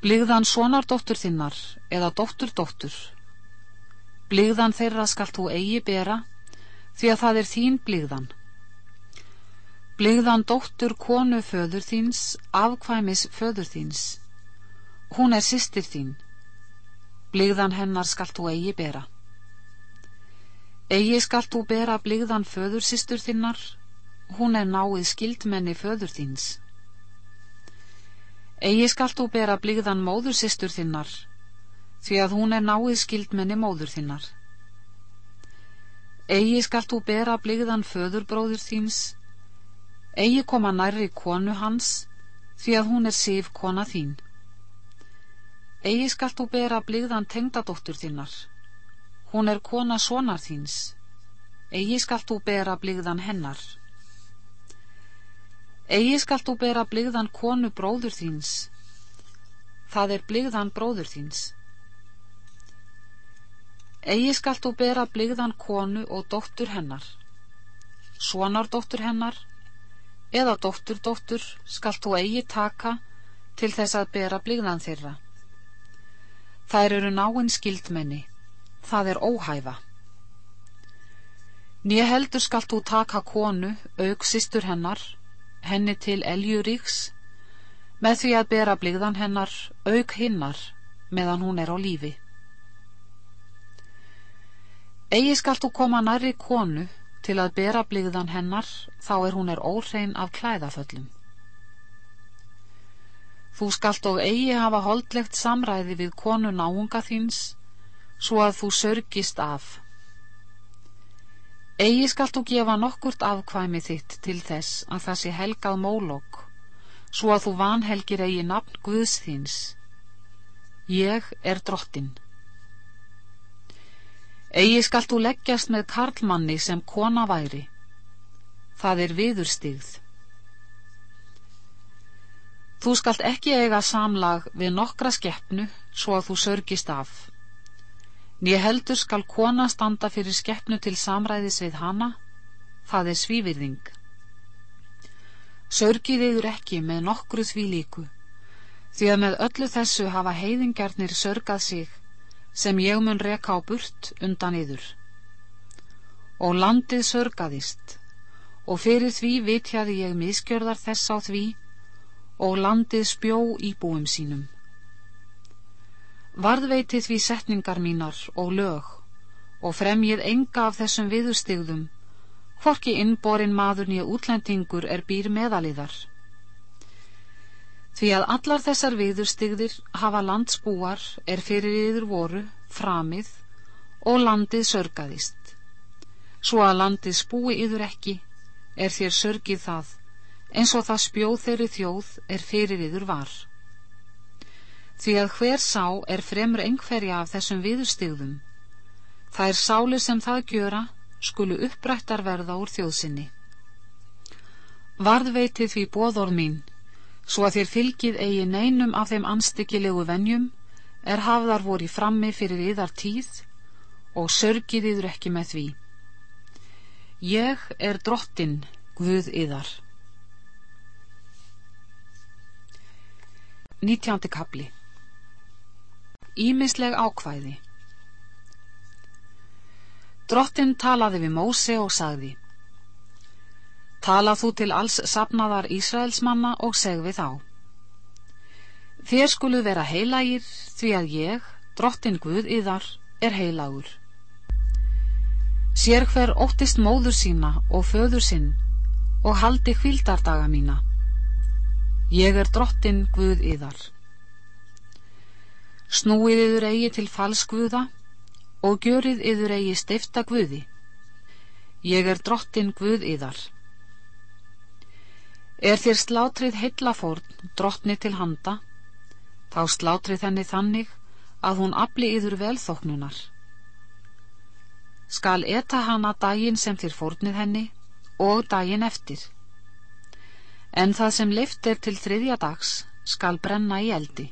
Bligðan sonardóttur þinnar eða dóttur dóttur, Blíðan þeirra skalt þú eigi bera, því að það er þín blíðan. Blíðan dóttur konu föður þíns, afkvæmis föður þíns. Hún er sýstir þín. Blíðan hennar skalt þú eigi bera. Egi skalt þú bera blíðan föður sýstur þinnar, hún er náið skildmenni föður þíns. Egi skalt þú bera blíðan móður sýstur þinnar, því að hún er náið skildmenni móður þinnar. Egi skalt þú bera bligðan föðurbróður þíns, eigi koma nærri konu hans, því að hún er sif kona þín. Egi skalt þú bera bligðan tengdadóttur þinnar, hún er kona sonar þíns, eigi skalt þú bera bligðan hennar. Egi skalt þú bera bligðan konu bróður þíns, það er bligðan bróður þíns. Egi skalt þú bera bligðan konu og dóttur hennar. Svonardóttur hennar eða dótturdóttur skalt þú eigi taka til þess að bera bligðan þeirra. Þær eru náinn skildmenni. Það er óhæfa. Nýja heldur skalt þú taka konu, auksistur hennar, henni til eljuríks, með því að bera bligðan hennar, auk hinnar, meðan hún er á lífi. Egi skalt þú koma nærri konu til að bera bligðan hennar þá er hún er óhrein af klæðaföllum. Þú skalt og eigi hafa holdlegt samræði við konu náunga þíns svo að þú sörgist af. Egi skalt þú gefa nokkurt afkvæmi þitt til þess að það sé helgað mólokk svo að þú vanhelgir eigi nafn Guðs þíns. Ég er drottin. Egi skalt þú leggjast með karlmanni sem kona væri. Það er viðurstigð. Þú skalt ekki eiga samlag við nokkra skeppnu svo að þú sörgist af. Nýja heldur skal kona standa fyrir skeppnu til samræðis við hana, það er svívirðing. Sörgið yfir ekki með nokkru því líku, því að með öllu þessu hafa heiðingjarnir sörgað sig sem ég mun reka á burt undan yður. Og landið sörgaðist, og fyrir því vitjaði ég miskjörðar þess á því, og landið spjó í búum sínum. Varðveiti því setningar mínar og lög, og fremjið enga af þessum viðustigðum, hvorki innborin maður nýja útlendingur er býr meðaliðar. Því að allar þessar viðurstigðir hafa landsbúar er fyrir yður voru, framið og landið sörgaðist. Svo að landið spúi yður ekki er þér sörgið það, eins og það spjóð þeirri þjóð er fyrir yður var. Því að hver sá er fremur einhverja af þessum viðurstigðum. Það er sáli sem það gjöra, skulu upprættar verða úr þjóðsinni. Varðveitið því bóðor mín, svo að þér fylgið eigi neinum af þeim anstyggilegu venjum er hafðar voru frammi fyrir yðar tíð og sörgið yður ekki með því. Ég er drottin, Guð yðar. Nítjándi kapli Ímisleg ákvæði Drottin talaði við Móse og sagði Tala þú til alls sapnaðar Ísraelsmanna og seg við þá. Þér skulu vera heilagir því að ég, drottin Guð yðar, er heilagur. Sér hver óttist móður sína og föður sinn og haldi hvildardaga mína. Ég er drottin Guð yðar. Snúið yður eigi til falskvuða og gjörið yður eigi stifta Guði. Ég er drottin Guð yðar. Er þér slátrið heillafórn drottni til handa, þá slátrið henni þannig að hún afli yður velþóknunar. Skal eta hana daginn sem þér fórnið henni og daginn eftir. En það sem lift er til þriðja dags skal brenna í eldi.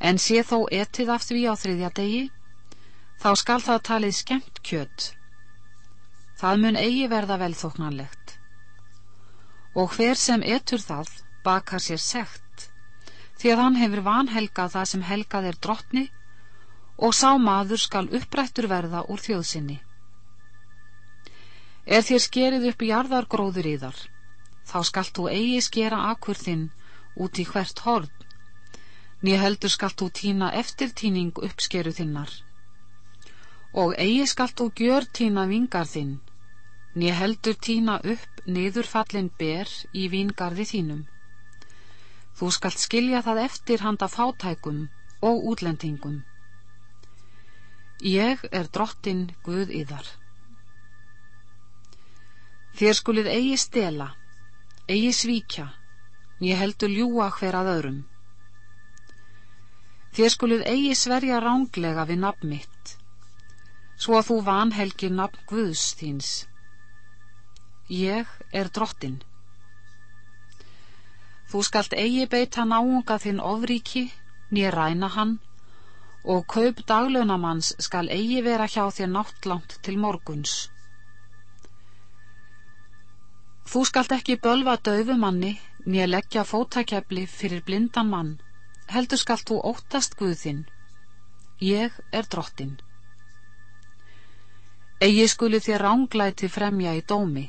En sé þó etið af því á þriðja degi, þá skal það talið skemmt kjött. Það mun eigi verða velþóknanlegt og hver sem etur það bakar sér sekt því að hann hefur vanhelgað það sem helgað er drottni og sá maður skal upprættur verða úr þjóðsynni. Er þér skerið upp jarðargróður í þar, þá skalt þú eigi skera akkur þinn út í hvert horn, nýja heldur skalt þú týna eftirtýning uppskeru þinnar, og eigi skalt þú gjör týna vingar þinn, nýja heldur týna upp niðurfallin ber í víngarði þínum. Þú skalt skilja það eftir handa fátækum og útlendingum. Ég er drottin Guð yðar. Þér skulið eigi stela, eigi svíkja, ég heldur ljúa hver að öðrum. Þér skulið eigi sverja ránglega við nafn mitt, svo að þú vanhelgir nafn Guðs þíns. Ég er drottin. Þú skalt eigi beita náunga þinn ofríki, nýja ræna hann, og kaup daglönamanns skal eigi vera hjá þér náttlánt til morguns. Þú skalt ekki bölva döfu manni, nýja leggja fótakefli fyrir blindan mann, heldur skalt þú óttast Guðinn. Ég er drottin. Egi skuli þér ránglæti fremja í dómi.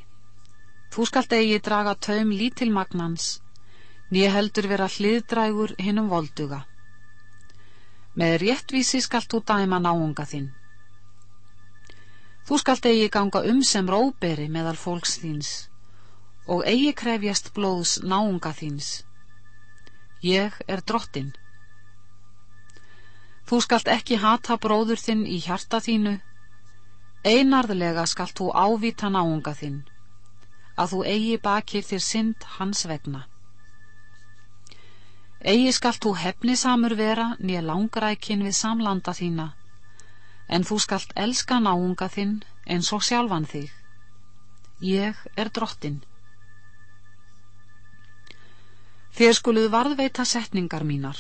Þú skalt eigi draga taum lítilmagnans, nýja heldur vera hliðdrægur hinnum volduga. Með réttvísi skalt þú dæma náunga þinn. Þú skalt eigi ganga um sem róberi meðal fólks þíns og eigi krefjast blóðs náunga þíns. Ég er drottin. Þú skalt ekki hata bróður þinn í hjarta þínu, einarðlega skalt þú ávita náunga þinn, að þú eigi bakir þér synd hans vegna. Egi skalt þú hefnisamur vera nýja langrækin við samlanda þína, en þú skalt elska náunga þinn eins og sjálfan þig. Ég er drottin. Þér skuluð varðveita setningar mínar.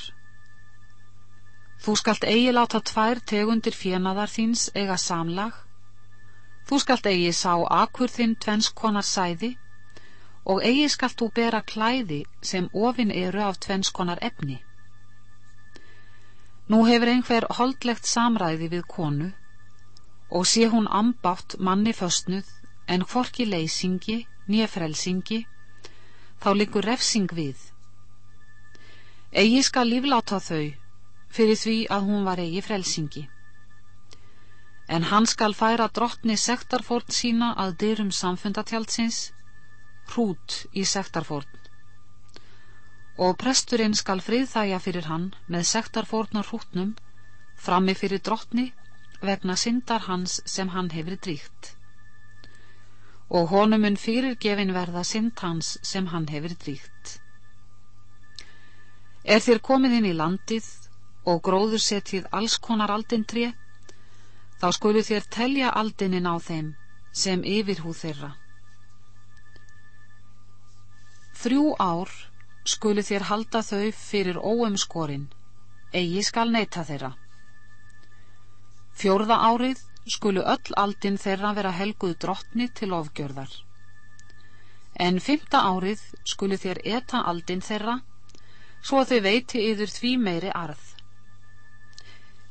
Þú skalt eigi láta tvær tegundir fjenaðar þíns eiga samlag. Þú skalt eigi sá akur þinn tvenskonar sæði og eigi skalt þú bera klæði sem ofin eru af tvenskonar efni. Nú hefur einhver holdlegt samræði við konu og sé hún ambátt manni föstnuð en hvorki leysingi, nýja frelsingi, þá likur refsing við. Egi skal lífláta þau fyrir því að hún var eigi frelsingi. En hann skal færa drottni sektarfórn sína að dyrum samfundatjáltsins hrút í sektarfórn. Og presturinn skal friðþæja fyrir hann með sektarfórnar hrútnum frammi fyrir drottni vegna syndar hans sem hann hefur dríkt. Og honumun fyrir gefin verða synd hans sem hann hefur dríkt Er þér komið inn í landið og gróður setið alls konar aldintré þá skulu þér telja aldinin á þeim sem yfir hú þeirra Þrjú ár skulu þér halda þau fyrir óumskorinn, eigi skal neyta þeirra. Fjórða árið skulu öll aldin þeirra vera helguð drottni til ofgjörðar. En fymta árið skulu þér eta aldin þeirra, svo þau veiti yður því meiri arð.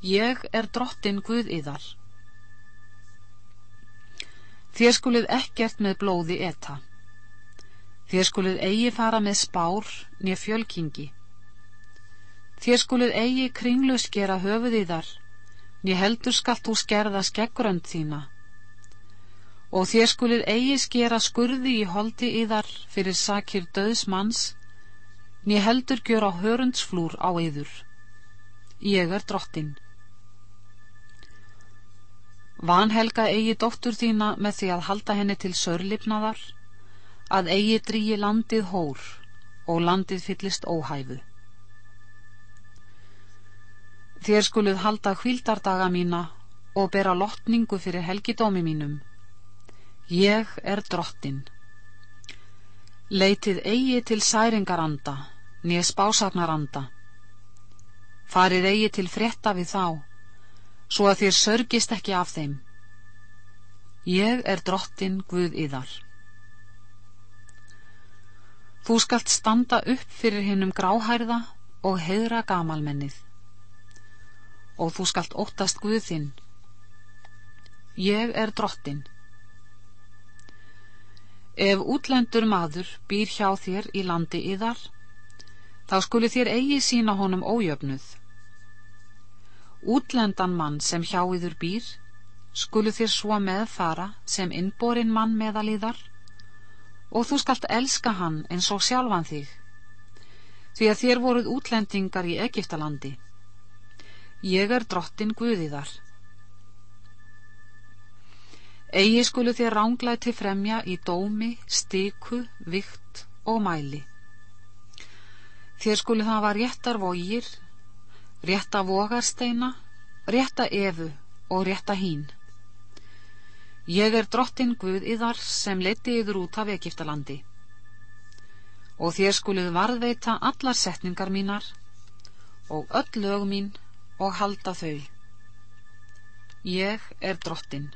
Ég er drottin Guð yðar. Þér skuluð ekkert með blóði eta. Þér skuluð eigi fara með spár nýja fjölkingi. Þér skuluð eigi kringlu skera höfuð í þar, nýja heldur skallt þú skerða skeggrönd þína. Og þér skuluð eigi skera skurði í holdi í þar fyrir sakir döðs nýja heldur gjör á hörundsflúr á yður. Ég er drottin. Vanhelga eigi dóttur þína með því að halda henni til sörlipnaðar, að eigi drýji landið hór og landið fyllist óhæfu. Þér skuluð halda hvildardaga mína og bera lottningu fyrir helgidómi mínum. Ég er drottin. Leitið eigi til særingaranda, nýja spásagnaranda. Farið eigi til frétta við þá, svo að þér sörgist ekki af þeim. Ég er drottin Guð yðar. Þú skalt standa upp fyrir hinnum gráhærða og heðra gamalmennið og þú skalt óttast Guðinn. Ég er drottin. Ef útlendur maður býr hjá þér í landi yðar, þá skuli þér eigi sína honum ójöfnuð. Útlendan mann sem hjá yður býr, skulu þér svo með fara sem innborinn mann meðal yðar og þú skalt elska hann eins og sjálfan þig, því að þér voruð útlendingar í Egiptalandi. Ég er drottin Guðiðar. Egi skulu þér ránglæti fremja í dómi, stiku, vikt og mæli. Þér skulu það var réttar vógir, rétta vogarsteina, rétta efu og rétta hín. Ég er drottin Guð yðar sem leti yður út af Egiptalandi og þér skuluð varðveita allar setningar mínar og öll lög mín og halda þau. Ég er drottin.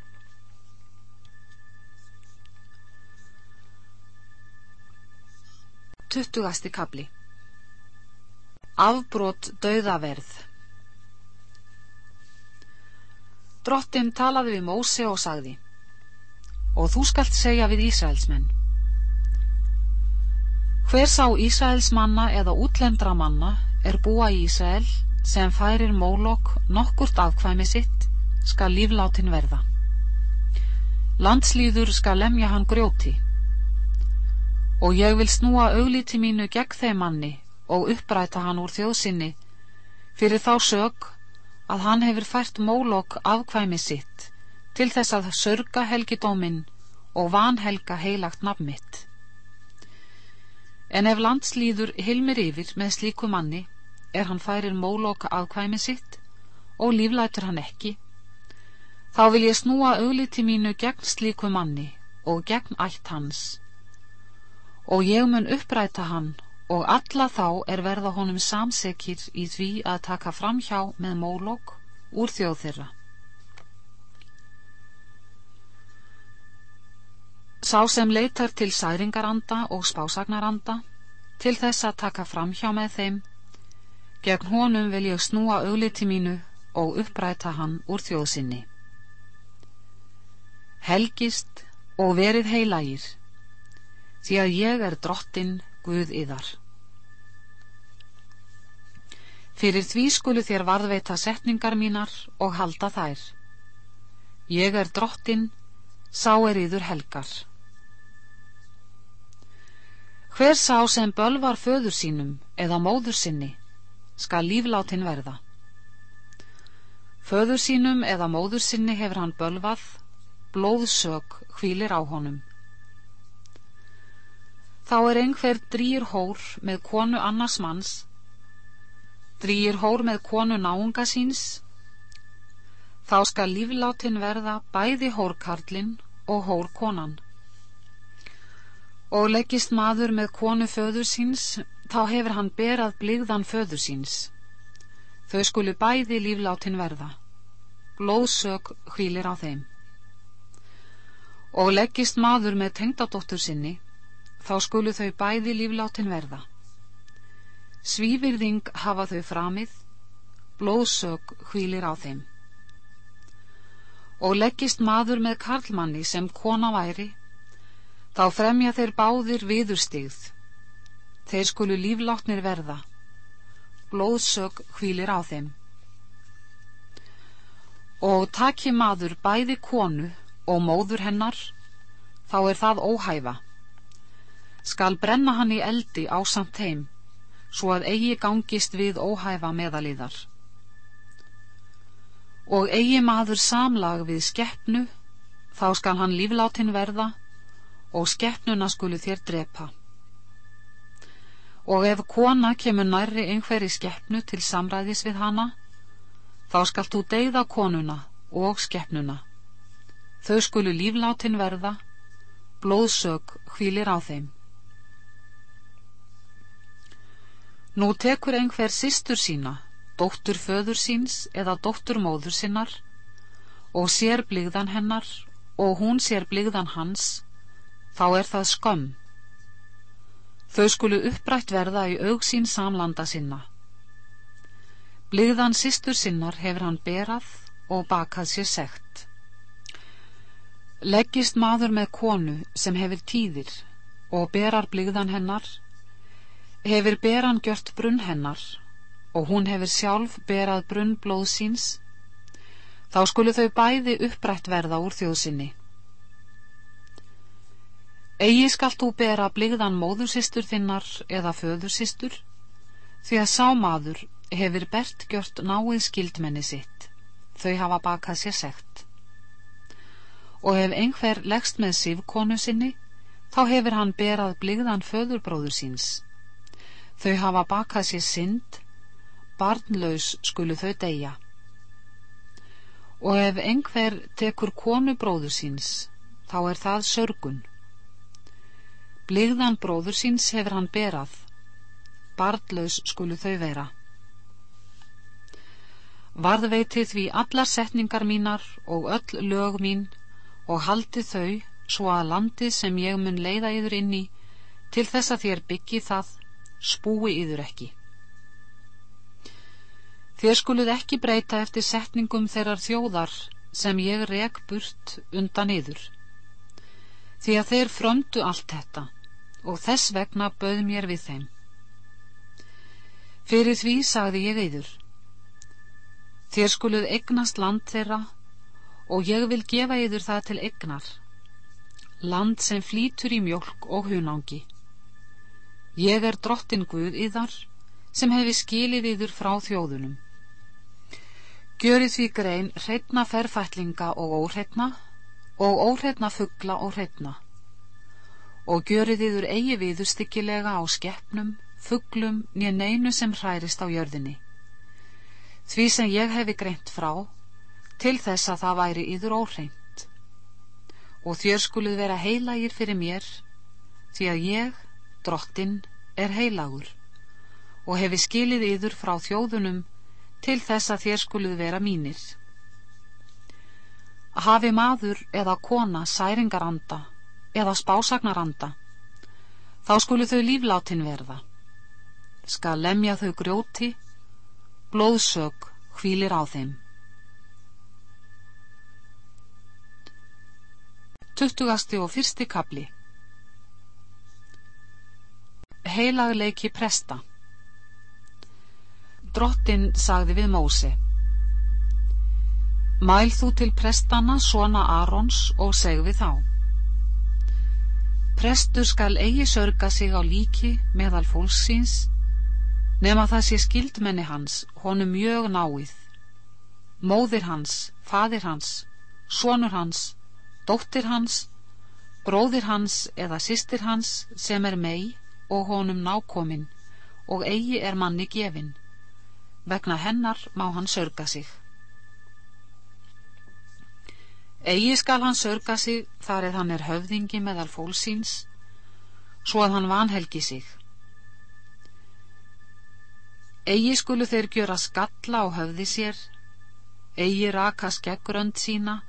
Tuttugasti kabli Afbrot dauðaverð. Drottin talaði við Móse og sagði Og þú skalt segja við Ísraelsmenn Hver sá Ísraels manna eða útlendra manna er búa í Ísrael sem færir mólokk nokkurt afkvæmi sitt skal líflátin verða. Landslýður skal lemja hann grjóti og ég vil snúa auglíti mínu gegn þeim manni og uppræta hann úr þjóðsynni fyrir þá sög að hann hefur fært mólokk afkvæmi sitt til þess að sörga helgidóminn og vanhelga heilagt nafnmitt. En ef landslýður hilmir yfir með slíku manni er hann færir mólokk afkvæmi sitt og líflætur hann ekki, þá vil ég snúa augliti mínu gegn slíku manni og gegn ætt hans og ég mun uppræta hann og alla þá er verða honum samsekir í því að taka framhjá með mólokk úr þjóð þeirra. Sá sem leitar til særingaranda og spásagnaranda til þess að taka framhjá með þeim, gegn honum vil ég snúa augliti mínu og uppræta hann úr þjóðsynni. Helgist og verið heilagir, því að ég er drottin Guð yðar. Fyrir því skulu þér varðveita setningar mínar og halda þær. Ég er drottin, sá er yður helgar. Hver sá sem bölvar föður sínum eða móður sinni, skal líflátin verða. Föður sínum eða móður sinni hefur hann bölvað, blóðsög hvílir á honum. Þá er einhver drýr hór með konu annars manns, drýr hór með konu náunga síns, þá skal líflátin verða bæði hórkarlinn og hórkonan. Og leggist maður með konu föður síns, þá hefur hann berað bligðan föður síns. Þau skulu bæði líflátin verða. Blóðsög hvílir á þeim. Og leggist maður með tengdadóttur sinni, þá skulu þau bæði líflátin verða. Svívirðing hafa þau framið, blóðsög hvílir á þeim. Og leggist maður með karlmanni sem kona væri, þá fremja þeir báðir viðurstigð. Þeir skulu líflátnir verða, blóðsög hvílir á þeim. Og takki maður bæði konu og móður hennar, þá er það óhæfa skal brenna hann í eldi á samt heim, svo að eigi gangist við óhæfa meðalíðar. Og eigi maður samlag við skeppnu, þá skal hann lífláttinn verða og skeppnuna skulu þér drepa. Og ef kona kemur nærri einhverji skeppnu til samræðis við hana, þá skalt þú deyða konuna og skeppnuna. Þau skulu lífláttinn verða, blóðsög hvílir á þeim. Nú tekur einhver sístur sína, dóttur föður síns eða dóttur móður sinnar og sér blíðan hennar og hún sér blíðan hans, þá er það skömm. Þau skulu upprætt verða í augsín samlanda sinna. Blíðan sístur sinnar hefur hann berað og bakað sér segt. Leggist maður með konu sem hefur tíðir og berar blíðan hennar, hefur beran gjört brunn hennar og hún hefur sjálf berað brunn blóð síns, þá skulu þau bæði upprætt verða úr þjóðsynni. Egi skalt þú bera bligðan móðursistur þinnar eða föðursistur, því að sámaður hefur bert gjört náið skildmenni sitt, þau hafa bakað sér segt. Og ef einhver leggst með sifkonu sinni, þá hefur hann berað bligðan föðurbróður síns, Þau hafa bakað sér synd, barnlaus skulu þau deyja. Og ef einhver tekur konu bróður síns, þá er það sörgun. Bligðan bróður síns hefur hann berað, barnlaus skulu þau vera. Varðveiti því allar setningar mínar og öll lög mín og haldi þau svo að landið sem ég mun leiða yður inn í til þess að þér byggi það spúi yður ekki. Þér skuluð ekki breyta eftir setningum þeirrar þjóðar sem ég reg burt undan yður. Því að þeir fröndu allt þetta og þess vegna bauð mér við þeim. Fyrir því sagði ég yður. Þér skuluð eignast land þeirra og ég vil gefa yður það til eignar. Land sem flýtur í mjölk og hunangi. Ég er drottin Guð yðar sem hefi skilið yður frá þjóðunum. Gjörið því grein hreitna ferfætlinga og óhreitna og óhreitna fuggla og hreitna og gjörið yður eigi viður stykkilega á skeppnum fugglum nýja neinu sem hærist á jörðinni. Því sem ég hefi greint frá, til þess að það væri yður óhreint. Og þér skuluð vera heilagir fyrir mér, því að ég, drottin, er heilagur og hefi skilið yður frá þjóðunum til þess að þér skuluð vera mínir. Hafi maður eða kona særingaranda eða spásagnaranda, þá skulu þau líflátin verða skal lemja þau grjóti, blóðsög hvílir á þeim. Tuttugasti og fyrsti kapli Heilagleiki presta Drottin sagði við Móse Mæl þú til prestana svona Arons og seg við þá Prestur skal eigi sörga sig á líki meðal fólksins nema það sé skildmenni hans, honum mjög náið. Móðir hans, fadir hans, sonur hans, dóttir hans, bróðir hans eða sýstir hans sem er mei og honum nákominn og eigi er manni gefin. Vegna hennar má hann sörga sig. Egi skal hann sörga sig þar eða hann er höfðingi meðal fólksíns, svo að hann vanhelgi sig. Egi skulu þeir gjöra skalla á höfði sér, eigi raka skeggrönd sína,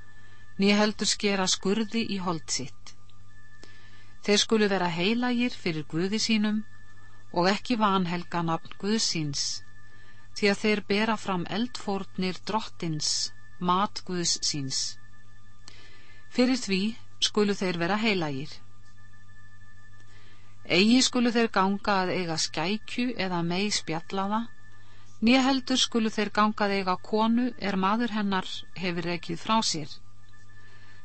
nýja heldur skera skurði í hold sitt. Þeir skulu vera heilagir fyrir Guði sínum og ekki vanhelga nafn Guðsíns, því að þeir bera fram eldfórnir drottins, mat Guðs síns. Fyrir því skulu þeir vera heilagir. Egi skulu þeir ganga að eiga skækju eða mei spjallaða, nýja heldur skulu þeir ganga að eiga konu er maður hennar hefur ekkið frá sér,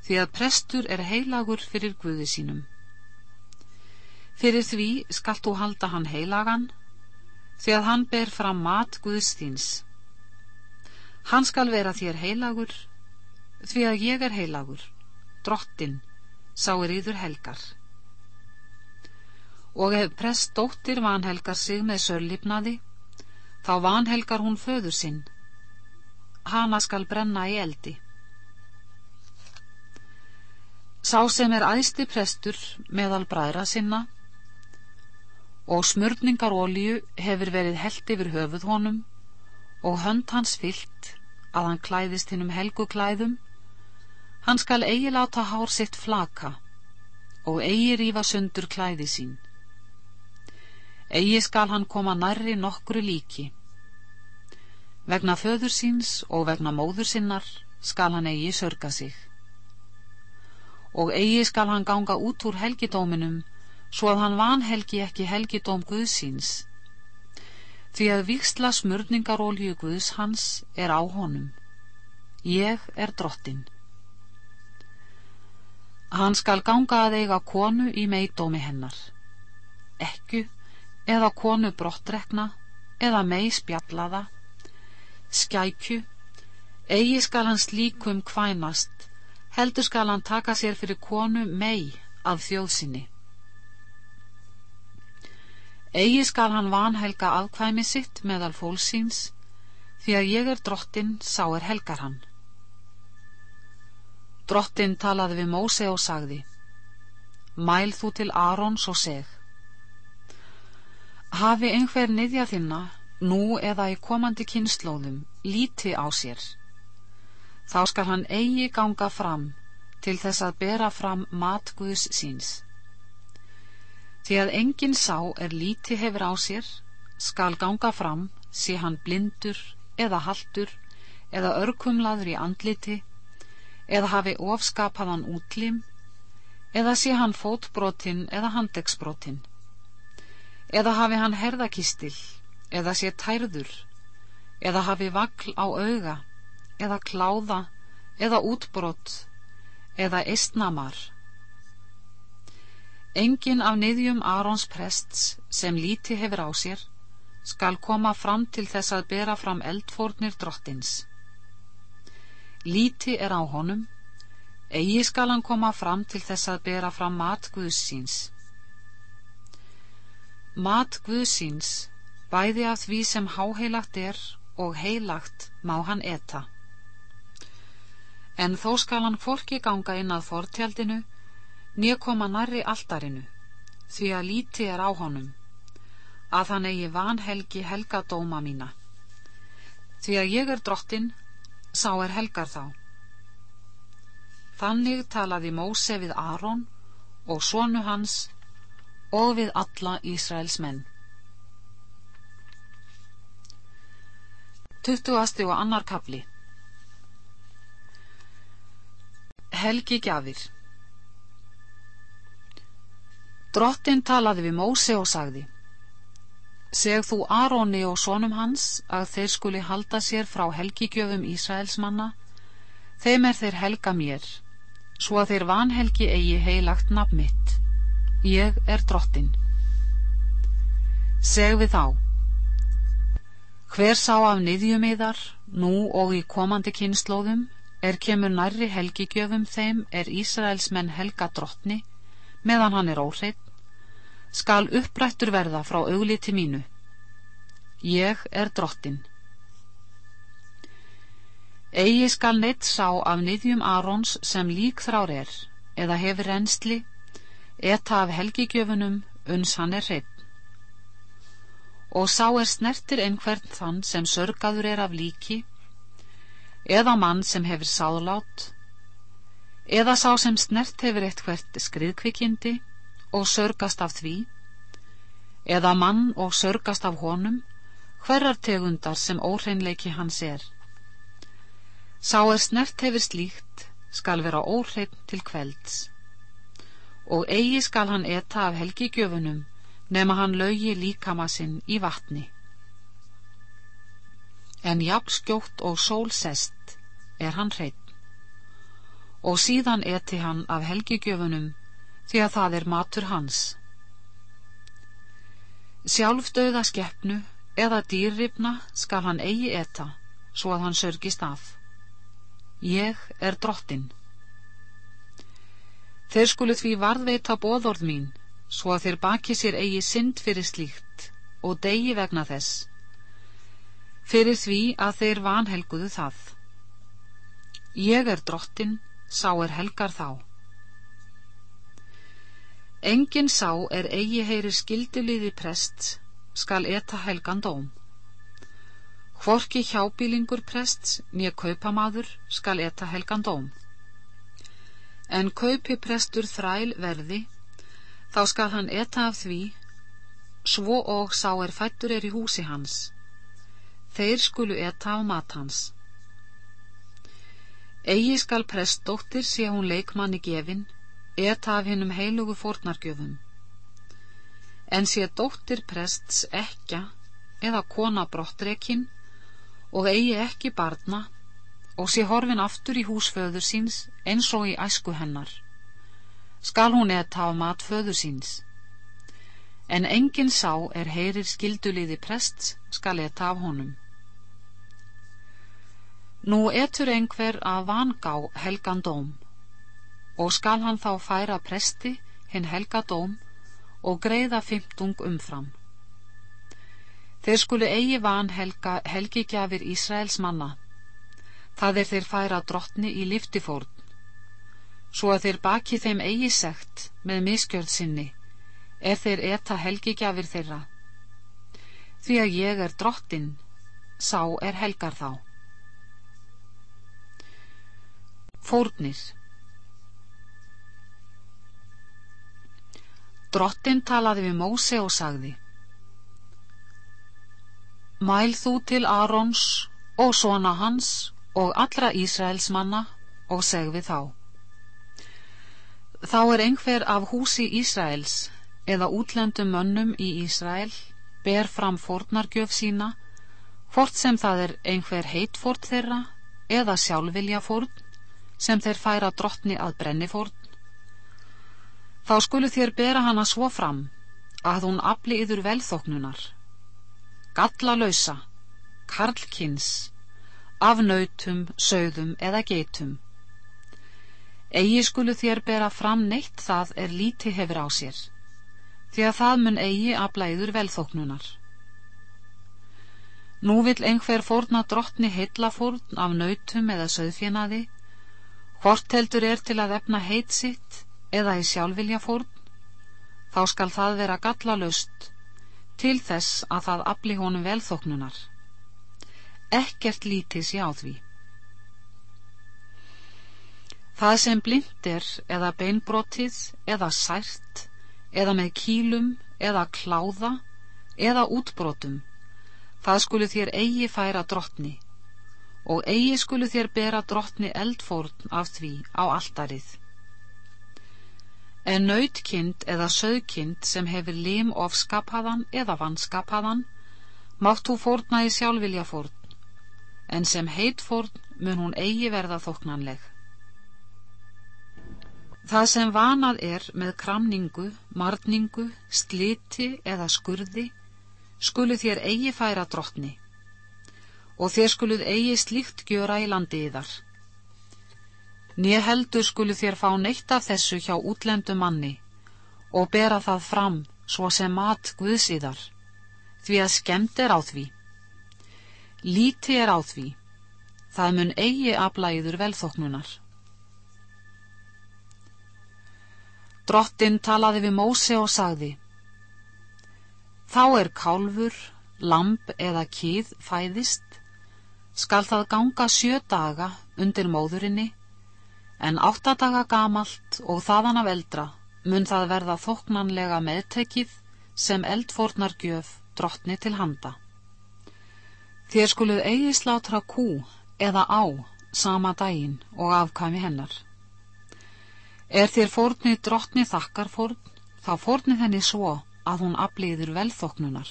því að prestur er heilagur fyrir Guði sínum. Fyrir því skalt þú halda hann heilagan, því að hann ber fram mat Guðstíns. Hann skal vera þér heilagur, því að ég er heilagur, drottin, sá er yður helgar og ef prestdóttir vanhelgar sig með sörlipnaði, þá vanhelgar hún föður sinn. Hana skal brenna í eldi. Sá sem er æðsti prestur meðal bræðra sinna og smörningar ólíu hefur verið held yfir höfuð honum og hönd hans fyllt að hann klæðist hinn um helgu klæðum, hann skal eigi láta hár sitt flaka og eigi rífa sundur klæði sín eigi skal hann koma nærri nokkru líki. Vegna föður síns og vegna móður sinnar skal hann eigi sörga sig. Og eigi skal hann ganga út úr helgidóminum svo að hann vanhelgi ekki helgidóm Guðsíns. Því að viksla smörningarólju Guðs hans er á honum. Ég er drottin. Hann skal ganga að eiga konu í meidómi hennar. Ekku eða konu brottrekna eða mei spjallaða skækju eigi skal hans líkum kvænast heldur skal hann taka sér fyrir konu mei af þjóðsinni eigi skal hann vanhelga aðkvæmi sitt meðal fólksíns því að ég er drottin sá er helgar hann drottin talaði við Móse og sagði mæl þú til Arons og seg Hafi einhver niðja þinna, nú eða í komandi kynnslóðum, líti á sér. Þá skal hann eigi ganga fram til þess að bera fram matguðs síns. Því að enginn sá er líti hefur á sér, skal ganga fram, sé hann blindur eða haldur eða örkumlaður í andliti eða hafi ofskapaðan útlim eða sé hann fótbrotinn eða handegsbrotinn eða hafi hann herðakistil eða sé tærður eða hafi vagl á auga eða kláða eða útbrott eða eistnamar Engin af niðjum Arons prests sem líti hefur á sér skal koma fram til þess að bera fram eldfórnir drottins Líti er á honum eigi skal hann koma fram til þess að bera fram mat Guðsins Mat Guðsins bæði af því sem háheilagt er og heilagt má hann eta. En þó skal hann fólki ganga inn að fortjaldinu, nýja koma nærri aldarinu, því að líti er á honum, að hann eigi vanhelgi helga dóma mína. Því að ég er drottin, sá er helgar þá. Þannig talaði Móse við Aron og sonu hans og við alla Ísraels menn. 20. og annar kapli Helgi gjafir Drottin talaði við Móse og sagði Seg þú Aróni og sonum hans að þeir skuli halda sér frá helgigjöfum Ísraels manna þeim er þeir helga mér svo að þeir vanhelgi eigi heilagt nafn mitt. Ég er drottin Seg við þá Hver sá af niðjumiðar, nú og í komandi kynnslóðum, er kemur nærri helgigjöfum þeim er Ísraels menn helga drottni, meðan hann er óhreitt, skal upprættur verða frá augliti mínu. Ég er drottin. Egi skal neitt sá af niðjum Arons sem lík þrár er, eða hefur reynsli, etta af helgigjöfunum uns hann er hreitt og sá er snertir einhvern þann sem sörgaður er af líki eða mann sem hefur sáðlát eða sá sem snert hefur eitthvert skriðkvikindi og sörgast af því? Eða mann og sörgast af honum hverjar tegundar sem óhreinleiki hans er. Sá er snert hefur slíkt skal vera óhrein til kvelds. Og eigi skal hann eta af helgigjöfunum nema hann laugi líkama sinn í vatni. En jafnskjótt og sól sest er hann hreitt og síðan eti hann af helgigjöfunum því að það er matur hans. Sjálfdauða skeppnu eða dýrrifna skal hann eigi eta svo að hann sörgist af. Ég er drottin. Þeir skulu því varðveita bóðorð mín svo að þeir baki sér eigi synd fyrir slíkt og degi vegna þess, fyrir því að þeir vanhelguðu það. Ég er drottin, sá er helgar þá. Engin sá er eigi heyrir skilduliði prest, skal eta helgan dóm. Hvorki hjábílingur prest, nýja kaupamaður, skal eta helgan dóm. En kaupi prestur þræl verði, þá skal hann eta af því, svo og sá er fættur er í húsi hans. Þeir skulu eta af mat hans. Egi skal prestdóttir sé hún leikmanni gefin, eta af hinnum heilugu fórnargjöfum. En sé dóttir prests ekja eða kona brottrekinn og eigi ekki barna og sé horfin aftur í húsföður síns eins og í æsku hennar skal hún etta af mat föðu síns. En engin sá er heyrir skilduliði prest skal etta af honum. Nú etur einhver að vangá helgan dóm og skal hann þá færa presti hinn helga dóm og greiða fymtung umfram. Þeir skulu eigi van helga, helgigjafir Ísraels manna. Það er þeir færa drottni í liftifórn, svo að þeir baki þeim eigi segt með miskjörð sinni, er þeir etta helgigjafir þeirra. Því að ég er drottin, sá er helgar þá. Fórnir Drottin talaði við Móse og sagði Mæl þú til Arons og svona hans og allra Ísraels manna og seg við þá. Þá er einhver af húsi Ísraels eða útlendum mönnum í Ísrael ber fram fórnargjöf sína, fort sem það er einhver heitfórn þeirra eða sjálfvilja fórn sem þeir færa drottni að brenni fórn þá skulu þér bera hana svo fram að hún afli yður velþóknunar. Gallalösa karlkins afnautum, sögðum eða geitum. Eigi skulu þér bera fram neitt það er líti hefur á sér því að það mun eigi afla yður velþóknunar. Nú vil einhver fórna drottni heillafórn af nautum eða söðfjenaði, hvort heldur er til að efna heit sitt eða í sjálfvilja fórn, þá skal það vera gallalust til þess að það afli honum velþóknunar. Ekkert lítið sé á því. Það sem blind er eða beinbrotið eða sært eða með kýlum eða kláða eða útbrotum það skulu þér eigi færa drottni og eigi skulu þér bera drottni eldfórn af því á alldarið. En nautkind eða söðkind sem hefur lim ofskapaðan eða vannskapaðan mátt þú fórna í sjálfvilja fórn, en sem heit fórn mun hún eigi verða þóknanleg. Það sem vanað er með kramningu, marningu, sliti eða skurði skulu þér eigi færa drottni. Og þér skuluð eigi slíkt gjöra í landi Nýja heldur skulu þér fá neitt af þessu hjá útlendu manni og bera það fram svo sem mat Guðs yðar, því að skemmt er á því. Líti er á því, það mun eigi aflæður velþóknunar. Drottin talaði við Móse og sagði, Þá er kálfur, lamp eða kýð fæðist, skal það ganga sjö daga undir móðurinni, en átta daga gamalt og þaðan af eldra mun það verða þoknanlega meðtekið sem eldfórnar gjöf drottni til handa. Þér skuluð eigi slátra kú eða á sama daginn og afkvæmi hennar. Er þér fórni drottni þakkar fórn, þá fórni þenni svo að hún afliður velþoknunar.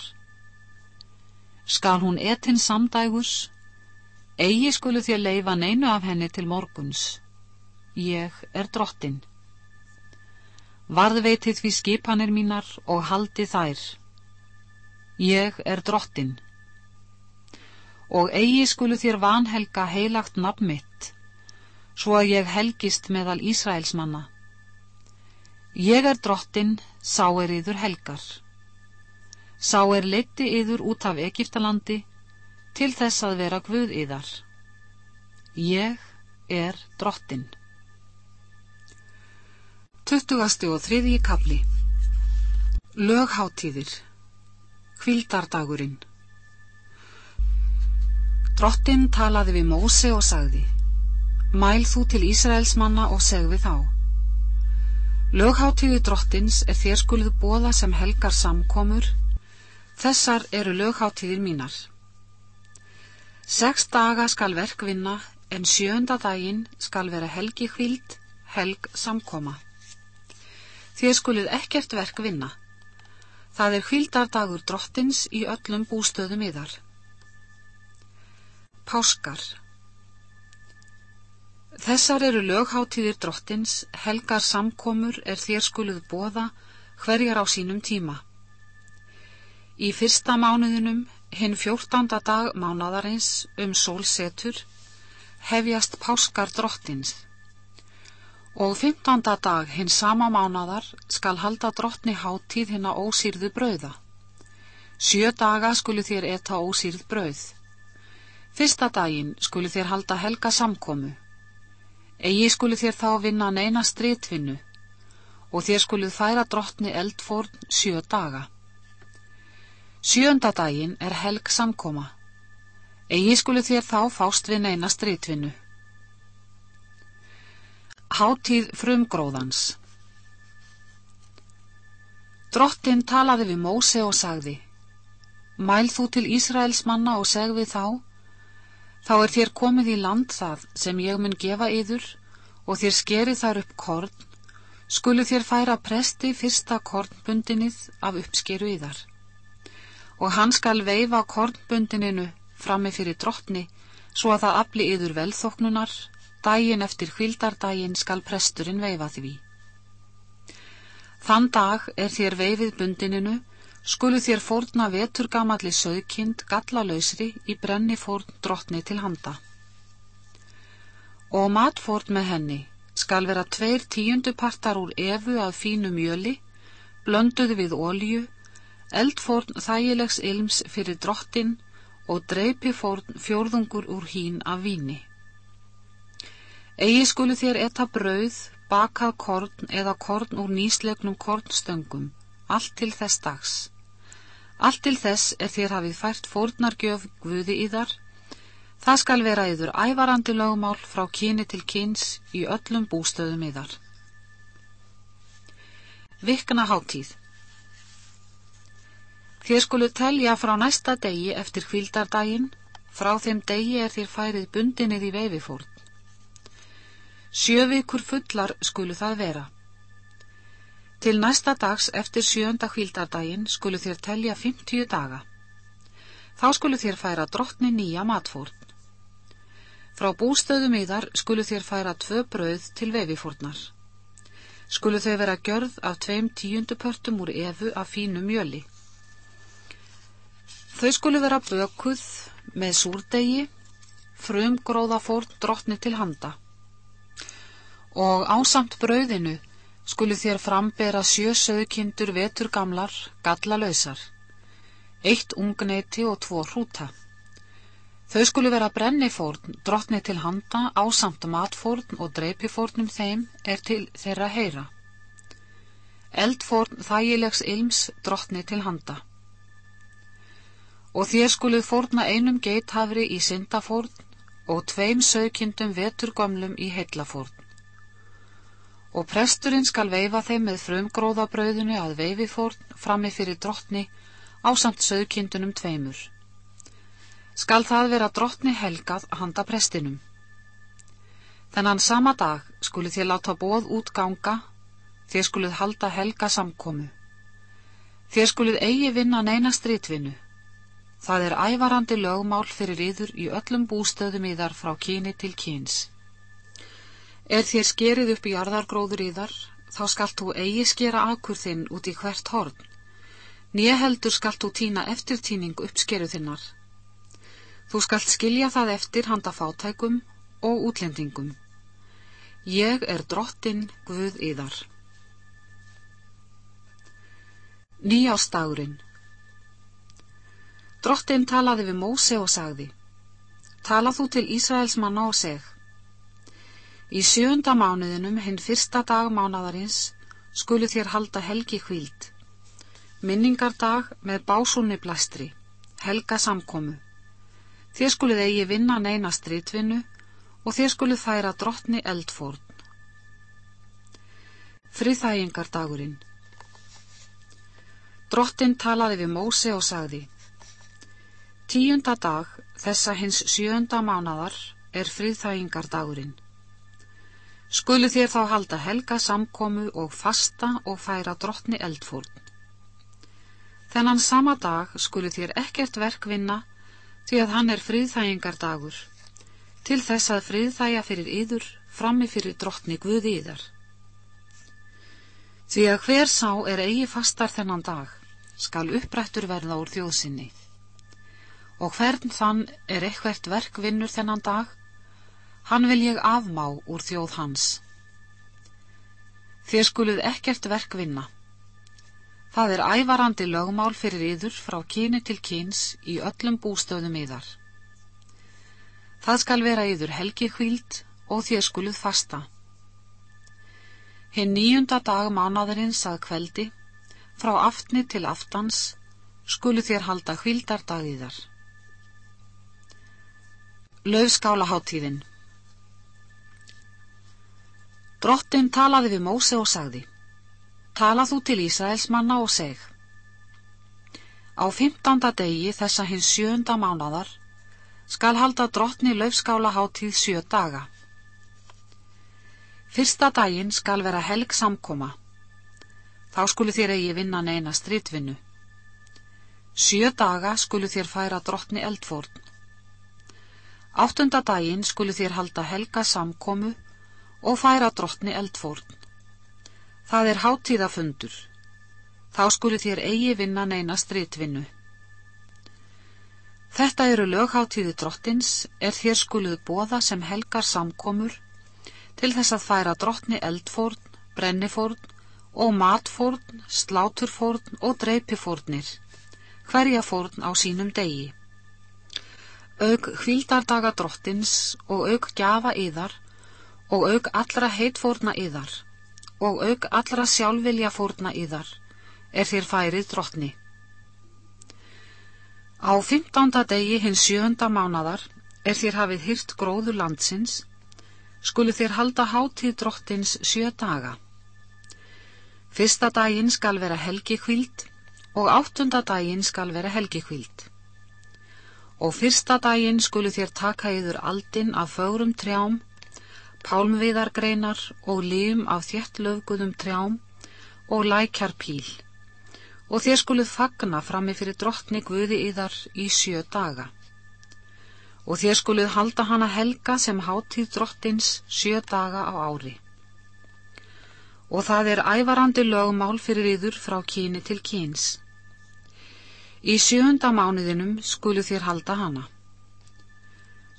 Skal hún etinn samdægus, eigi skulu þér leifa neinu af henni til morguns. Ég er drottin. Varðveitið því skipanir mínar og haldi þær. Ég er drottin. Og eigi skulu þér vanhelga heilagt nafn mitt, svo að ég helgist meðal Ísraelsmanna Ég er drottin, sá er yður helgar. Sá er leiti yður út af Egiptalandi til þess að vera Guð yðar. Ég er drottin. 20. og 3. kapli Lögháttíðir Hvildardagurinn Drottin talaði við Móse og sagði Mæl þú til Ísraels manna og seg við þá Lögháttíðu drottins er þér skulið bóða sem helgar samkomur, þessar eru lögháttíðir mínar. Seks daga skal verk vinna, en sjönda daginn skal vera helgi hvild, helg samkoma. Þér skulið ekkert verk vinna. Það er hvildardagur drottins í öllum bústöðum yðar. Páskar Þessar eru lögháttíðir drottins, helgar samkomur er þér skuluð bóða hverjar á sínum tíma. Í fyrsta mánuðinum, hinn fjórtanda dag mánadarins um sólsetur, hefjast páskar drottins. Og fymtanda dag hinn sama mánadar skal halda drottni háttíð hinn á ósýrðu brauða. Sjö daga skulu þér etta ósýrð brauð. Fyrsta daginn skulu þér halda helga samkomu Egi skulu þér þá vinna neina strítvinnu og þér skuluð færa drottni eldfórn sjö daga. Sjönda daginn er helg samkoma. Egi skulu þér þá fást við neina strítvinnu. Háttíð frumgróðans. Drottin talaði við Móse og sagði Mæl þú til Ísraels manna og seg við þá Þá er þér komið í land það sem ég mun gefa yður og þér skerið þar upp korn. Skulu þér færa presti fyrsta kornbundinið af uppskeru yðar og hann skal veifa kornbundininu frammi fyrir drottni svo að það afli yður velþoknunar Dægin eftir hvildardægin skal presturinn veifa því. Þann dag er þér veifið bundininu, skulu þér fórna veturgamalli sögkind gallalausri í brenni fórn drottni til handa. Og matfórn með henni skal vera tveir tíundu partar úr efu af fínu mjöli, blönduði við ólju, eldfórn þægilegs ilms fyrir drottin og dreipi fórn fjórðungur úr hín af víni. Egi skulu þér etta brauð, bakað korn eða korn úr nýslegnum kornstöngum, allt til þess dags. Allt til þess er þér hafið fært fórnargjöf guði í þar. Það skal vera yður ævarandi lögumál frá kyni til kyns í öllum bústöðum í þar. Vikna háttíð Þér skulu telja frá næsta degi eftir hvildardaginn, frá þeim degi er þér færið bundinið í veififórn. Sjö vikur fullar skulu það vera. Til næsta dags eftir sjönda hvíldardaginn skulu þér telja 50 daga. Þá skulu þér færa drottni nýja matfórn. Frá bústöðum í þar skulu þér færa tvö brauð til vefifórnar. Skulu þau vera gjörð af tveim tíundupörtum úr efu af fínu mjöli. Þau skulu vera bökuð með súrdegi, frum gróða fórn drottni til handa og ásamt brauðinu skulu þér frambera sjö söðkindur vetur gamlar, gallalausar, eitt ungneiti og tvo hrúta. Þau skulu vera brennifórn, drottni til handa, ásamt matfórn og dreipifórnum þeim er til þeirra heyra. Eldfórn þægilegs ilms, drottni til handa. Og þér skuluð fórna einum geithafri í syndafórn og tveim söðkindum vetur gamlum í heillafórn og presturinn skal veifa þeim með frumgróðabrauðinu að veififórn frammi fyrir drottni á samt sögkindunum tveimur. Skal það vera drottni helgað handa prestinum. Þennan sama dag skuli þér láta bóð út ganga, þér skulið halda helga samkomu. Þér skulið eigi vinna neina strítvinnu. Það er ævarandi lögmál fyrir yður í öllum bústöðum yðar frá kyni til kyns. Er þér skerið upp í jarðargróður í þar, þá skalt þú eigi skera akur þinn út í hvert horn. Nýja heldur skalt þú týna eftirtýning uppskeru þinnar. Þú skalt skilja það eftir handa fátækum og útlendingum. Ég er drottin Guð í þar. Nýjástagurinn Drottin talaði við Móse og sagði Tala þú til Ísraels manna og seg Í sjönda mánuðinum, hinn fyrsta dag mánadarins, skulu þér halda helgi hvíld. Minningardag með básúnni blæstri, helga samkomu. Þér skuluð eigi vinna neina stritvinnu og þér skuluð þæra drottni eldfórn. Friðþægingardagurinn Drottin talaði við Móse og sagði Tíunda dag þessa hins sjönda mánadar er friðþægingardagurinn. Skulu þér þá halda helga samkomu og fasta og færa drottni eldfórn. Þennan sama dag skulu þér ekkert verk vinna því að hann er friðþægingardagur, til þess að friðþæja fyrir yður frammi fyrir drottni Guði yðar. Því að hver sá er eigi fastar þennan dag, skal upprættur verða úr þjóðsynni. Og hvern þann er eitthvert verk vinnur þennan dag, Hann vil ég afmá úr þjóð hans. Þér skuluð ekkert verk vinna. Það er ævarandi lögmál fyrir yður frá kyni til kyns í öllum bústöðum yðar. Það skal vera yður helgi hvíld og þér skuluð fasta. Hinn nýjunda dag mánaðurins að kveldi, frá aftni til aftans, skulu þér halda hvíldardag yðar. Laufskála háttíðin Drottin talaði við Móse og sagði, Tala þú til Ísraels manna og seg. Á fymtanda degi þessa hins sjönda mánadar skal halda drottni laufskála hátíð sjö daga. Fyrsta daginn skal vera helg samkoma. Þá skulu þér eigi vinna neina strítvinnu. Sjö daga skulu þér færa drottni eldfórn. Áttunda daginn skulu þér halda helga samkomu og færa drottni eldfórn. Það er hátíðafundur. Þá skulu þér eigi vinna neina strítvinnu. Þetta eru lögháttíði drottins er þér skuluð bóða sem helgar samkomur til þess að færa drottni eldfórn, brennifórn og matfórn, sláturfórn og dreipifórnir, hverja fórn á sínum degi. Aug hvildardaga drottins og aug gjafa yðar og aug allra heitfórna yðar og aug allra sjálfvilja fórna yðar er þér færið drottni. Á fymtánda degi hins sjönda mánadar er þér hafið hyrt gróður landsins, skulu þér halda hátíð drottins sjö daga. Fyrsta daginn skal vera helgi hvild og áttunda daginn skal vera helgi hvild. Og fyrsta daginn skulu þér taka yður aldinn af fögrum trjám pálmviðargreinar og lim af þjettlöfguðum trjám og lækjar píl og þér skuluð fagna frammi fyrir drottni Guði yðar í sjö daga. Og þér skuluð halda hana helga sem hátíð drottins sjö daga á ári. Og það er ævarandi lögumál fyrir yður frá kyni til kyns. Í sjönda mánuðinum skuluð þér halda hana.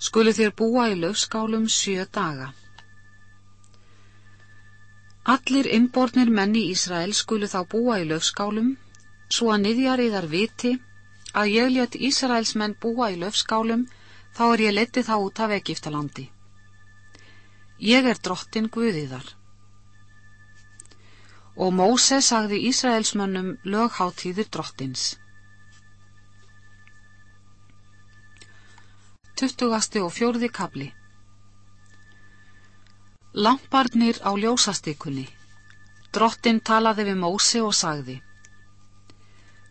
Skuluð þér búa í lögskálum sjö daga Allir innbornir menn í Ísrael skulu þá búa í löfskálum, svo að niðjariðar viti að ég let Ísraels menn búa í löfskálum, þá er ég letið þá út af Egiptalandi. Ég er drottin Guðiðar. Og Móse sagði Ísraelsmönnum lögháttíður drottins. 20. og 4. kabli Lamparnir á ljósastikunni Drottin talaði við Mósi og sagði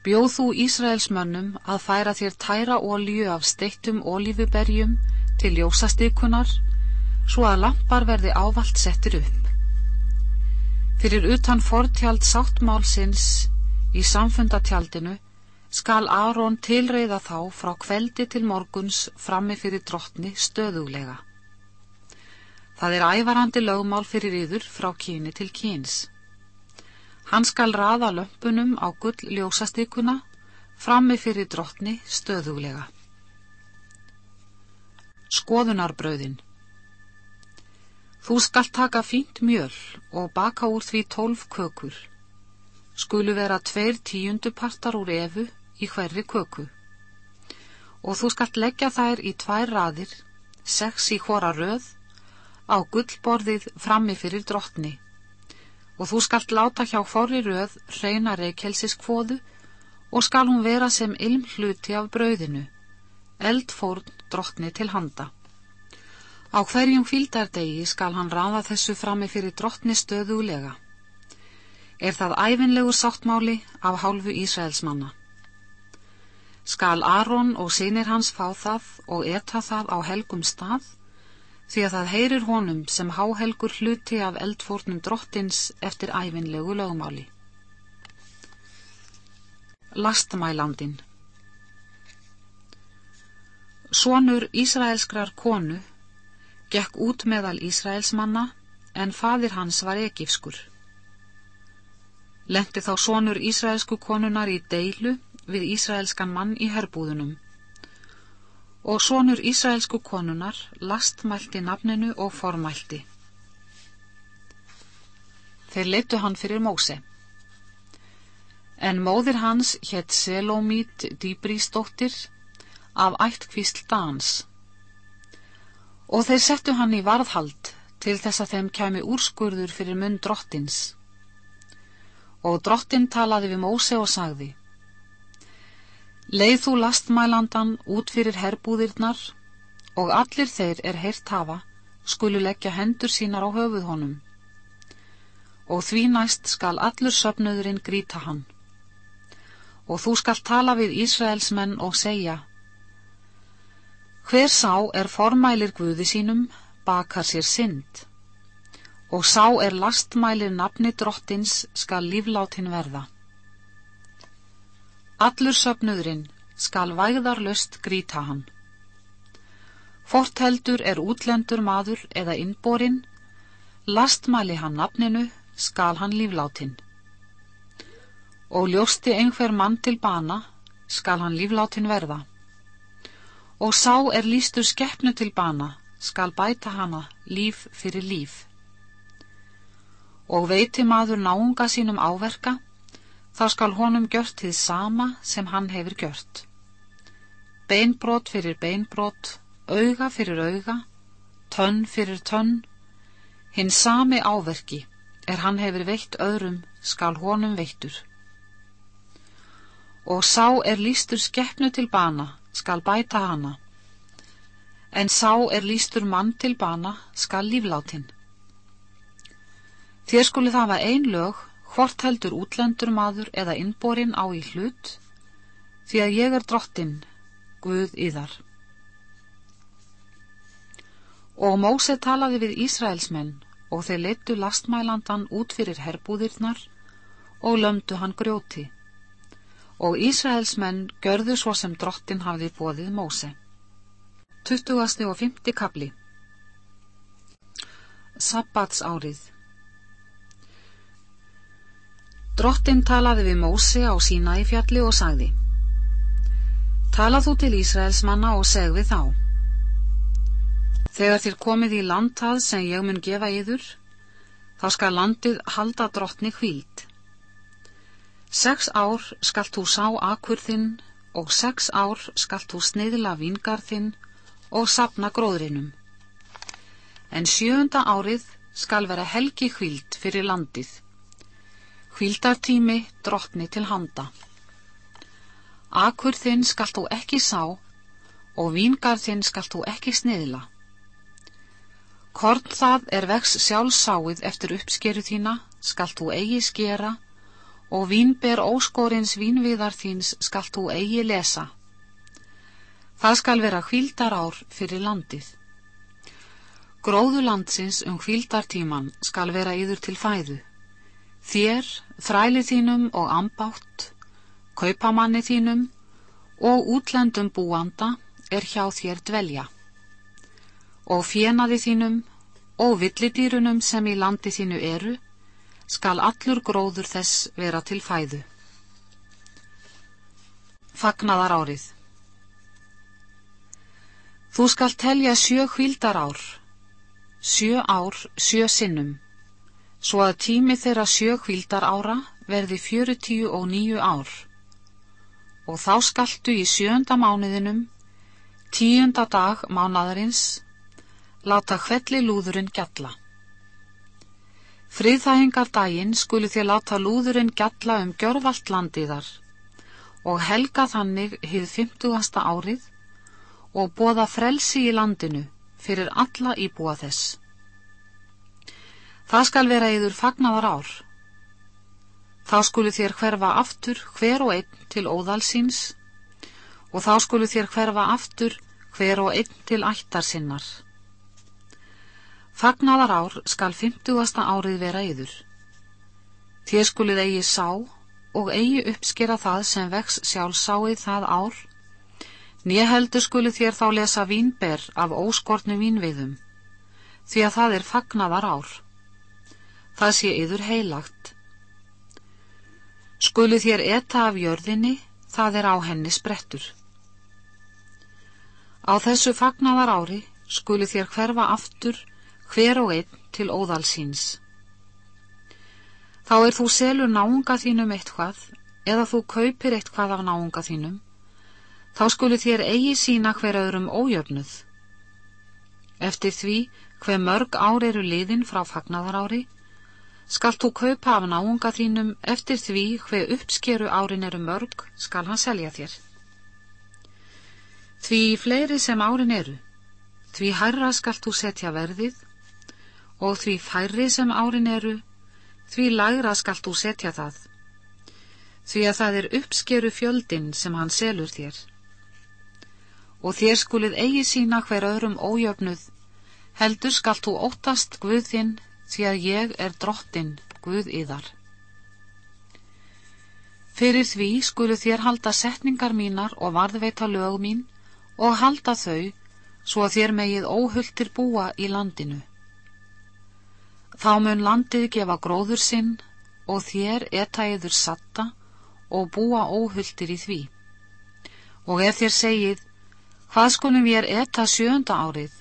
Bjóð þú Ísraels mönnum að færa þér tæra ólju af steittum ólífuberjum til ljósastikunar svo að lampar verði ávalt settir upp. Fyrir utan fortjald sáttmálsins í samfundatjaldinu skal Aron tilreyða þá frá kveldi til morguns frammi fyrir drottni stöðuglega. Það er ævarandi lögmál fyrir yður frá kyni til kyns. Hann skal raða lömpunum á gull ljósastíkuna frammi fyrir drottni stöðuglega. Skoðunarbröðin Þú skal taka fínt mjöl og baka úr því tólf kökur. Skulu vera tveir tíundupartar úr efu í hverri köku. Og þú skal leggja þær í tvær raðir, sex í hvora röð á gullborðið frammi fyrir drottni og þú skalt láta hjá forri röð reyna reykjelsiskvoðu og skal hún vera sem ilm hluti af brauðinu, eldfórn drottni til handa. Á hverjum fíldardegi skal hann ráða þessu frammi fyrir drottni stöðulega. Er það æfinlegu sáttmáli af hálfu Ísraelsmanna. Skal Aron og sinir hans fá það og eta það á helgum stað því að það heyrir honum sem háhelgur hluti af eldfórnum drottins eftir æfinlegu lögumáli. Lastmælandin Sónur Ísraelskrar konu gekk út meðal Ísraelsmanna en fadir hans var ekifskur. Lendi þá sónur Ísraelsku konunar í deilu við Ísraelskan mann í herbúðunum og sonur Ísraelsku konunar lastmælti nafninu og formælti. Þeir leittu hann fyrir Móse. En móðir hans hétt Selómít Dýbrísdóttir af ættkvísl dans. Og þeir settu hann í varðhald til þess að þeim kæmi úrskurður fyrir munn drottins. Og drottin talaði við Móse og sagði Leið þú lastmælandan út fyrir herbúðirnar og allir þeir er heyrt hafa skulu leggja hendur sínar á höfuð honum og því næst skal allur söpnuðurinn gríta hann. Og þú skal tala við Ísraelsmenn og segja, Hver sá er formælir Guði sínum, bakar sér synd, og sá er lastmælir nafni drottins skal lífláttinn verða. Allur söpnuðurinn skal væðarlöst gríta hann. Fortheldur er útlendur maður eða innborinn, lastmæli hann nafninu, skal hann lífláttinn. Og ljósti einhver mann til bana, skal hann lífláttinn verða. Og sá er lístur skeppnu til bana, skal bæta hana líf fyrir líf. Og veiti maður náunga sínum áverka, þá skal honum gjört þið sama sem hann hefur gjört. Beinbrot fyrir beinbrot, auga fyrir auga, tönn fyrir tönn, hinn sami áverki, er hann hefur veitt öðrum, skal honum veittur. Og sá er lístur skeppnu til bana, skal bæta hana, en sá er lístur mann til bana, skal lífláttinn. Þér skuli það var ein lög, hvort heldur útlendur maður eða innborinn á í hlut, því að ég er drottinn, Guð yðar. Og Móse talaði við Ísraelsmenn og þeir leittu lastmælandan út fyrir herbúðirnar og lömdu hann grjóti. Og Ísraelsmenn görðu svo sem drottin hafði bóðið Móse. 20. og 50. kapli Sabbats árið Drottin talaði við Móse á sína í fjalli og sagði Talað þú til Ísraelsmanna og seg við þá Þegar þér komið í landtað sem ég mun gefa yður, þá skal landið halda drottni hvíld. Seks ár skalt þú sá akkur þinn og sex ár skalt þú sniðla vingar þinn og sapna gróðrinum. En sjöunda árið skal vera helgi hvíld fyrir landið. Hvíldartími drottni til handa. Akkur þinn skalt þú ekki sá og vingar þinn skalt þú ekki sniðla. Korn það er vex sjálfsáið eftir uppskeru þína, skalt þú eigi skera, og vínber óskorins vínviðar þíns skalt þú eigi lesa. Það skal vera hvíldar ár fyrir landið. Gróðu landsins um hvíldartíman skal vera yður til fæðu. Þér, þræli þínum og ambátt, kaupamanni þínum og útlendum búanda er hjá þér dvelja. Og fjenaði þínum og villidýrunum sem í landi þínu eru, skal allur gróður þess vera til fæðu. Fagnaðar árið Þú skal telja sjö hvíldar ár, sjö ár sjö sinnum, svo að tími þeirra sjö hvíldar ára verði fjörutíu og nýju ár. Og þá skaltu í sjönda mánuðinum, tíunda dag mánadarins, láta hvelli lúðurinn gjalla. Friðþægingar daginn skulu þér láta lúðurinn gjalla um gjörvalt landiðar og helga þannig hið fymtugasta árið og bóða frelsi í landinu fyrir alla íbúa þess. Það skal vera yður fagnadar ár. Þá skulu þér hverfa aftur hver og einn til óðalsins og þá skulu þér hverfa aftur hver og einn til ættar sinnar. Fagnaðar ár skal fymtugasta árið vera yður. Þér skulið eigi sá og eigi uppskera það sem vex sjálfsáið það ár, nýjaheldur skulið þér þá lesa vínber af óskortnu vínviðum, því að það er fagnaðar ár. Það sé yður heilagt. Skulið þér etta af jörðinni, það er á henni sprettur. Á þessu fagnaðar ári skulið þér hverfa aftur hver og einn til óðalsins. Þá er þú selur náunga þínum eitthvað eða þú kaupir eitthvað af náunga þínum, þá skulu þér eigi sína hver öðrum ójöfnuð. Eftir því hver mörg ár eru liðin frá fagnadarári, skalt þú kaupa af náunga þínum eftir því hver uppskeru árin eru mörg, skal hann selja þér. Því fleiri sem árin eru, því hærra skalt þú setja verðið og því færri sem árin eru, því lagra skalt þú setja það, því að það er uppskeru fjöldin sem hann selur þér. Og þér skulið eigi sína hver öðrum ójöfnuð, heldur skalt þú óttast Guð þinn, því að ég er drottin Guð yðar. Fyrir því skulu þér halda setningar mínar og varðveita lög mín og halda þau, svo að þér megið óhulltir búa í landinu. Þá mun landið gefa gróður sinn og þér etæður satta og búa óhulltir í því. Og ef þér segið, hvað skulum ég eta sjönda árið,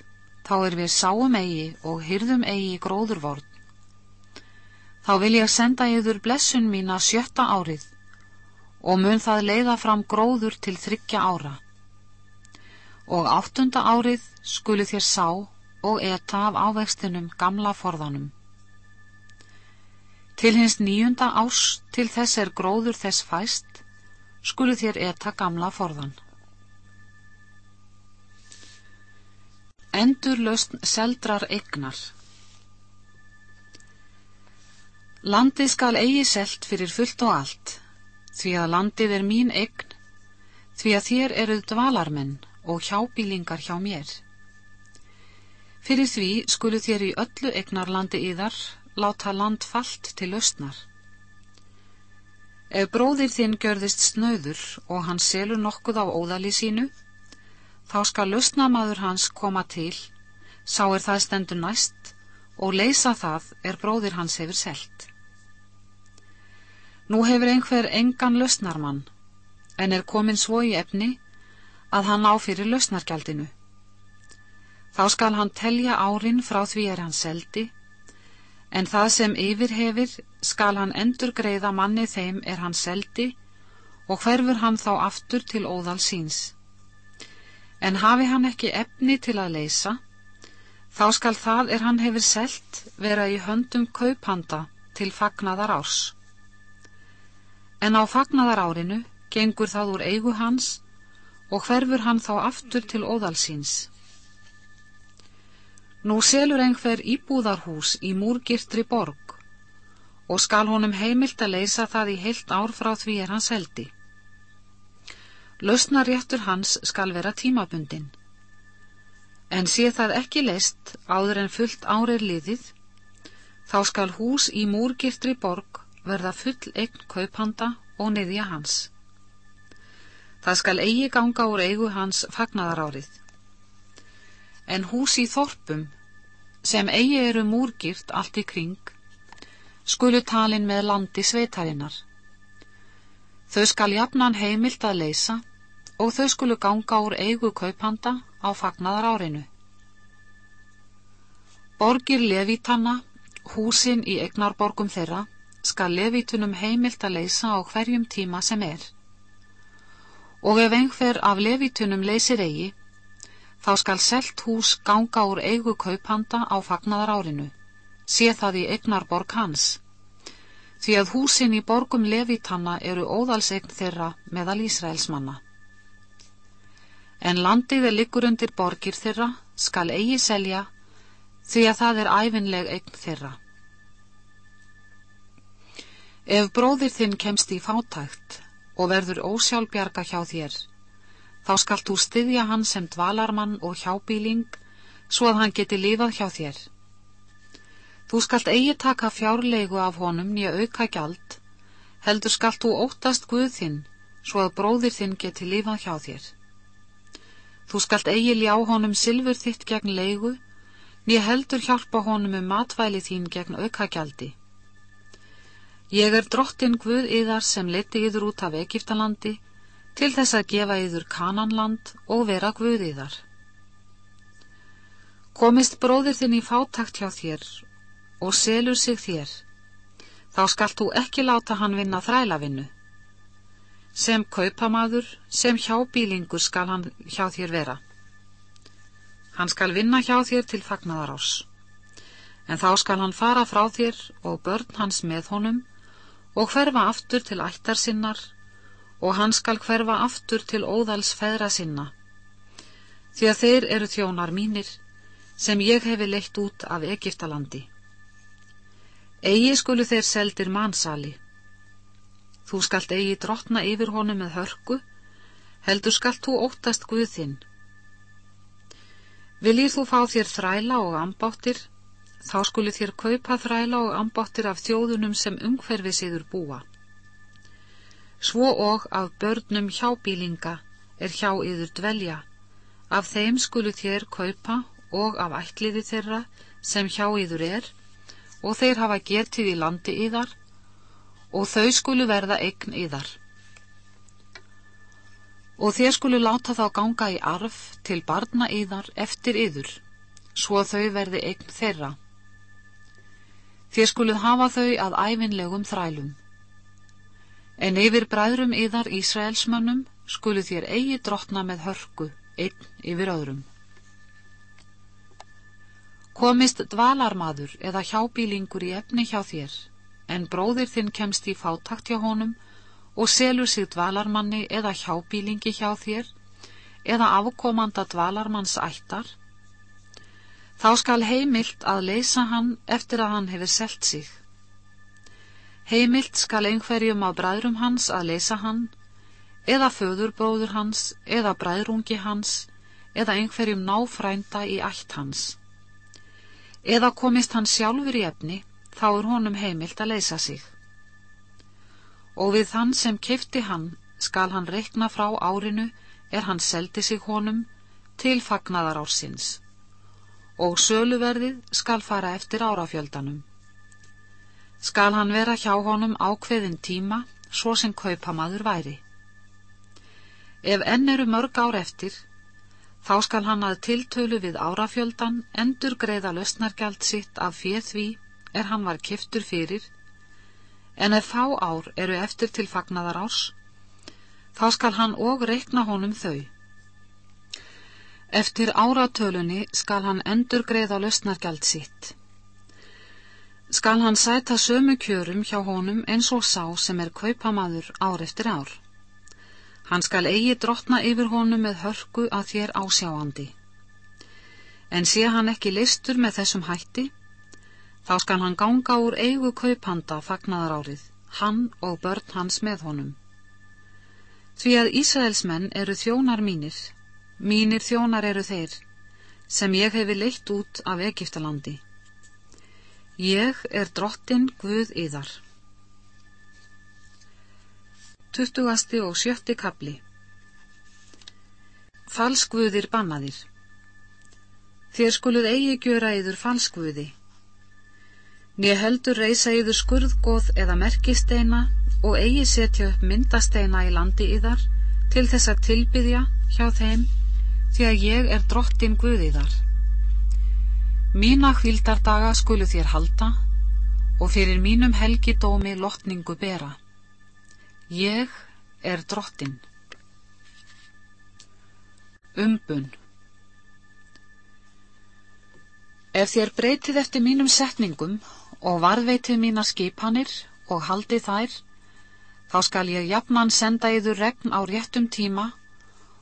þá er við sáum eigi og hyrðum eigi gróðurvorn. Þá vil ég senda yður blessun mína sjötta árið og mun það leiða fram gróður til þryggja ára og áttunda árið skulu þér sá og eta af ávextinum gamla forðanum. Til hins nýjunda ás til þess er gróður þess fæst, skulu þér eta gamla forðan. Endur löst seldrar egnar Landið skal eigi selt fyrir fullt og allt, því að landið er mín egn, því að þér eruð dvalarmenn og hjábílingar hjá mér. Fyrir því skulu þér í öllu egnarlandi yðar láta land fallt til östnar. Ef bróðir þinn görðist snöður og hann selur nokkuð á óðali sínu, þá skal löstnamaður hans koma til, sá er það stendur næst, og leysa það er bróðir hans hefur selt. Nú hefur einhver engan löstnarmann, en er komin svo í efni, að hann á fyrir lausnargjaldinu. Þá skal hann telja árin frá því er hann seldi, en það sem yfir hefir skal hann endur greiða manni þeim er hann seldi og hverfur hann þá aftur til óðal síns. En hafi hann ekki efni til að leysa, þá skal það er hann hefur selt vera í höndum kauphanda til fagnadar árs. En á fagnadar árinu gengur það úr eigu hans og hverfur hann þá aftur til óðalsins. Nú selur einhver íbúðarhús í múrgirtri borg og skal honum heimilt að leysa það í heilt ár frá því er hans heldi. Lausnaréttur hans skal vera tímabundin. En sé það ekki leist áður en fullt árið liðið, þá skal hús í múrgirtri borg verða full eign kauphanda og niðja hans. Það skal eigi ganga úr eigu hans fagnadar En hús í þorpum, sem eigi eru múrgirt allt í kring, skulu talin með landi sveitarinnar. Þau skal jafnan heimilt að leysa og þau skulu ganga úr eigu kaupanda á fagnadar árinu. Borgir levítanna, húsin í egnarborgum þeirra, skal levítunum heimilt að leysa á hverjum tíma sem er og ef einhver af levitunum leysir eigi, þá skal selt hús ganga úr eigu kauphanda á fagnadar árinu, sé það í egnarborg hans, því að húsin í borgum levitanna eru óðalsegn þeirra meðal Ísraelsmanna. En landið er liggur undir borgir þeirra, skal eigi selja, því að það er æfinleg eign þeirra. Ef bróðir þinn kemst í fátækt, og verður ósjálfbjarga hjá þér. Þá skalt þú styðja hann sem dvalarmann og hjábíling, svo að hann geti lifað hjá þér. Þú skalt eigi taka fjárlegu af honum nýja auka gjald, heldur skalt þú óttast Guð þinn, svo að bróðir þinn geti lifað hjá þér. Þú skalt eigi ljá honum silfur þitt gegn leigu, nýja heldur hjálpa honum um matvæli þín gegn auka gjaldi. Ég er drottin Guð yðar sem leti yður út af Egiptalandi til þess að gefa yður kananland og vera Guð yðar. Komist bróðir þinn í fátakt hjá þér og selur sig þér, þá skalt þú ekki láta hann vinna þrælavinnu. Sem kaupamaður, sem hjábílingur skal hann hjá þér vera. Hann skal vinna hjá þér til fagnadar ás. En þá skal hann fara frá þér og börn hans með honum og hverfa aftur til ættar sinnar og hann skal hverfa aftur til óðals feðra sinna því að þeir eru þjónar mínir sem ég hefi leitt út af Egiptalandi Egi skulu þeir seldir mannsali. Þú skalt eigi drottna yfir honum með hörku, heldur skalt þú óttast Guð þinn. Viljið þú fá þér þræla og ambáttir, þá skulu þér kaupa þræla og ambáttir af þjóðunum sem umhverfi siður búa. Svo og af börnum hjábílinga er hjá yður dvelja, af þeim skulu þér kaupa og af ætliði þeirra sem hjá yður er, og þeir hafa getið í landi yðar, og þau skulu verða eign yðar. Og þér skulu láta þá ganga í arf til barna yðar eftir yður, svo þau verði eign þeirra. Þér skuluð hafa þau að æfinlegum þrælum. En yfir bræðrum yðar Ísraelsmönnum skulu þér eigi drottna með hörku, einn yfir öðrum. Komist dvalarmadur eða hjábílingur í efni hjá þér, en bróðir þinn kemst í fátakt hjá honum og selur sig dvalarmanni eða hjábílingi hjá þér, eða afkomanda dvalarmanns ættar, þá skal heimilt að leysa hann eftir að hann hefur selt sig. Heimilt skal einhverjum af bræðrum hans að leysa hann, eða föðurbróður hans, eða bræðrungi hans, eða einhverjum náfrænda í ætt hans eða komist hann sjálfur í efni, þá er honum heimilt að leysa sig. Og við þann sem kifti hann, skal hann reikna frá árinu er hann seldi sig honum til fagnaðar ársins og söluverðið skal fara eftir árafjöldanum. Skal hann vera hjá honum ákveðin tíma, svo sem kaupamaður væri. Ef enn eru mörg ár eftir, Þá skal hann að tiltölu við árafjöldan endur greiða löstnargjald sitt af fjöð því er hann var kiftur fyrir, en ef fá ár eru eftir til fagnaðar árs, þá skal hann og reikna honum þau. Eftir áratölunni skal hann endur greiða löstnargjald sitt. Skal hann sæta sömu kjörum hjá honum eins og sá sem er kaupamaður ár eftir ár. Hann skal eigi drottna yfir honum með hörku að þér ásjáandi. En sé hann ekki listur með þessum hætti, þá skal hann ganga úr eigu kaupanda fagnaðar árið, hann og börn hans með honum. Því að Ísraelsmenn eru þjónar mínir, mínir þjónar eru þeir, sem ég hefi leitt út af Egiptalandi. Ég er drottin Guð yðar. Tuttugasti og sjötti kapli Falskvuðir bannaðir Þér skuluð eigi gjöra yður falskvuði. Nér heldur reysa yður skurðgóð eða merkisteina og eigi setja upp myndasteina í landi yðar til þess að tilbyðja hjá þeim því að ég er drottin Guðiðar. Mína hvildardaga skulu þér halda og fyrir mínum helgidómi lotningu bera. Ég er drottin. Umbun Ef þér breytið eftir mínum setningum og varðveitið mína skipanir og haldið þær, þá skal ég jafnan senda yður regn á réttum tíma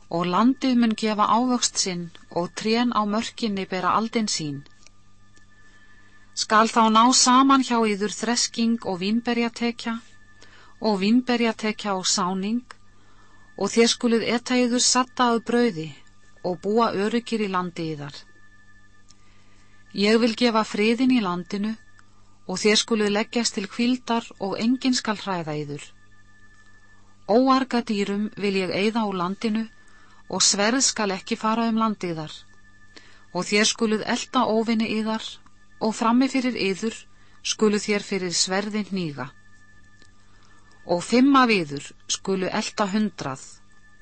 og landið mun gefa ávöxt sinn og trén á mörkinni bera aldinn sín. Skal þá ná saman hjá yður þresking og vínberjatekja og vínberjatekja og sáning og þér skuluð etæður sattaðu brauði og búa öryggir í landi í þar. Ég vil gefa friðin í landinu og þér skuluð leggjast til kvildar og enginn skal hræða yður. Óarga dýrum vil ég eigða á landinu og sverð skal ekki fara um landiðar og þér skuluð elda óvinni yðar og frammi fyrir yður skuluð þér fyrir sverðin nýga og fimm af yður skulu elda hundrað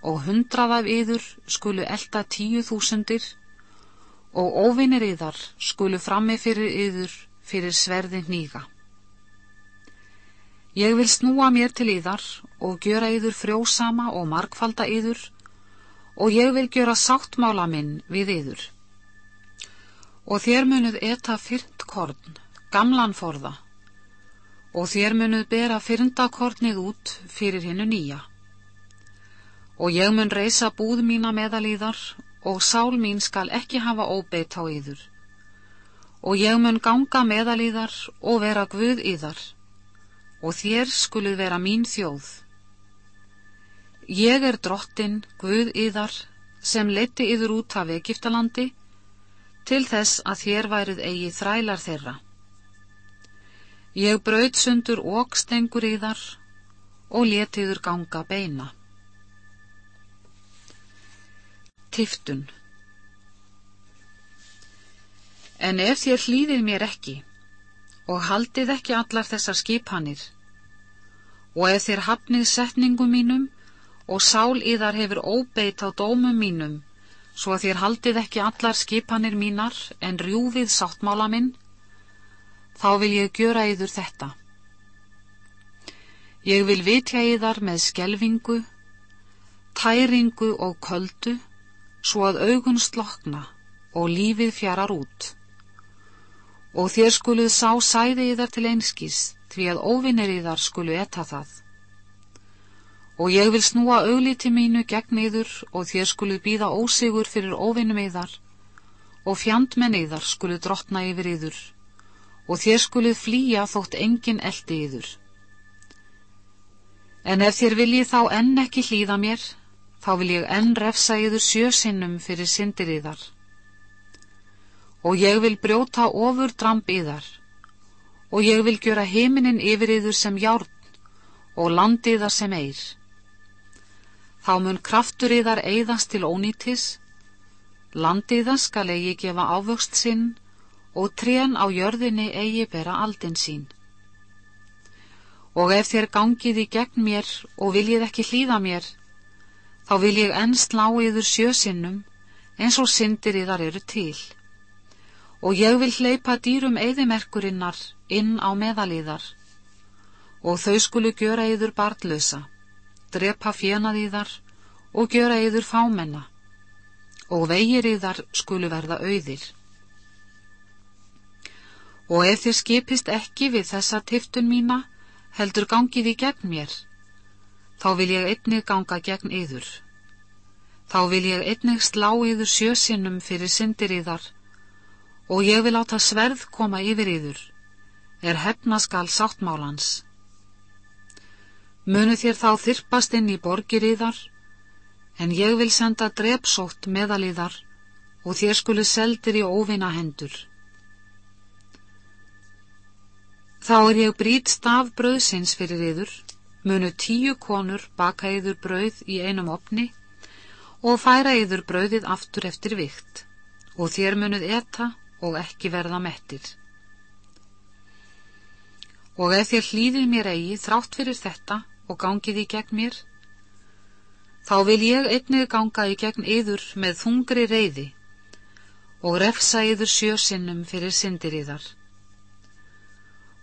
og hundrað af yður skulu elda tíu þúsundir og óvinnir yðar skulu frammi fyrir yður fyrir sverði nýga. Ég vil snúa mér til yðar og gjöra yður frjósama og markfalda yður og ég vil gjöra sáttmála minn við yður. Og þér munuð eta fyrnt korn, gamlan forða og þér munuð bera fyrndakornið út fyrir hinnu nýja. Og ég mun reysa búð mína meðalíðar og sál mín skal ekki hafa óbeitt á yður. Og ég mun ganga meðal í þar og vera Guð í þar, og þér skuluð vera mín þjóð. Ég er drottin Guð í þar, sem leti yður út af Egiptalandi, til þess að þér værið eigi þrælar þeirra. Ég braud sundur okstengur í þar og letiður ganga beina. Tiftun En ef þér hlýðið mér ekki og haldið ekki allar þessar skipanir og ef þér hafnið setningum mínum og sál í þar hefur óbeitt á dómum mínum svo að þér haldið ekki allar skipanir mínar en rjúfið sáttmála minn þá vil ég gjöra yður þetta. Ég vil vitja yðar með skelvingu, tæringu og köldu svo að augun slokna og lífið fjarar út og þér skuluð sá sæði í þar til einskís, því að óvinnir í þar skulu etta það. Og ég vil snúa auglíti mínu gegn yður og þér skuluð býða ósigur fyrir óvinnum í þar og fjandmenn í þar skuluð drotna yfir yður og þér skuluð flýja þótt engin eldi yður. En ef þér viljið þá enn ekki hlýða mér, þá vil ég enn refsa yður sjösinnum fyrir syndir í þar og ég vil brjóta ofur dramb í þar og ég vil gjöra heiminin yfir yður sem járn og landiða sem eir. Þá mun kraftur yðar eigðast til ónýtis, landiða skal eigi gefa ávöxt sinn og trén á jörðinni eigi bera aldin sín. Og ef þér gangið í gegn mér og viljið ekki hlýða mér, þá vil ég enn slá yður sjösinnum eins og syndir yðar eru til og ég vil hleypa dýrum eðimerkurinnar inn á meðalíðar og þau skulu gjöra yður barnlösa, drepa fjenað yðar og gjöra yður fámenna og vegir yðar skulu verða auðir. Og ef þið skipist ekki við þessa tiftun mína, heldur gangið í gegn mér, þá vil ég einnig ganga gegn yður. Þá vil ég einnig slá yður sjösinnum fyrir syndir yðar og ég vil áta sverð koma yfir yður, er hefna skal sáttmálans. Munu þér þá þyrpast inn í borgir yðar, en ég vil senda drepsótt meðal yðar og þér skulu seldir í óvina hendur. Þá er ég brít staf bröðsins fyrir yður, munu tíu konur baka yður bröð í einum opni og færa yður bröðið aftur eftir vikt og þér munuð eta og ekki verða mettir. Og ef þér hlýðið mér eigi þrátt fyrir þetta og gangið í gegn mér, þá vil ég einnið ganga í gegn yður með þungri reyði og refsa yður sjösinnum fyrir syndir yðar.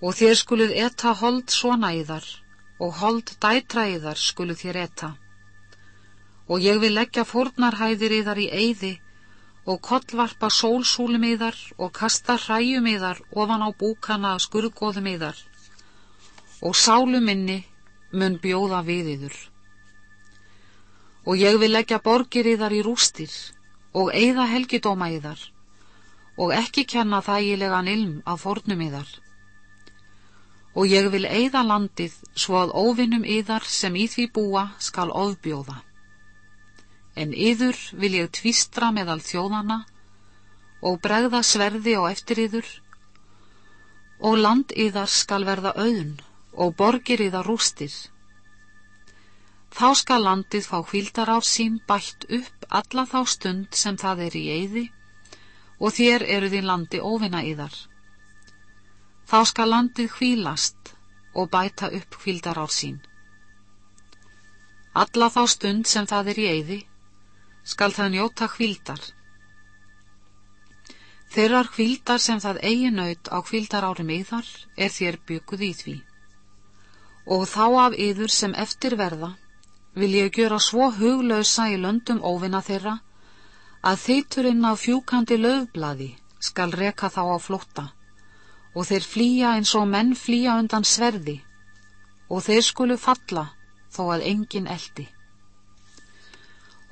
Og þér skuluð etta hold svona yðar og hold dætra yðar skuluð þér etta. Og ég vil leggja fórnarhæðir yðar í eyði og kollvarpa sólsúlum yðar og kasta hræjum yðar ofan á búkana skurðgóðum yðar og sálu minni mun bjóða við yður. Og ég vil leggja borgir yðar í rústir og eigða helgidóma yðar og ekki kenna þægilegan ilm af fornum yðar. Og ég vil eigða landið svo að óvinnum yðar sem í því búa skal ofbjóða en yður vil ég tvístra meðal þjóðana og bregða sverði á eftir yður og land yðar skal verða auðn og borgir yðar rústir. Þá skal landið fá hvíldar á sín bætt upp alla þá stund sem það er í eyði og þér eruð í landi óvinna yðar. Þá skal landið hvílast og bæta upp hvíldar á sín. Alla þá stund sem það er í eyði skal það njóta hvíldar. Þeirrar hvíldar sem það eigi naut á hvíldar árum yðar er þér bygguð í því. Og þá af yður sem eftir verða vil ég gjöra svo huglausa í löndum óvinna þeirra að þeiturinn á fjúkandi löfbladi skal reka þá á flótta og þeir flýja eins og menn flýja undan sverði og þeir skulu falla þó að engin eldi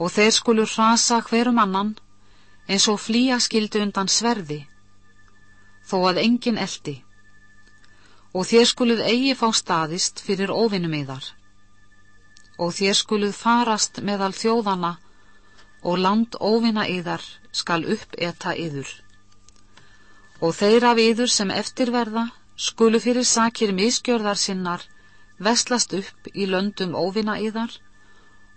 og þeir skulu hrasa hverum annan eins og flýja skildu undan sverði þó að engin eldi, og þér skuluð eigi fá staðist fyrir óvinnum yðar, og þér skuluð farast meðal þjóðana og land óvinna yðar skal upp etta yður. Og þeir af yður sem eftirverða skulu fyrir sakir miskjörðar sinnar vestlast upp í löndum óvinna yðar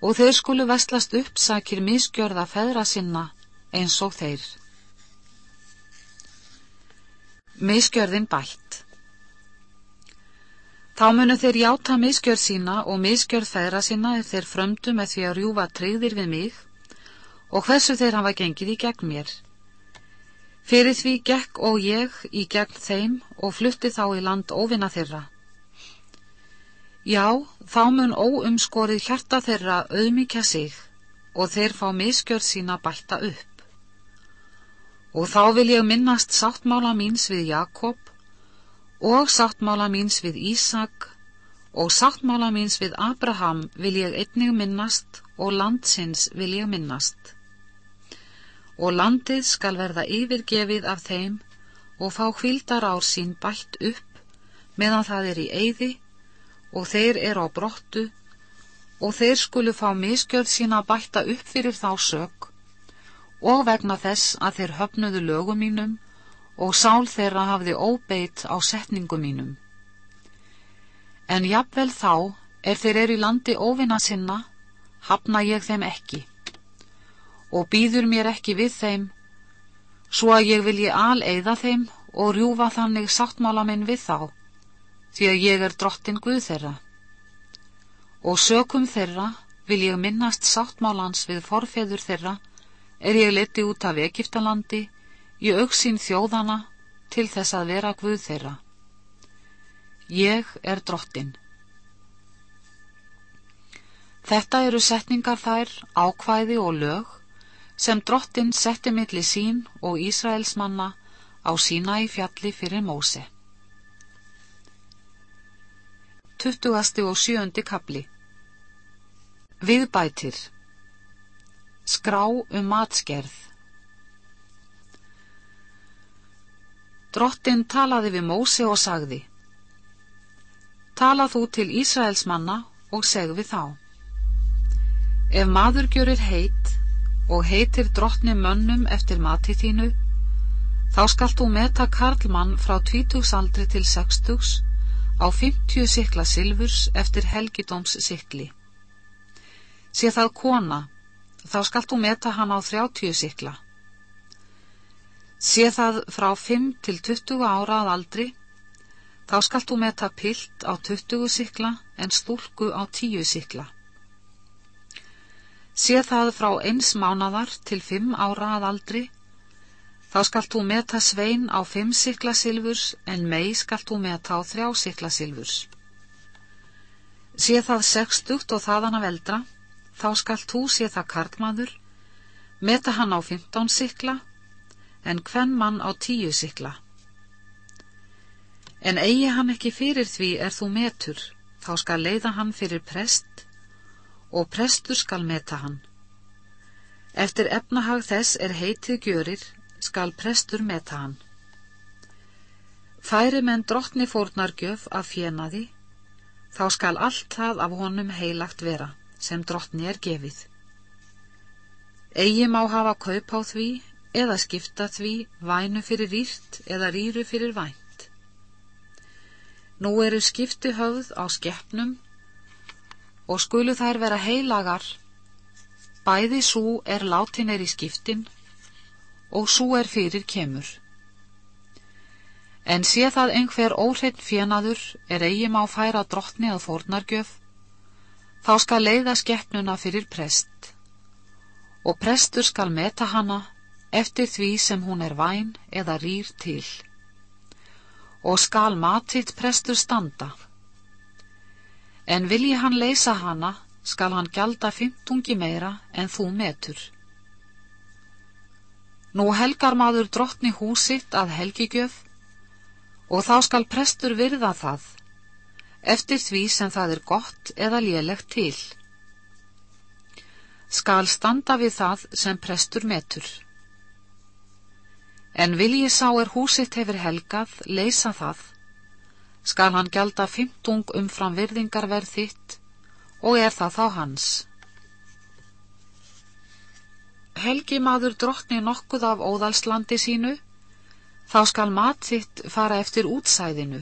og þeir skulu vestlast upp sakir miskjörða feðra sinna eins og þeir. Miskjörðin bætt Þá munu þeir játa miskjörð sína og miskjörð feðra sinna ef þeir frömdu með því að rjúfa treyðir við mig og hversu þeir hafa gengið í gegn mér. Fyrir því gekk og ég í gegn þeim og flutti þá í land óvinna þeirra. Já, þá mun óumskorið hjarta þeirra auðmikja sig og þeir fá miskjörð sína bætta upp. Og þá vil ég minnast sáttmála míns við Jakob og sáttmála míns við Ísak og sáttmála míns við Abraham vil ég einnig minnast og landsins vil ég minnast og landið skal verða yfirgefið af þeim og fá hvildar ár sín bætt upp meðan það er í eyði og þeir eru á brottu og þeir skulu fá miskjöld sína bætta upp fyrir þá sök og vegna þess að þeir höfnuðu lögum mínum og sál þeirra hafði óbeitt á setningum mínum. En jafnvel þá, er þeir eru í landi óvinna sinna, hafna ég þeim ekki og býður mér ekki við þeim, svo að ég vilji aleiða þeim og rjúfa þannig sáttmála minn við þá, því að ég er drottin Guð þeirra. Og sökum þeirra vil ég minnast sáttmálans við forfeður þeirra, er ég leti út af Egiptalandi, í auksín þjóðana, til þess að vera Guð þeirra. Ég er drottin. Þetta eru setningar þær, ákvæði og lög, sem drottin setti milli sín og Ísraels manna á sína í fjalli fyrir Móse. 20. og 7. kapli Viðbætir Skrá um matskerð Drottin talaði við Móse og sagði Tala þú til Ísraels manna og seg við þá Ef maður gjörir heit og heitir drottni mönnum eftir mati þínu, þá skalt þú meta karlmann frá tvítugsaldri til sextugs á 50 sikla silfurs eftir helgidóms sikli. Sé það kona, þá skalt þú meta hann á 30 sikla. Sé það frá 5 til 20 ára að aldri, þá skalt þú meta pilt á 20 sikla en stúlku á 10 sikla. Sé það frá eins mánadar til fimm ára að aldri, þá skalt þú meta svein á fimm sikla silfurs en mei skalt þú meta á þrjá sikla silfurs. Sé það sextugt og þaðan af eldra, þá skalt þú sé það karlmaður, meta hann á fymtán sikla, en hvenn mann á tíu sikla. En eigi hann ekki fyrir því er þú metur, þá skal leiða hann fyrir prest, og prestur skal meta hann. Eftir efnahag þess er heitið gjörir, skal prestur meta hann. Færi menn drottni fórnargjöf af fjenaði, þá skal allt það af honum heilagt vera, sem drottni er gefið. Egi má hafa kaup á því, eða skipta því, vænu fyrir rýrt eða rýru fyrir vænt. Nú eru skipti höfð á skeppnum og skulu þær vera heilagar, bæði svo er látin er í skiptin og svo er fyrir kemur. En sé það einhver óhreitt fjenaður er eigim á færa drottni að fórnargjöf, þá skal leiða skeppnuna fyrir prest og prestur skal meta hana eftir því sem hún er væn eða rýr til og skal matitt prestur standa en vilji hann leysa hana, skal hann gjalda fymtungi meira en þú metur. Nú helgar maður drottni húsitt að helgigjöf og þá skal prestur virða það, eftir því sem það er gott eða lélegt til. Skal standa við það sem prestur metur. En vilji sá er húsitt hefur helgað, leysa það, skal hann gjalda fymtung umfram virðingarverð þitt og er það þá hans. Helgi maður drottni nokkuð af óðalslandi sínu, þá skal mat þitt fara eftir útsæðinu,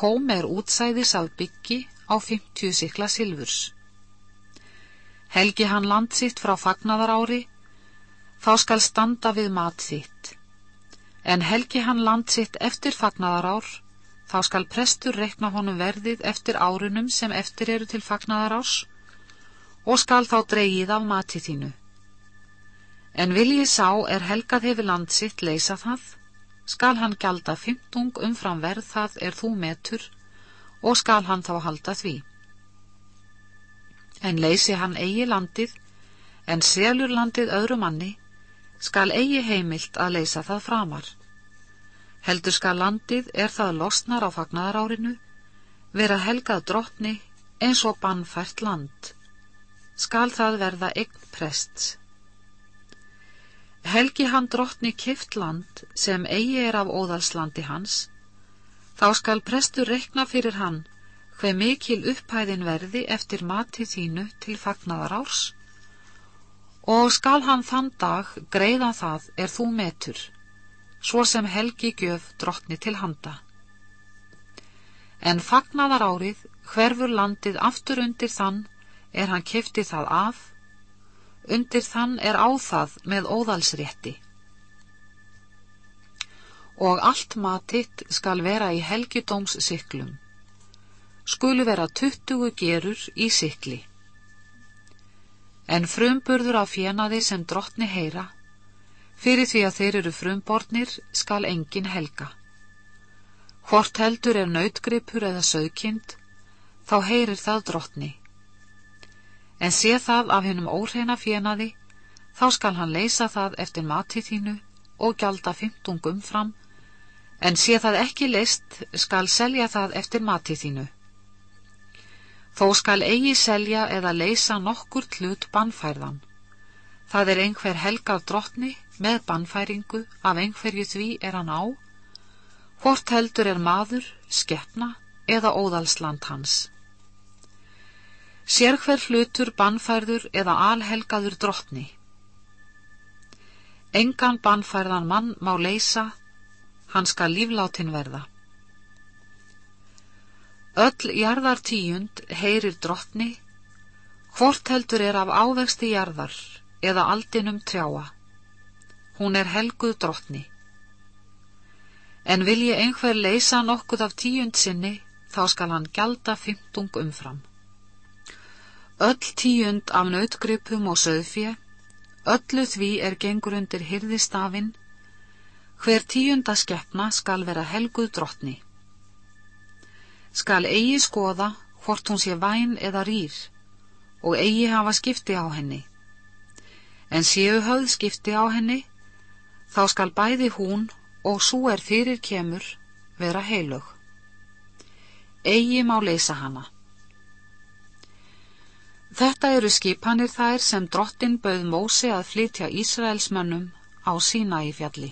kom er útsæðis af byggi á 50 sikla silfurs. Helgi hann land sitt frá fagnadar ári, þá skal standa við mat þitt. En helgi hann land sitt eftir fagnadar ár, þá skal prestur rekna honum verðið eftir árunum sem eftir eru til fagnadar árs og skal þá dreyið af mati þínu. En viljið sá er helgað hefur land sitt leysa það, skal hann gjalda fymtung umfram verð það er þú metur og skal hann þá halda því en leysi hann eigi landið, en selur landið öðru manni, skal eigi heimilt að leysa það framar. Heldur skal landið er það losnar á fagnadar árinu, vera helgað drottni eins og bannfært land. Skal það verða eign prests. Helgi hann drottni kift land sem eigi er af óðalslandi hans, þá skal prestur rekna fyrir hann hver mikil upphæðin verði eftir mati þínu til fagnadar árs og skal hann þann dag greiða það er þú metur, svo sem helgi gjöf drottni til handa. En fagnadar árið hverfur landið aftur undir þann er hann kefti það af, undir þann er á það með óðalsrétti. Og allt matitt skal vera í helgidóms syklum skulu vera tuttugu gerur í sikli. En frumburður af fjenaði sem drottni heyra, fyrir því að þeir eru frumbornir skal engin helga. Hvort heldur er nautgripur eða sögkind, þá heyrir það drottni. En sé það af hennum óhreina fjenaði, þá skal hann leysa það eftir matið þínu og gjalda fymtungum fram, en sé það ekki leist, skal selja það eftir matið þínu. Þó skal eigi selja eða leysa nokkur hlut bannfærðan. Það er einhver helgað drottni með bannfæringu af einhverju því er hann á, hvort heldur er maður, skeppna eða óðalsland hans. Sér hver hlutur bannfærður eða alhelgaður drottni. Engan bannfærðan mann má leysa, hann skal líflátin verða. Öll jarðartíund heyrir drottni, hvort heldur er af ávexti jarðar eða aldinum trjáa. Hún er helguð drottni. En vil ég einhver leysa nokkuð af tíund sinni, þá skal hann gjalda fymtung umfram. Öll tíund af nautgripum og söðfje, öllu því er gengur undir hyrðistafinn, hver tíunda skeppna skal vera helguð drottni skal eigi skoða hvort hún sé væn eða rýr og eigi hafa skipti á henni. En séu höfð skipti á henni, þá skal bæði hún og svo er fyrir kemur vera heilög. Eigi má leysa hana. Þetta eru skipanir þær sem drottin bauð Mósi að flytja Ísraelsmönnum á sína í fjalli.